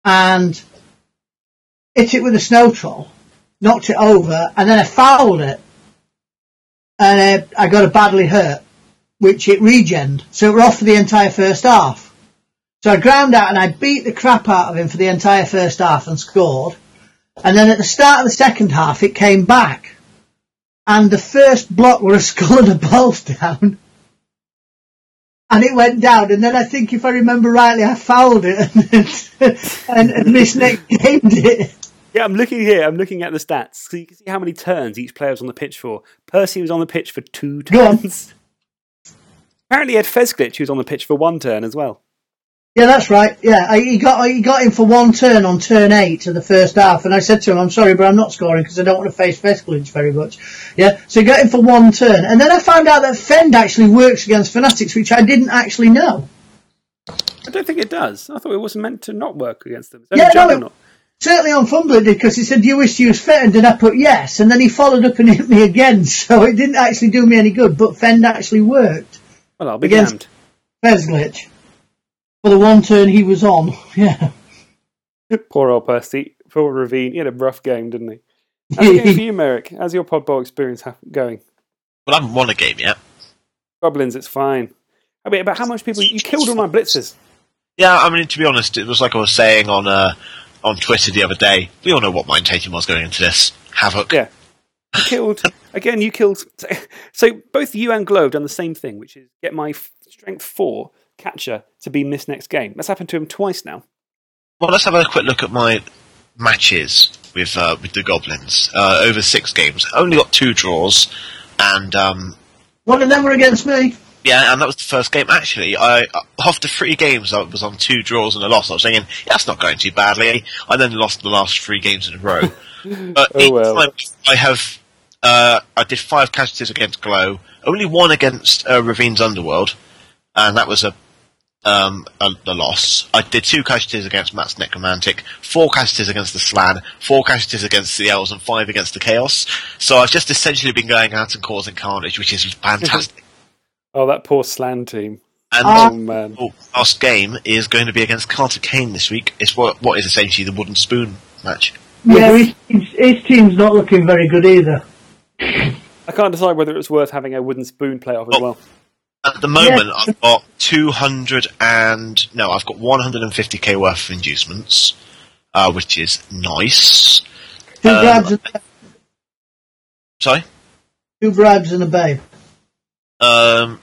and hit it with a Snow Troll knocked it over, and then I fouled it, and uh, I got it badly hurt, which it regened. So were off for the entire first half. So I ground out and I beat the crap out of him for the entire first half and scored. And then at the start of the second half, it came back. And the first block were a (laughs) skull and a balls down. And it went down, and then I think if I remember rightly, I fouled it (laughs) and, and, and misnamed it. Yeah, I'm looking here. I'm looking at the stats. So you can see how many turns each player was on the pitch for. Percy was on the pitch for two turns. Apparently, Ed Fezglitch was on the pitch for one turn as well. Yeah, that's right. Yeah, he got he got him for one turn on turn eight of the first half, and I said to him, "I'm sorry, but I'm not scoring because I don't want to face Fezglitch very much." Yeah, so he got him for one turn, and then I found out that Fend actually works against Fanatics, which I didn't actually know. I don't think it does. I thought it wasn't meant to not work against them. Yeah, no, Juggernaut. Certainly on FUMBBL it did because he said, "Do you wish to use Fend?" and I put yes, and then he followed up and hit me again, (laughs) so it didn't actually do me any good. But Fend actually worked Well, I'll be Against- damned. Fezglitch for the one turn he was on. (laughs) Yeah. Poor old Percy. Poor Ravine. He had a rough game, didn't he? (laughs) How's it going for you, Merrick? How's your Pod Bowl experience ha- going? Well, I haven't won a game yet. Goblins, it's fine. I mean, about how much people you killed all my blitzers. Yeah, I mean, to be honest, it was like I was saying on uh, on Twitter the other day. We all know what my intention was going into this. Havoc. Yeah. You killed (laughs) again. You killed. (laughs) So both you and Glow have done the same thing, which is get my strength four catcher to be missed next game. That's happened to him twice now. Well, let's have a quick look at my matches with uh, with the Goblins uh, over six games. Only got two draws, and um, One of them were against me. Yeah, and that was the first game. Actually, I after three games, I was on two draws and a loss. I was thinking, yeah, that's not going too badly. I then lost the last three games in a row. (laughs) But Oh, well. time I have, uh, I did five casualties against Glow, only one against uh, Ravine's Underworld, and that was a um, a, a loss. I did two casualties against Matt's Necromantic, four casualties against the Slann, four casualties against the Elves, and five against the Chaos. So I've just essentially been going out and causing carnage, which is (laughs) fantastic. Oh, that poor Slann team. and. Oh man. the last game is going to be against Carter Kane this week. It's what what is essentially the wooden spoon match. Yeah, his, team's- his team's not looking very good either. I can't decide whether it's worth having a wooden spoon playoff as Oh. well. At the moment, I've got 200 and no, I've got 150k worth of inducements. uh, which is nice. Two Um, bribes, and, Sorry. two bribes and a babe. Um,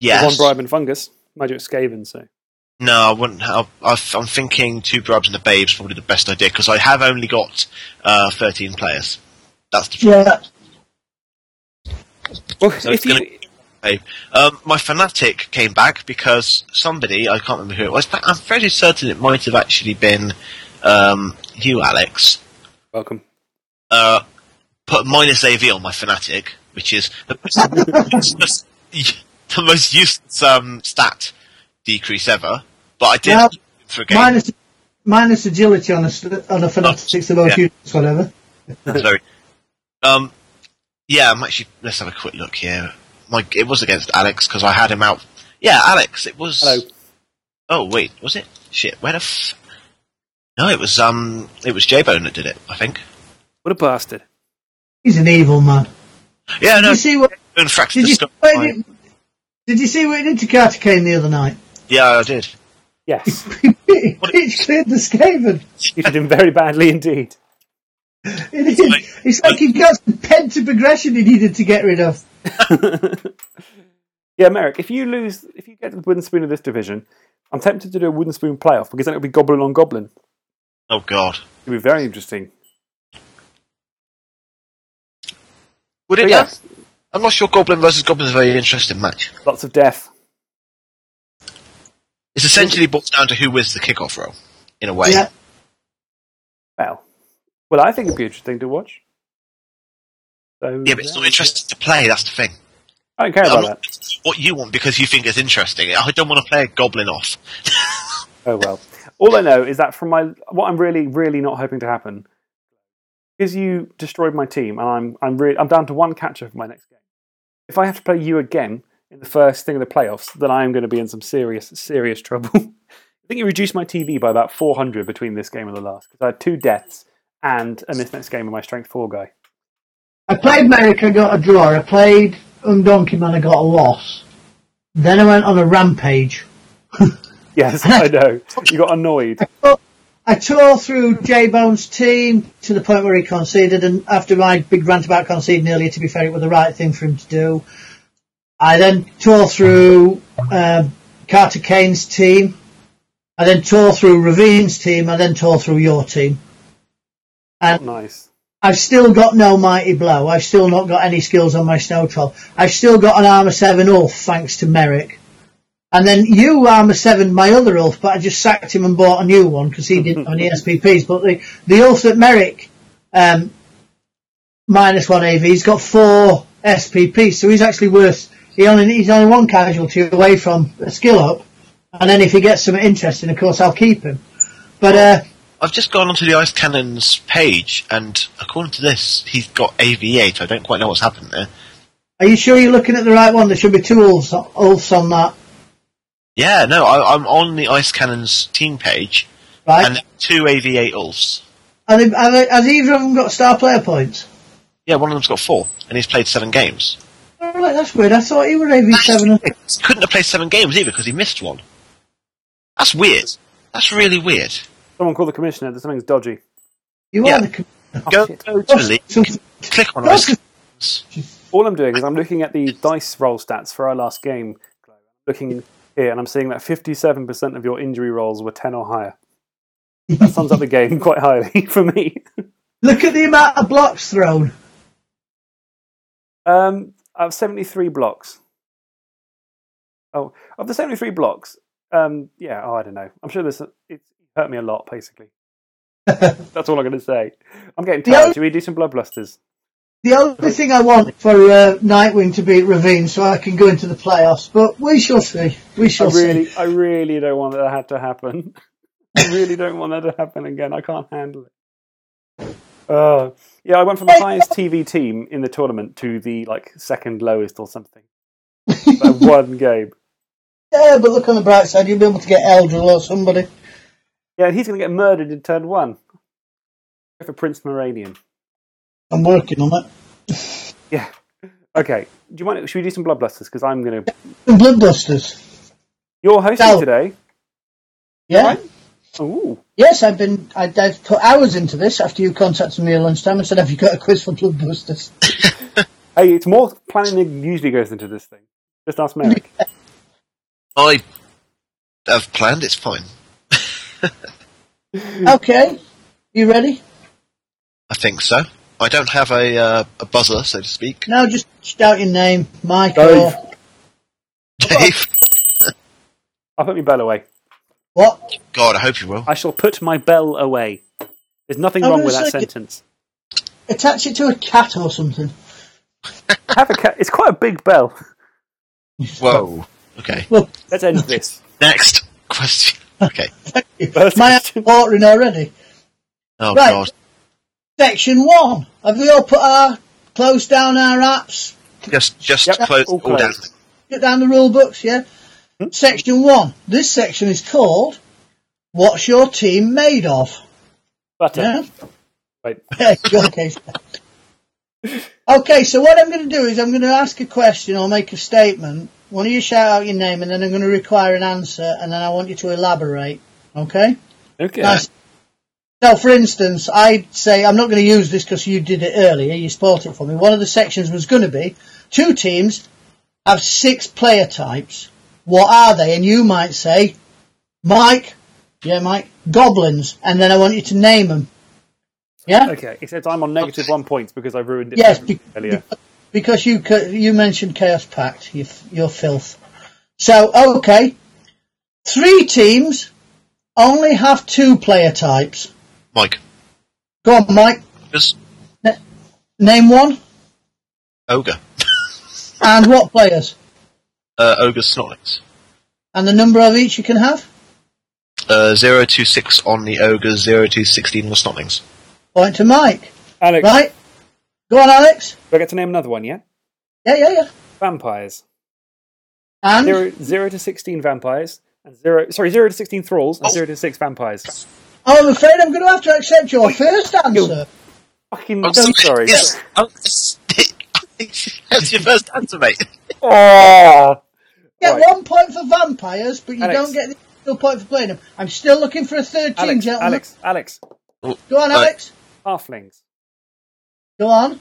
yes. One bribe and fungus. Magic Skaven, so. No, I wouldn't. Have, I've, I'm thinking two bribes and a babe's probably the best idea because I have only got uh, 13 players. That's the Yeah, Well, So if it's gonna- you. Um, my fanatic came back because somebody I can't remember who it was. But I'm fairly certain it might have actually been um, you, Alex. welcome. Uh, put minus AV on my fanatic, which is the, most- the most useless um, stat decrease ever. But I did Yeah. for a game. minus minus agility on a st- on a fanatics of Yeah. units, whatever. (laughs) Sorry. Um, yeah, I'm actually. Let's have a quick look here. My it was against Alex because I had him out. Yeah, Alex. It was. Hello. Oh wait, was it? Shit, where the f? No, it was um, it was J Bone that did it. I think. What a bastard. He's an evil man. Yeah, Did no. you see what? Bone fractured Did you, see what he did, did you see what he did to Carter Kane the other night? Yeah, I did. Yes. (laughs) he cleared the Skaven. you did him very badly indeed. It is. It's like he got some pent-up aggression he needed to get rid of. (laughs) Yeah, Merrick, if you lose, if you get the wooden spoon of this division, I'm tempted to do a wooden spoon playoff because then it'll be goblin on goblin. Oh god. It'll be very interesting. Would it? yes, I'm not sure. Goblin versus Goblin is a very interesting match. lots of death. It's essentially boils down to who wins the kickoff roll, in a way. Yeah. Well, well, I think it'd be interesting to watch. So, Yeah, but it's not interesting to play. That's the thing. I don't care about not- that. what you want because you think it's interesting. I don't want to play a goblin off. (laughs) Oh well. All I know is that from my what I'm really, really not hoping to happen is you destroyed my team, and I'm I'm really I'm down to one catcher for my next game. If I have to play you again in the first thing of the playoffs, then I am going to be in some serious, serious trouble. (laughs) I think you reduced my TV by about 400 between this game and the last because I had two deaths and in this next game with my strength four guy. I played Merrick, I got a draw. I played Undonkey Man, I got a loss. Then I went on a rampage. (laughs) Yes, I know. You got annoyed. (laughs) I tore through J Bone's team to the point where he conceded, and after my big rant about conceding earlier, to be fair, it was the right thing for him to do. I then tore through um, Carter Kane's team. I then tore through Ravine's team. I then tore through your team. And Nice. I've still got no mighty blow. I've still not got any skills on my snow troll. I've still got an armor seven ulf thanks to Merrick. And then you armor seven my other ulf, but I just sacked him and bought a new one because he didn't have any (laughs) SPPs. But the the ulf that Merrick um, minus one AV, he's got four SPPs, so he's actually worth. He only he's only one casualty away from a skill up. And then if he gets something interesting, of course I'll keep him. But uh, I've just gone onto the Ice Cannons page, and according to this, he's got AV8. I don't quite know what's happened there. are you sure you're looking at the right one? There should be two ulfs, ulfs on that. Yeah, no, I, I'm on the Ice Cannons team page, Right? and two AV8 Ulfs. Are they, are has either of them got star player points? Yeah, one of them's got four, and he's played seven games. Oh, right, that's weird. I thought he were AV7. He couldn't have played seven games either because he missed one. That's weird. That's really weird. Someone call the commissioner. There's something's dodgy. You Yeah. are the. com- Go, shit. go to oh, the league, click on That's- Ice Cannons. All I'm doing is I'm looking at the dice roll stats for our last game. Looking here, and I'm seeing that 57% of your injury rolls were 10 or higher. That sums up the game quite highly (laughs) for me. Look at the amount of blocks thrown. Um, I have 73 blocks. Oh, of the 73 blocks, um, yeah, oh, I don't know. I'm sure this it's hurt me a lot, basically. (laughs) That's all I'm going to say. I'm getting tired. Should we do some blood blusters? The only thing I want for uh, Nightwing to beat Ravine so I can go into the playoffs, but we shall see. We I shall see. really, I really don't want that to happen. (laughs) I really don't want that to happen again. I can't handle it. Uh, yeah, I went from the highest TV team in the tournament to the like second lowest or something. By (laughs) one game. Yeah, but look on the bright side, you'll be able to get Eldril or somebody. Yeah, and he's going to get murdered in turn one. Go for Prince Moranion. I'm working on it. Yeah. Okay. Do you mind? Should we do some blood blusters? Because I'm going to. And Bloodbusters. You're hosting No. today. Yeah? Right. Ooh. Yes, I've been. I, I've put hours into this after you contacted me at lunchtime and said, "Have you got a quiz for Bloodbusters?" (laughs) Hey, it's more planning than usually goes into this thing. Just ask Merrick. (laughs) I have planned. It's fine. (laughs) okay, you ready? I think so. I don't have a uh, a buzzer, so to speak. No, just shout your name, Mike Dave. or Dave. (laughs) I'll put my bell away. what? God, I hope you will. I shall put my bell away. There's nothing I wrong was with that thinking- sentence. Attach it to a cat or something. (laughs) Have a cat. It's quite a big bell. Whoa. Okay. Well, Let's end this. Next (laughs) question. Okay. First my question. ordering already. Oh Right. God. Section one. Have we all put our closed down our apps? Just just Yep, close all all down. Get down the rule books, yeah. Hmm? Section one. This section is called "What's your team made of?" Butter. Yeah. Wait. (laughs) okay. Okay, so what I'm going to do is I'm going to ask a question or make a statement. One of you shout out your name, and then I'm going to require an answer, and then I want you to elaborate. Okay? Okay. Nice. So, for instance, I'd say I'm not going to use this because you did it earlier. You spoilt it for me. One of the sections was going to be two teams have six player types. What are they? And you might say, Mike, yeah, Mike, goblins, and then I want you to name them. Yeah. Okay. Except I'm on negative one points because I ruined it Yes, be- earlier. because you you mentioned Chaos Pact, you f- your filth. So okay, three teams only have two player types. Mike. Go on, Mike. Just Name one ogre. (laughs) and what players Uh, ogre snorlax. and the number of each you can have. Uh, zero to six on the ogres, zero to sixteen on the snotlings. Point to Mike. Alex, Right. Go on, Alex. do I get to name another one? Yeah. Yeah, yeah, yeah. Vampires. And Zero, zero to sixteen vampires, and zero. Sorry, zero to sixteen thralls, and zero to six vampires. Oh, I'm afraid I'm going to have to accept your first answer. Fucking oh, I'm so sorry. Yes. Oh, yes. (laughs) That's your first answer, mate. Oh. Get Right. one point for vampires, but you Alex. don't get the additional point for playing them. I'm still looking for a third team, Alex, gentlemen. Alex, Alex. Oh, Go on, Right. Alex. Halflings. Go on.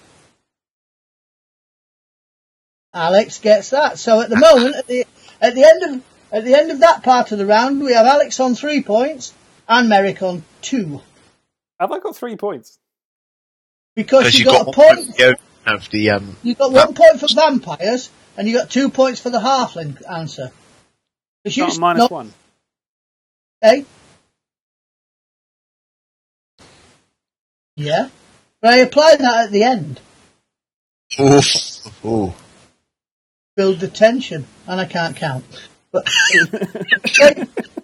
Alex gets that. So at the moment, at the at the end of at the end of that part of the round, we have Alex on three points and Merrick on two Have I got three points? because Because you you got, got a point. one point of the um. You got one point for vampires and you got two points for the halfling answer. 'Cause you Not s- a minus not- one. Eh? Yeah. But I apply that at the end. Oof. Ooh. build the tension, and I can't count. But (laughs)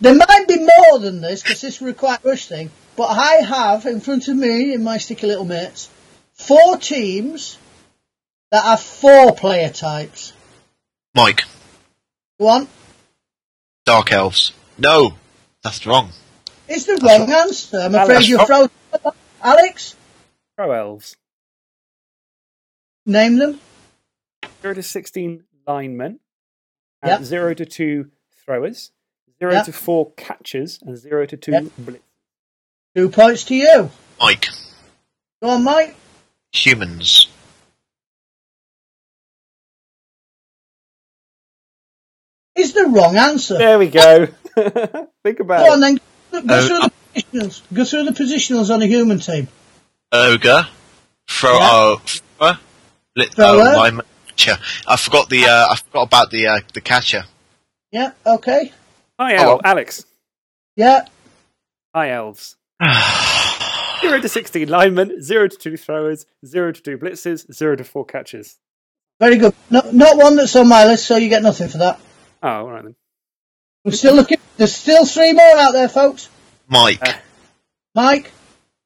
there might be more than this because this was quite rush thing. But I have in front of me in my sticky little mitts four teams that have four player types. Mike. One. Dark elves. No, that's wrong. It's the wrong answer. I'm afraid you're frozen. Alex, Pro elves. name them. Zero to sixteen linemen. And Yep. Zero to two throwers. Zero Yep. to four catches and zero to two Yep. blitz. Two points to you. Mike. Go on, Mike. Humans. Is the wrong answer. There we go. (laughs) Think about Go on it. then. Go Uh, through the positionals. Go through the positionals on a human team. Ogre. Throw. Yeah. Oh. Lit- Thrower. Oh, lineman. Catcher. I forgot the. Uh, I forgot about the uh, the catcher. Yeah. Okay. Hi. El- Alex. Yeah. High elves. (sighs) Zero to sixteen linemen, zero to two throwers, zero to two blitzes, zero to four catches. Very good. No, not one that's on my list, so you get nothing for that. Oh, all right then. We're still looking. There's still three more out there, folks. Mike. Uh. Mike,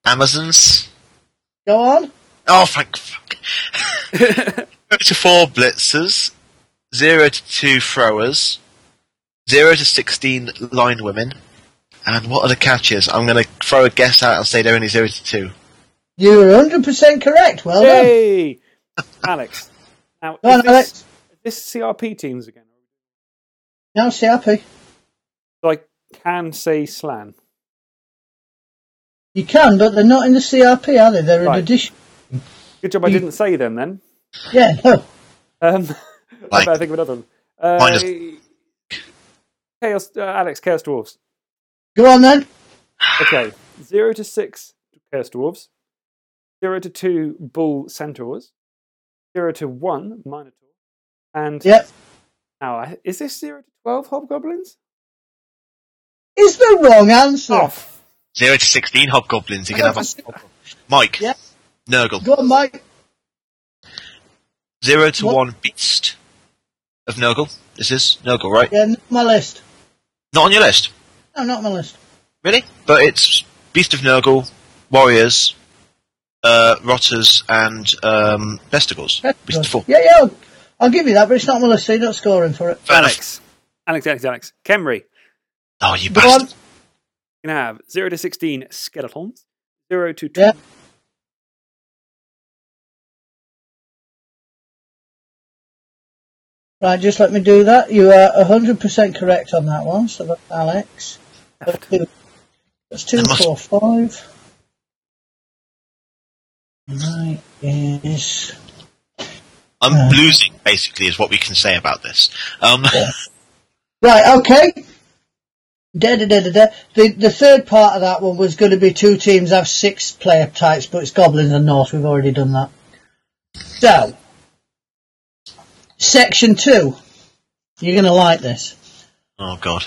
Amazons. go on. Oh, thank fuck. (laughs) zero to four blitzers, zero to two throwers, zero to sixteen line women, and what are the catches? I'm going to throw a guess out and say they're only zero to two. You're 100% correct. Well done. Yay! (laughs) Alex. Now, Go is this, Alex. is this CRP teams again? No CRP. So I can say Slann. You can, but they're not in the CRP, are they? They're an addition. Good job I didn't say them then. Yeah, no. Um, (laughs) I Like- better think of another one. Uh, Mine Chaos, uh, Alex, Chaos Dwarves. Go on then. Okay, zero to six Chaos Dwarves, zero to two Bull Centaurs, zero to one Minotaur, and Yep. now is this zero to twelve Hobgoblins? Is the wrong answer. Zero to sixteen hobgoblins. You can have a (laughs) Mike. Yeah. Nurgle. Go on, Mike. Zero to What? one beast of Nurgle. This is Nurgle, right? Yeah, my list. Not on your list, No, not my list. really. But it's beast of Nurgle, warriors, uh, rotters, and um, pestigors. Beast of four. Yeah, yeah, I'll, I'll give you that, but it's not on my list, so you're not scoring for it. Fair. Alex, Alex, Alex, Alex, Khemri. Oh, you Go bastard! on. You can have zero to sixteen skeletons, zero to Yeah. Right, just let me do that. You are 100% correct on that one, so that's Alex. That's two, that's two must- four, five. Right, is... I'm losing, basically, is what we can say about this. Um, (laughs) Right, okay. Da, da, da, da, da. The, the third part of that one was going to be two teams have six player types, but it's Goblins and North. We've already done that. So, section two. You're going to like this. oh God.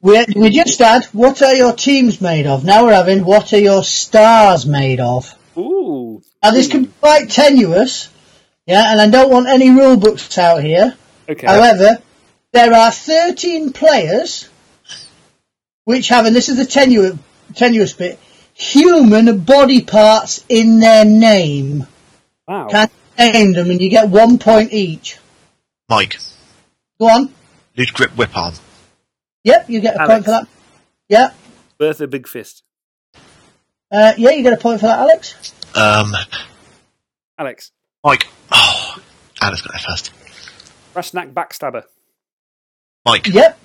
We, we just had, what are your teams made of? Now we're having, what are your stars made of? Ooh. Now this can be quite tenuous, yeah, and I don't want any rule books out here. Okay. However, there are 13 players which have, and this is the tenuous, tenuous bit, human body parts in their name. wow. Can you name them and you get one point each. Mike. Go on. Nude grip whip arm. Yep, you get a point for that. Yeah. Bertha Big Fist. Uh, yeah, you get a point for that, Alex. Um, Alex. Mike. Oh, Alex got there first. Rashnak Backstabber. Mike. Yep.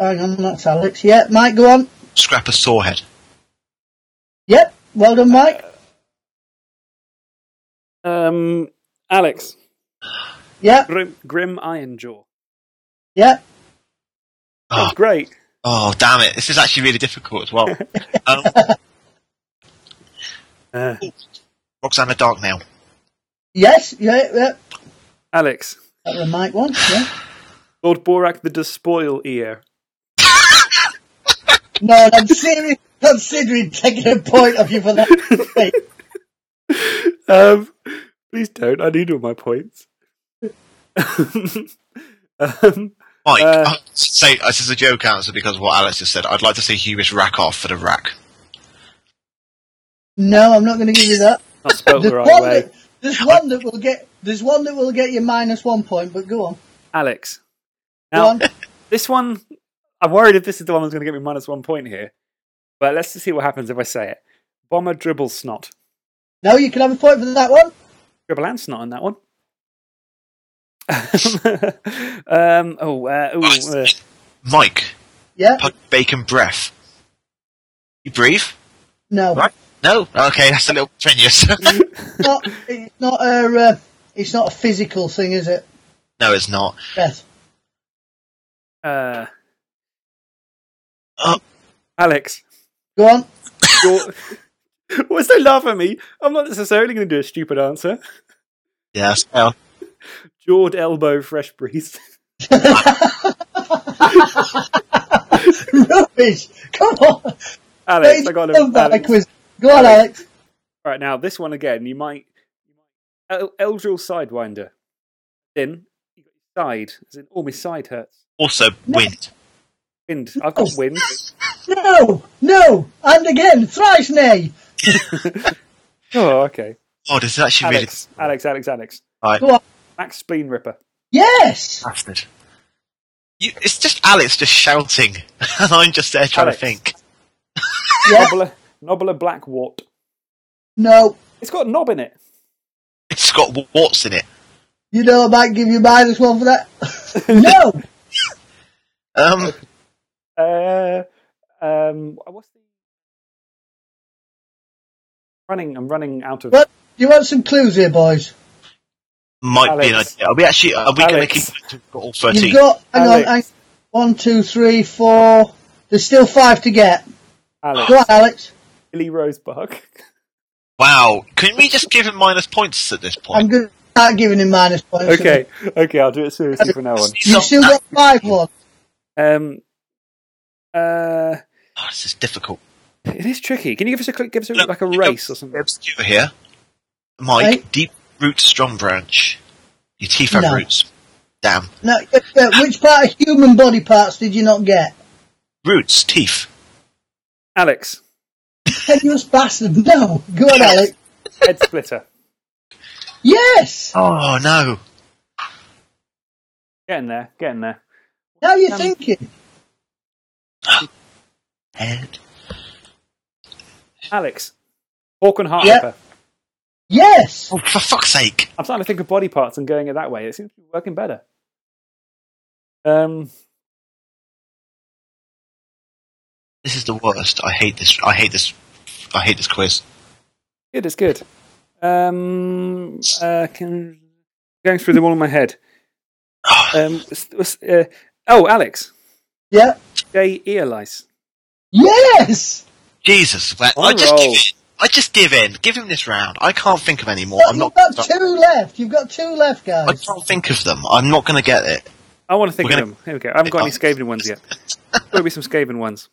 Hang on, that's Alex. Yeah, Mike, go on. Scrapper Sorehead. Yep, well done, Mike. Um, Alex. Yep, Grim, Grim Iron Jaw. yep. Oh, Great. oh, damn it. This is actually really difficult as well. (laughs) um, Uh, Roxana Darknail. Yes, yeah, yeah. Alex. That was Mike one, yeah. (sighs) Lord Borak the Despoil Ear. (laughs) No, I'm serious. Considering taking a point off you for that. (laughs) Um, please don't. I need all my points. Um, Mike, Uh, say this is a joke answer because of what Alex just said. I'd like to see Hubris rack off for the rack. No, I'm not going to give you that. not spelled There's the right one, way. that, there's one that will get. There's one that will get you minus one point. But go on. Alex. Go Now, on. this one, I'm worried if this is the one that's going to get me minus one point here. But let's just see what happens if I say it. Bomber dribble snot. No, you can have a point for that one. Dribble and snot on that one. (laughs) um, oh, uh, ooh, uh, Mike, Yeah. pug bacon breath. You breathe? No. Right. No. Okay, that's a little strenuous. (laughs) Not, (laughs) it's not a. Uh, it's not a physical thing, is it? no, it's not. Yes. uh, Oh. Alex. Go on. You're, What's they laugh at me? I'm not necessarily going to do a stupid answer. Yes. Yeah. Jawed elbow fresh breeze. (laughs) Rubbish. Come on. Alex, I got Love him. that Alex. quiz. Go on, Alex. Alex. Right now, this one again. You might, you might El- Eldril Sidewinder. In you side, as in all my side hurts. Also, wind. Wind. I've got wind. No, no, and again, thrice nay. (laughs) Oh, okay. Oh, this is actually really Alex, Alex, Alex, Alex. right. Go. Max Spleen Ripper. Yes. bastard. You, it's just Alex just shouting, (laughs) and I'm just there trying Alex. to think. (laughs) Yeah. Nobbla, Nobbler Black Wart. No. It's got a knob in it. It's got w- warts in it. You know I might give you minus one for that. (laughs) no. Um, Uh, Um, what's the running? I'm running out of. What? Do you want some clues here, boys? Might be an idea. Are we actually? Are we going to keep it all thirteen? You've got, hang on, hang one, two, three, four. There's still five to get. Alex, Go on, Alex. Billy Rosebud. Wow! Can we just give him minus points at this point? I'm going to start giving him minus points. okay, okay, I'll do it seriously from now on. You've still got five more. Um, uh, Oh, this is difficult. it is tricky. Can you give us a quick, give us a, Look, like a race or something? Obscure here. Mike, Right. deep root, strong branch. Your teeth have No. roots. Damn. Now, uh, uh, which part of human body parts did you not get? Roots, teeth. Alex, (laughs) Tenuous bastard. No. Go on, Alex. head splitter. Yes. Oh no. Getting there, getting there. Now you're Um, thinking. (gasps) Head. Alex, Horkon Heart Yeah. Ripper. Yes. Oh, for fuck's sake. I'm starting to think of body parts and going it that way. It seems to be working better. Um, This is the worst. I hate this. I hate this. I hate this quiz. good, it's good. Um, uh, can, going through the wall in my head. (sighs) Um, s- s- uh, oh, Alex, Yeah. J. Earlice. Yes. Jesus, man. I just roll. give in. I just give in. Give him this round. I can't think of any more. I'm You've not. got two left. You've got two left, guys. I can't think of them. I'm not going to get it. I want to think We're of gonna- them. Here we go. I haven't got any Skaven ones yet. (laughs) There'll be some Skaven ones.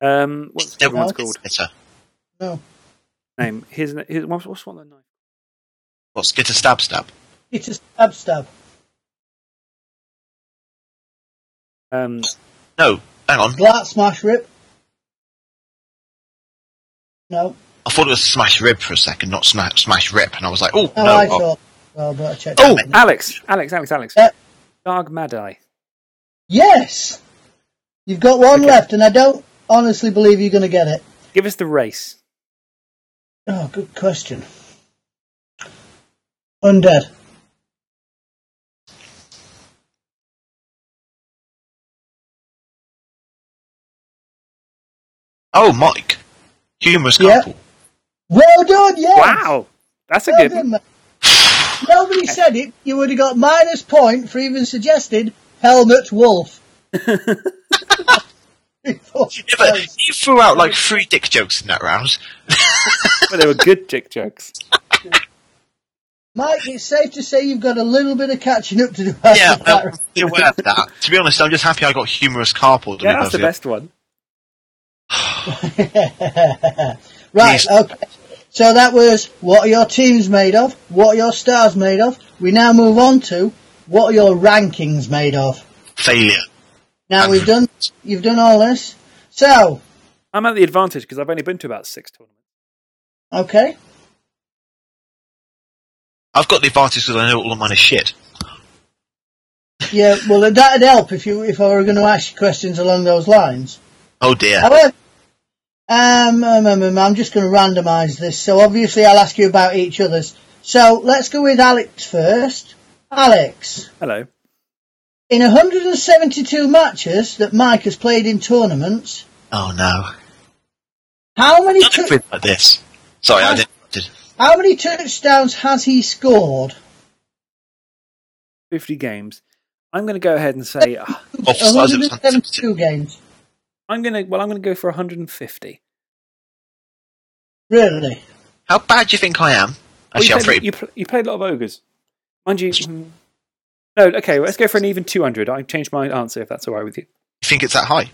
Um, what's the There one's called? Skitter. No. Name. His, his what's, what's one of the knife? What? Skitter stab stab. It's a stab stab. Um, No. Hang on. Glart smash rip. No. I thought it was smash rib for a second, not smash smash rip, and I was like, oh No, no. I oh, thought. Well, but I checked. oh. Alex, Alex, Alex, Alex. Yeah. Zzharg Madeye. Yes. You've got one Okay. left, and I don't honestly believe you're going to get it. Give us the race. Oh, good question. Undead. oh, Mike. Humerus Yeah. Couple. Well done, yes. Wow, that's a Well good done, one. mate. Nobody said it. You would have got minus point for even suggested Helmut Wulf. (laughs) (laughs) Yeah, you threw out like three dick jokes in that round. (laughs) But they were good dick jokes. Mike, it's safe to say you've got a little bit of catching up to do. after Yeah, that. well, be aware of that. To be honest, I'm just happy I got Humerus Carpal. To Yeah, that's the best one. (sighs) right, Please. okay. So that was what are your teams made of? What are your stars made of? We now move on to what are your rankings made of? failure. Now we've done, you've done all this. So, I'm at the advantage because I've only been to about six tournaments. okay. I've got the advantage because I know all of mine is shit. Yeah, well, that'd help if you, if I were going to ask you questions along those lines. Oh dear. However, um, um, um, um, I'm just going to randomise this. So obviously I'll ask you about each other's. So let's go with Alex first. Alex, Hello. in 172 matches that Mike has played in tournaments, Oh no. how many Not a like this. Sorry, I Has- didn't. How many touchdowns has he scored? 50 games. I'm going to go ahead and say uh, oh, so I 172 games. I'm going to well I'm going to go for 150. Really? How bad do you think I am? Well, you, I'm played, you, pl- you played a lot of ogres, mind you. mm, No, okay. Let's go for an even 200. I changed my answer if that's all right with you. You think it's that high?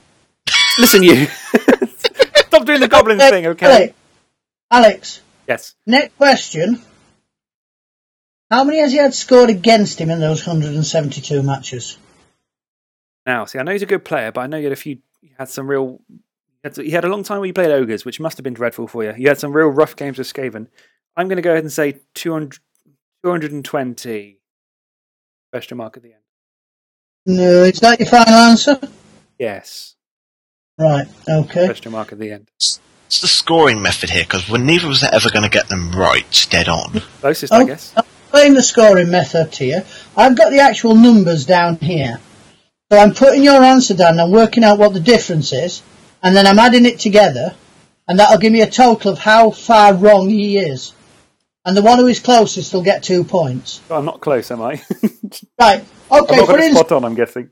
Listen, you. (laughs) Stop doing the goblin thing, okay? Alex, Alex, Yes. next question. How many has he had scored against him in those 172 matches? Now, see, I know he's a good player, but I know you had a few. You had some real. You had, a long time where you played ogres, which must have been dreadful for you. You had some real rough games with Skaven. I'm going to go ahead and say 200, 220. Question mark at the end. No, is that your final answer? Yes. Right, okay. Question mark at the end. It's the scoring method here because we're neither of us ever going to get them right, dead on. Closest, Oh, I guess. I'll explain the scoring method to you. I've got the actual numbers down here. So I'm putting your answer down and working out what the difference is. and then I'm adding it together, and that'll give me a total of how far wrong he is. And the one who is closest will get two points. Oh, I'm not close, am I? (laughs) Right. I'm Okay. not For, going to ins- spot on. I'm guessing.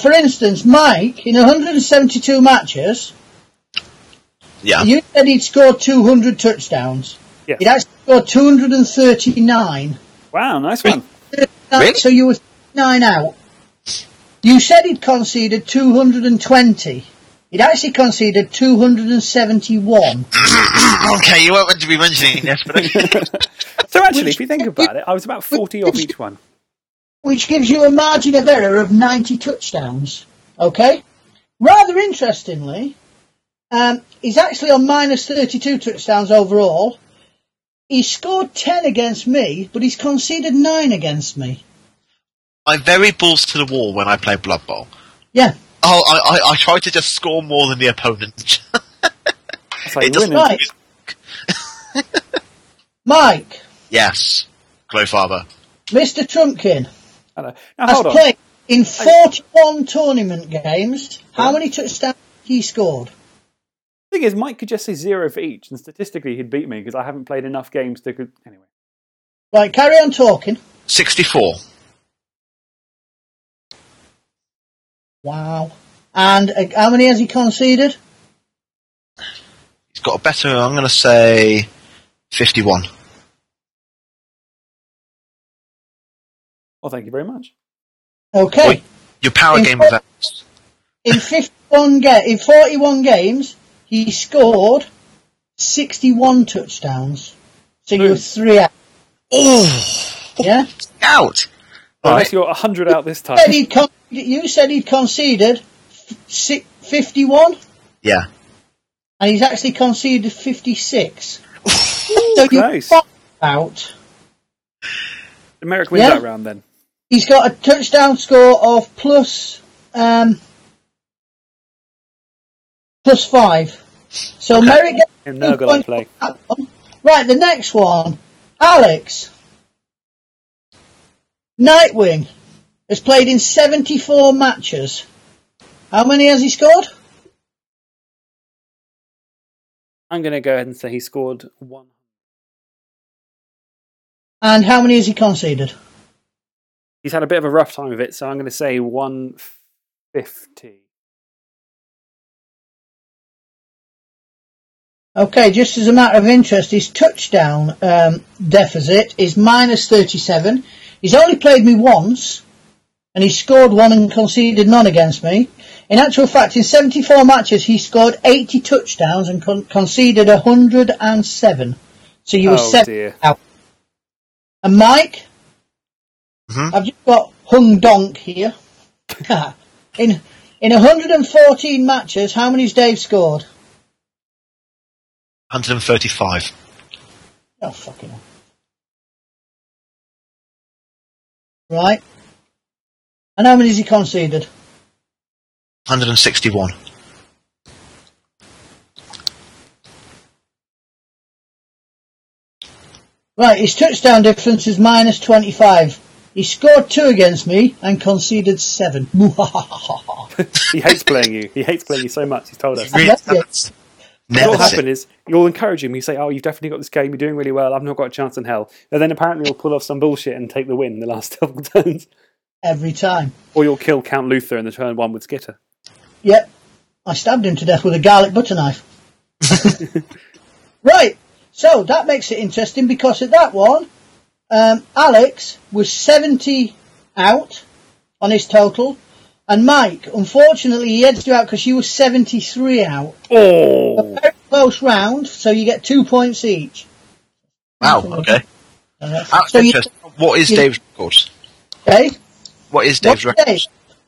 for instance, Mike in 172 matches, Yeah. you said he'd scored 200 touchdowns. Yes. He'd actually scored 239. Wow, nice one. Really? So you were nine out. You said he'd conceded 220. He'd actually conceded 271. (coughs) okay, you weren't meant to be mentioning this, but. (laughs) So actually, if you think about it, I was about 40 off each one. which gives you a margin of error of 90 touchdowns. Okay? Rather interestingly, um, he's actually on minus 32 touchdowns overall. He scored 10 against me, but he's conceded 9 against me. I'm very balls to the wall when I play Blood Bowl. Yeah. Oh, I, I, I try to just score more than the opponent. (laughs) That's how It doesn't- win. Eh? Right. (laughs) Mike, yes, Glowfather. Mr. Trumpkin, Hello. Now has hold on. played in 41 tournament games. How many touchdowns he scored? The thing is, Mike could just say zero for each, and statistically he'd beat me because I haven't played enough games to. Anyway, Right, carry on talking. 64. Wow. And uh, how many has he conceded? He's got a better, I'm going to say 51. well, thank you very much. Okay. Wait. Your power In game fact- events. in 51 ga- in 41 games, he scored 61 touchdowns. So you were three out. Oh, Yeah. out! Unless you're 100 out this time. Said he'd con- you said he'd conceded si- 51, Yeah. and he's actually conceded 56. (laughs) so you're close. five out. Merrick wins Yeah. that round then. He's got a touchdown score of plus um, plus five. So Okay. Merrick gets In two Nurgle I play. for that one. Right, the next one, Alex. Nightwing has played in 74 matches. How many has he scored? I'm going to go ahead and say he scored one. And how many has he conceded? He's had a bit of a rough time of it, so I'm going to say 150. Okay, just as a matter of interest, his touchdown um, deficit is minus 37. He's only played me once, and he scored one and conceded none against me. In actual fact, in 74 matches, he scored 80 touchdowns and con- conceded 107. So you were oh seven dear. out. And Mike, Mhm. I've just got Hung Donk here. (laughs) in in 114 matches, how many's Dave scored? 135. Oh, fucking hell. Right. And how many has he conceded? 161. Right, his touchdown difference is minus 25. He scored two against me and conceded seven. (laughs) He hates playing you. He hates playing you so much, he's told us. Really? That's What will happen is you'll encourage him. You say, "Oh, you've definitely got this game. You're doing really well. I've not got a chance in hell." And then apparently you'll pull off some bullshit and take the win in the last (laughs) couple of turns, Every time. or you'll kill Count Luthor in the turn one with Skitter. Yep. I stabbed him to death with a garlic butter knife. (laughs) right. So that makes it interesting because at that one, um, Alex was 70 out on his total. And Mike, unfortunately, he edged you out because you were 73 out. Oh, A Very close round, so you get two points each. Wow, okay. Uh, That's so you, interesting. What is you- Dave's record? okay, What is Dave's what's record? Dave?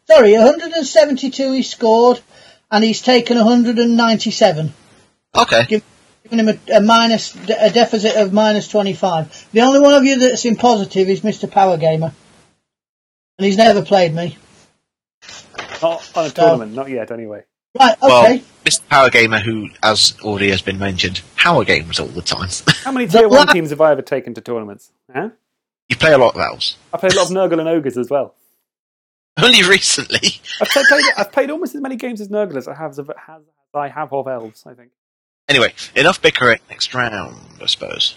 Sorry, 172 he scored, and he's taken 197. Okay. giving him a, a minus, a deficit of minus 25. The only one of you that's in positive is Mr. Power Gamer. And he's never played me. Not on a tournament, not yet. Anyway, Right, okay. Well, Mr. Power Gamer, who, as already has been mentioned, power games all the time. (laughs) how many tier one teams have I ever taken to tournaments? Huh? you play a lot of elves. I play a lot of Nurgle and Ogres as well. (laughs) Only recently. (laughs) I've played, played I've played almost as many games as Nurgle as I have as has I have of elves, I think. Anyway, enough bickering. Next round, I suppose.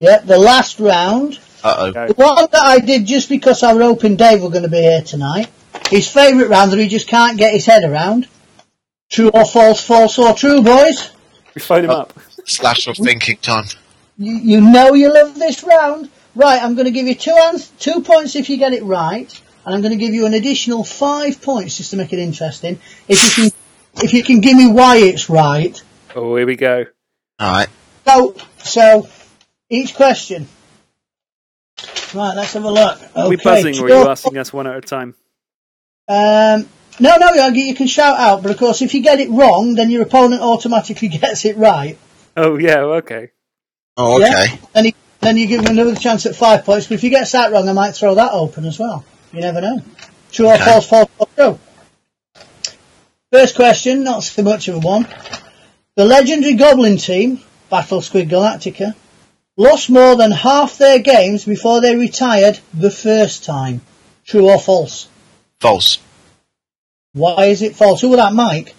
Yeah, the last round. Uh oh. The one that I did just because I was hoping Dave were going to be here tonight. His favourite round that he just can't get his head around. True or false, false or true, boys? We phone him up. Slash of thinking time. You, you know you love this round. Right, I'm going to give you two, ans- two points if you get it right, and I'm going to give you an additional five points just to make it interesting. If you can, if you can give me why it's right. Oh, here we go. All right. So, so each question. Right, let's have a look. Okay, Are we buzzing or are you asking us one at a time? Um, no, no, you- you can shout out, but of course, if you get it wrong, then your opponent automatically (laughs) gets it right. Oh, yeah, okay. Oh, Yeah? okay. Then, he, then you give him another chance at five points, but if he gets that wrong, I might throw that open as well. You never know. True or Okay. false, false or true. First question, not so much of a one. The legendary Goblin team, Battle Squid Galactica, lost more than half their games before they retired the first time. True or false? False. Why is it false? Who was that, Mike?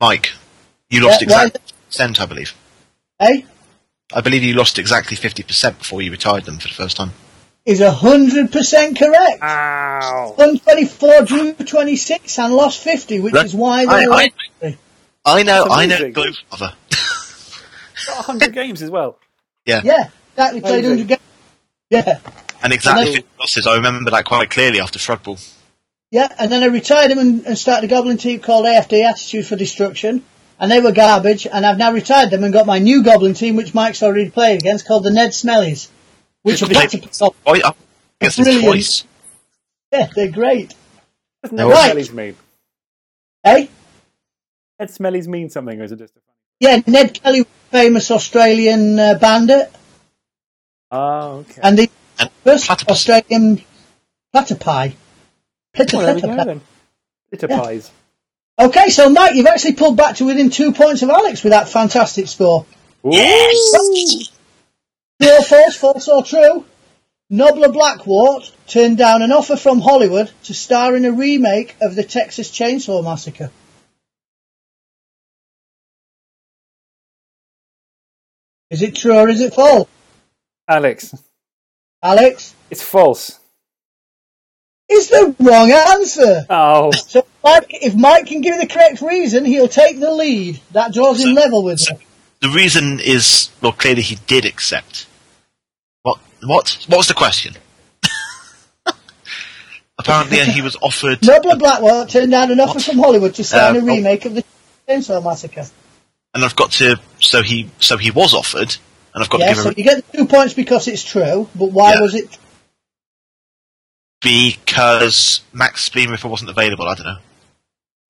Mike, you lost Yeah, why- exactly percent, I believe. Eh? I believe you lost exactly 50% before you retired them for the first time. Is 100% correct. Ow! Won 24, drew 26, and lost 50, which Look, is why they were. I- I know, I know, amazing. Glowfather. (laughs) Got 100 games as well. yeah. Yeah, exactly. Played 100 games. Yeah, And exactly And then- 50 losses. I remember that quite clearly after Shrugbull. Yeah. And then I retired them and, and started a Goblin team called AFD, Attitude for Destruction. And they were garbage. And I've now retired them and got my new Goblin team, which Mike's already played against, called the Ned Smellies. Which are Played- back to Oh, I guess it's Brilliant. twice. Yeah, they're great. Doesn't No. Ned Right. Smellies mean? Eh? Ned Smellies mean something, or is it just a funny? Yeah, Ned Kelly, famous Australian uh, bandit. Oh, okay. And the And first platypus. Australian platypi. Pitter Well, there we pitter go then. Bitter Yeah. pies. Okay, so Mike, you've actually pulled back to within two points of Alex with that fantastic score. Yes! True or false, false or true? Nobbla Blackwart turned down an offer from Hollywood to star in a remake of the Texas Chainsaw Massacre. Is it true or is it false? Alex, Alex? it's false. Is the wrong answer. Oh, So Mike, if Mike can give the correct reason, he'll take the lead. That draws him level with you. The reason is, well, clearly he did accept. What? What? What was the question? (laughs) Apparently, he was offered. Nobbla Blackwart turned down an offer from Hollywood to star in a Uh, oh. remake of the Chainsaw Massacre. and I've got to. So he, so he was offered, and I've got Yeah, to so give him you get the two points because it's true, but why Yeah. was it? Because Max Beam wasn't available. I don't know.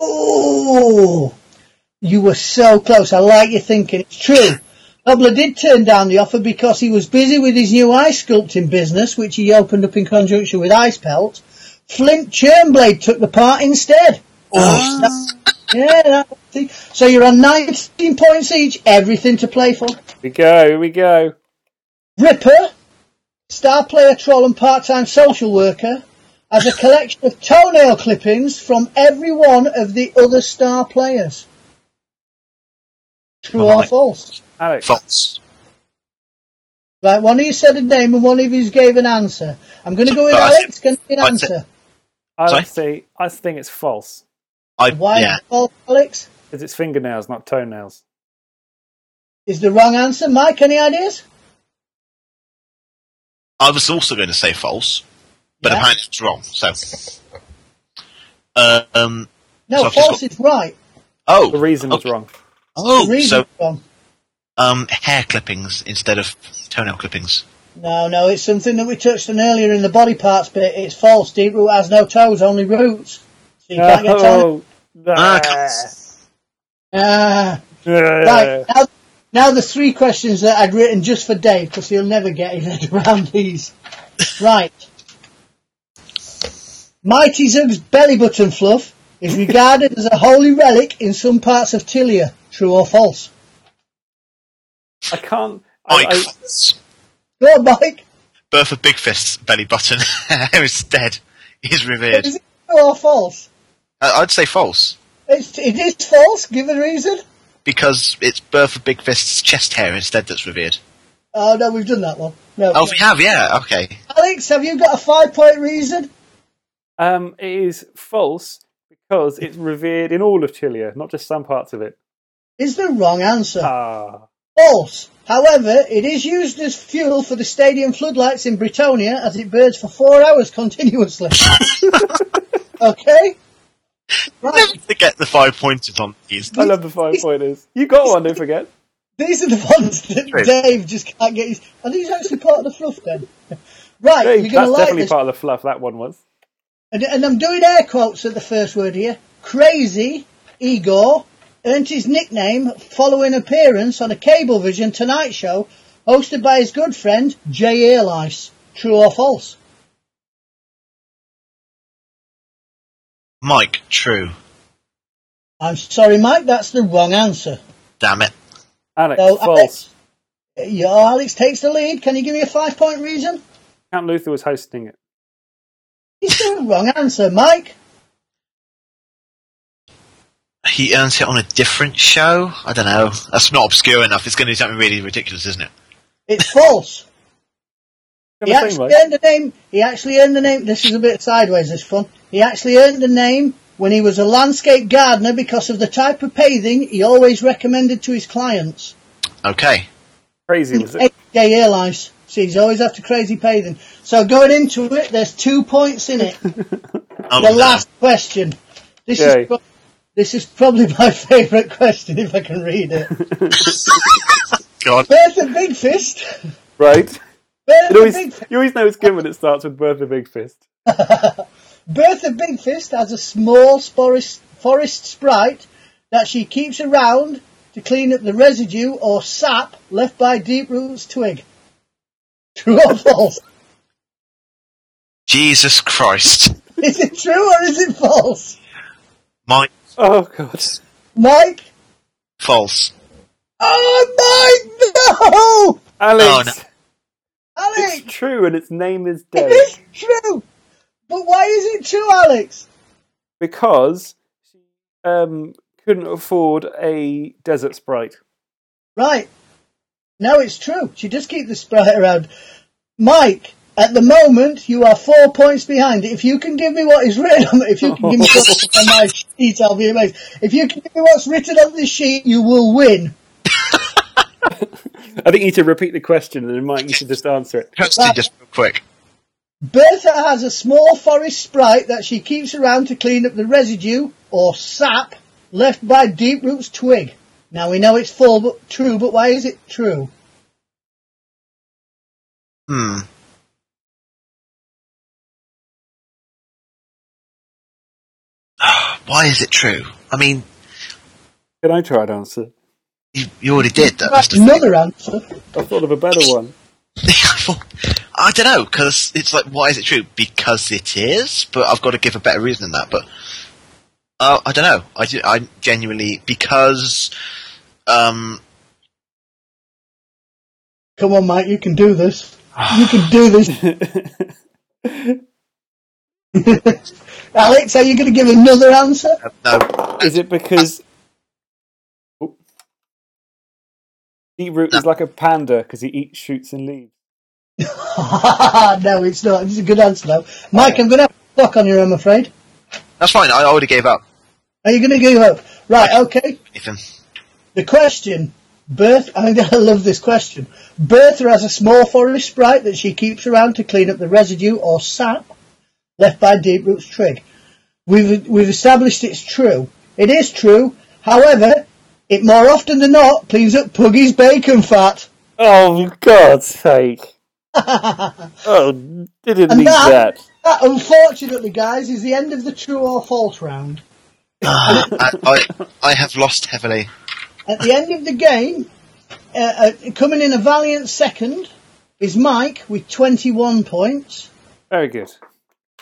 Oh, you were so close. I like your thinking. It's true. Nobbla did turn down the offer because he was busy with his new ice sculpting business, which he opened up in conjunction with Ice Pelt. Flint Churnblade took the part instead. Oh, (laughs) Yeah, so you're on 19 points each, everything to play for. here we go, here we go. Ripper, star player, troll, and part-time social worker, has a collection of toenail clippings from every one of the other star players. True or false? Alex, false. Right, one of you said a name and one of you gave an answer. I'm going to go with Uh, Alex. Can you an I answer? I Sorry? would say I think it's false I Why yeah. is it false, Alex? because it's fingernails, not toenails. Is the wrong answer. Mike, any ideas? I was also going to say false, but Yeah. apparently it's wrong. So, uh, um, No, So I've just false is right. oh, The reason was okay. wrong. Oh, the reason so is wrong. um, hair clippings instead of toenail clippings. No, no, it's something that we touched on earlier in the body parts bit. It's false. Deep root has no toes, only roots. So you can't get toes. (laughs) Oh, Ah, Ah, uh, right. Now, now the three questions that I'd written just for Dave, because he'll never get his head (laughs) around these. Right. Mighty Zug's belly button fluff is regarded as a holy relic in some parts of Tilea. True or false? I can't. Mike, I, false. Go on, Mike. Bertha Big Fist's belly button instead (laughs) is revered. Is it true or false? I- I'd say false. It's, it is false. Give a reason. Because it's Bertha Big Fist's chest hair instead that's revered. Oh no, we've done that one. No. Oh, we have, yeah, okay. Alex, have you got a five point reason? Um, it is false because it's revered in all of Chile, not just some parts of it. Is the wrong answer. Ah, False. However, it is used as fuel for the stadium floodlights in Bretonnia as it burns for four hours continuously. (laughs) (laughs) okay? Right. Never forget the five pointers on these. I love the five pointers. You got one, don't forget. These are the ones that True. Dave just can't get his. Are these actually part of the fluff then? (laughs) Right, Hey, you're going to like definitely this. part of the fluff. That one was. And, and I'm doing air quotes at the first word here. Crazy Igor earned his nickname following appearance on a Cabalvision Tonight Show hosted by his good friend Jay Earlice. True or false? Mike, true. I'm sorry, Mike, that's the wrong answer. Damn it. Alex, So, false. Alex, yeah, Alex takes the lead. Can you give me a five point reason? Count Luthor was hosting it. It's the wrong answer, Mike. He earns it on a different show? I don't know. That's not obscure enough. It's going to be something really ridiculous, isn't it? It's false. He Got the same, actually right? earned the name. He actually earned the name. This is a bit sideways. This fun. He actually earned the name when he was a landscape gardener because of the type of paving he always recommended to his clients. Okay. Crazy was it? Gay airlines. See, he's always after crazy paving. So going into it, there's two points in it. (laughs) Oh, the no. last question. This Yay. is pro- this is probably (laughs) my favourite question if I can read it. (laughs) God. There's a Big Fist. Right. Bertha You always, Big Fist. you always know it's good when it starts with Bertha Big Fist. (laughs) Bertha Big Fist has a small forest, forest sprite that she keeps around to clean up the residue or sap left by Deep Root's twig. (laughs) True or false? Jesus Christ. (laughs) Is it true or is it false? Mike, Oh, God. Mike? false. Oh, Mike, no! Alex! Oh, Alex, It's true, and its name is it Dave. is true. But why is it true, Alex? Because she um, couldn't afford a desert sprite. Right. No, it's true. She does keep the sprite around. Mike, at the moment, you are four points behind. If you can give me what is written on if you can give me (laughs) what's on my sheet, I'll be amazed. If you can give me what's written on this sheet, you will win. (laughs) I think you need to repeat the question, and then Mike, you should just answer it. Kirsty, just real quick. Bertha has a small forest sprite that she keeps around to clean up the residue or sap left by Deep Root's twig. Now we know it's full, but true. But why is it true? Hmm. (sighs) Why is it true? I mean, Can I try an answer? You, you already did. That That's the thing. another answer. I thought of a better one. (laughs) I don't know because it's like, why is it true? Because it is, but I've got to give a better reason than that. But uh, I don't know. I, do- I genuinely because um, Come on, Mike, you can do this. You can do this. (laughs) (laughs) Alex, are you going to give another answer? no, Is it because Deep Root is like a panda because he eats shoots and leaves? (laughs) no, it's not. It's a good answer, though. Mike, I'm going to have a clock on you, I'm afraid. that's fine. I already gave up. Are you going to give up? Right, okay. Ethan. The question, Bertha, (laughs) I, I love this question. Bertha has a small forest sprite that she keeps around to clean up the residue or sap left by Deep Root's twig. We've, we've established it's true. It is true. However, it more often than not cleans up Puggy's bacon fat. Oh, for God's sake! (laughs) oh, didn't And need that- that. That, unfortunately, guys, is the end of the true or false round. (sighs) I, I, I have lost heavily. At the end of the game, uh, uh, coming in a valiant second is Mike with 21 points. Very good.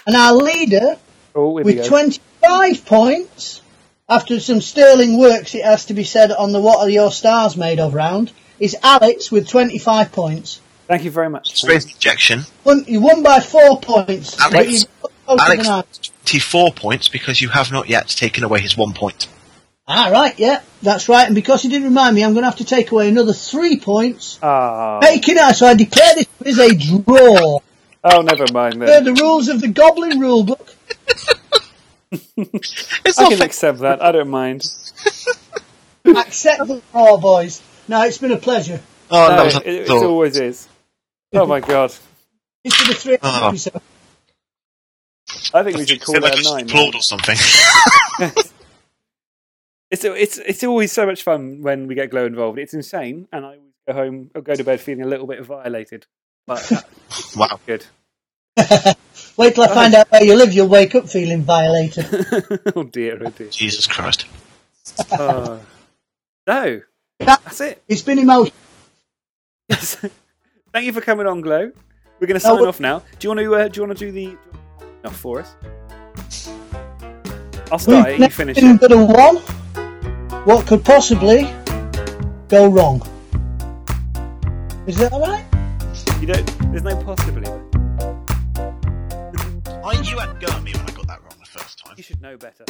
And our leader Oh, with 25 points, after some sterling works, it has to be said, on the What Are Your Stars Made Of round, is Alex with 25 points. Thank you very much. Straight injection. Won, you won by four points. Alex- But you got closer than Alex, 24 points because you have not yet taken away his one point. Ah, right, yeah, that's right. And because he didn't remind me, I'm going to have to take away another three points. Ah. Taking out, so I declare this is a draw. Oh, never mind They're the rules of the Goblin rule book. (laughs) It's I can fair. accept that. I don't mind. (laughs) Accept the draw, boys. No, it's been a pleasure. Oh, No, that it, it always is. Oh my god. It's been a three Oh. episode. I think we should call feel like that I a just nine. applaud or something. (laughs) It's it's it's always so much fun when we get Glow involved. It's insane, and I always go home or go to bed feeling a little bit violated. But uh, (laughs) wow. good. Wait till I find out where you live, you'll wake up feeling violated. (laughs) oh dear, oh dear. Jesus Christ. Oh. No, that's it. It's been emotional. Yes. (laughs) Thank you for coming on, Glow. We're going to sign but- off now. Do you want to? Uh, do you want to do the off for us? I'll start it. You finish been it. but a one. What could possibly go wrong? Is that alright? You don't. There's no possibility. You had go at me when I got that wrong the first time. You should know better.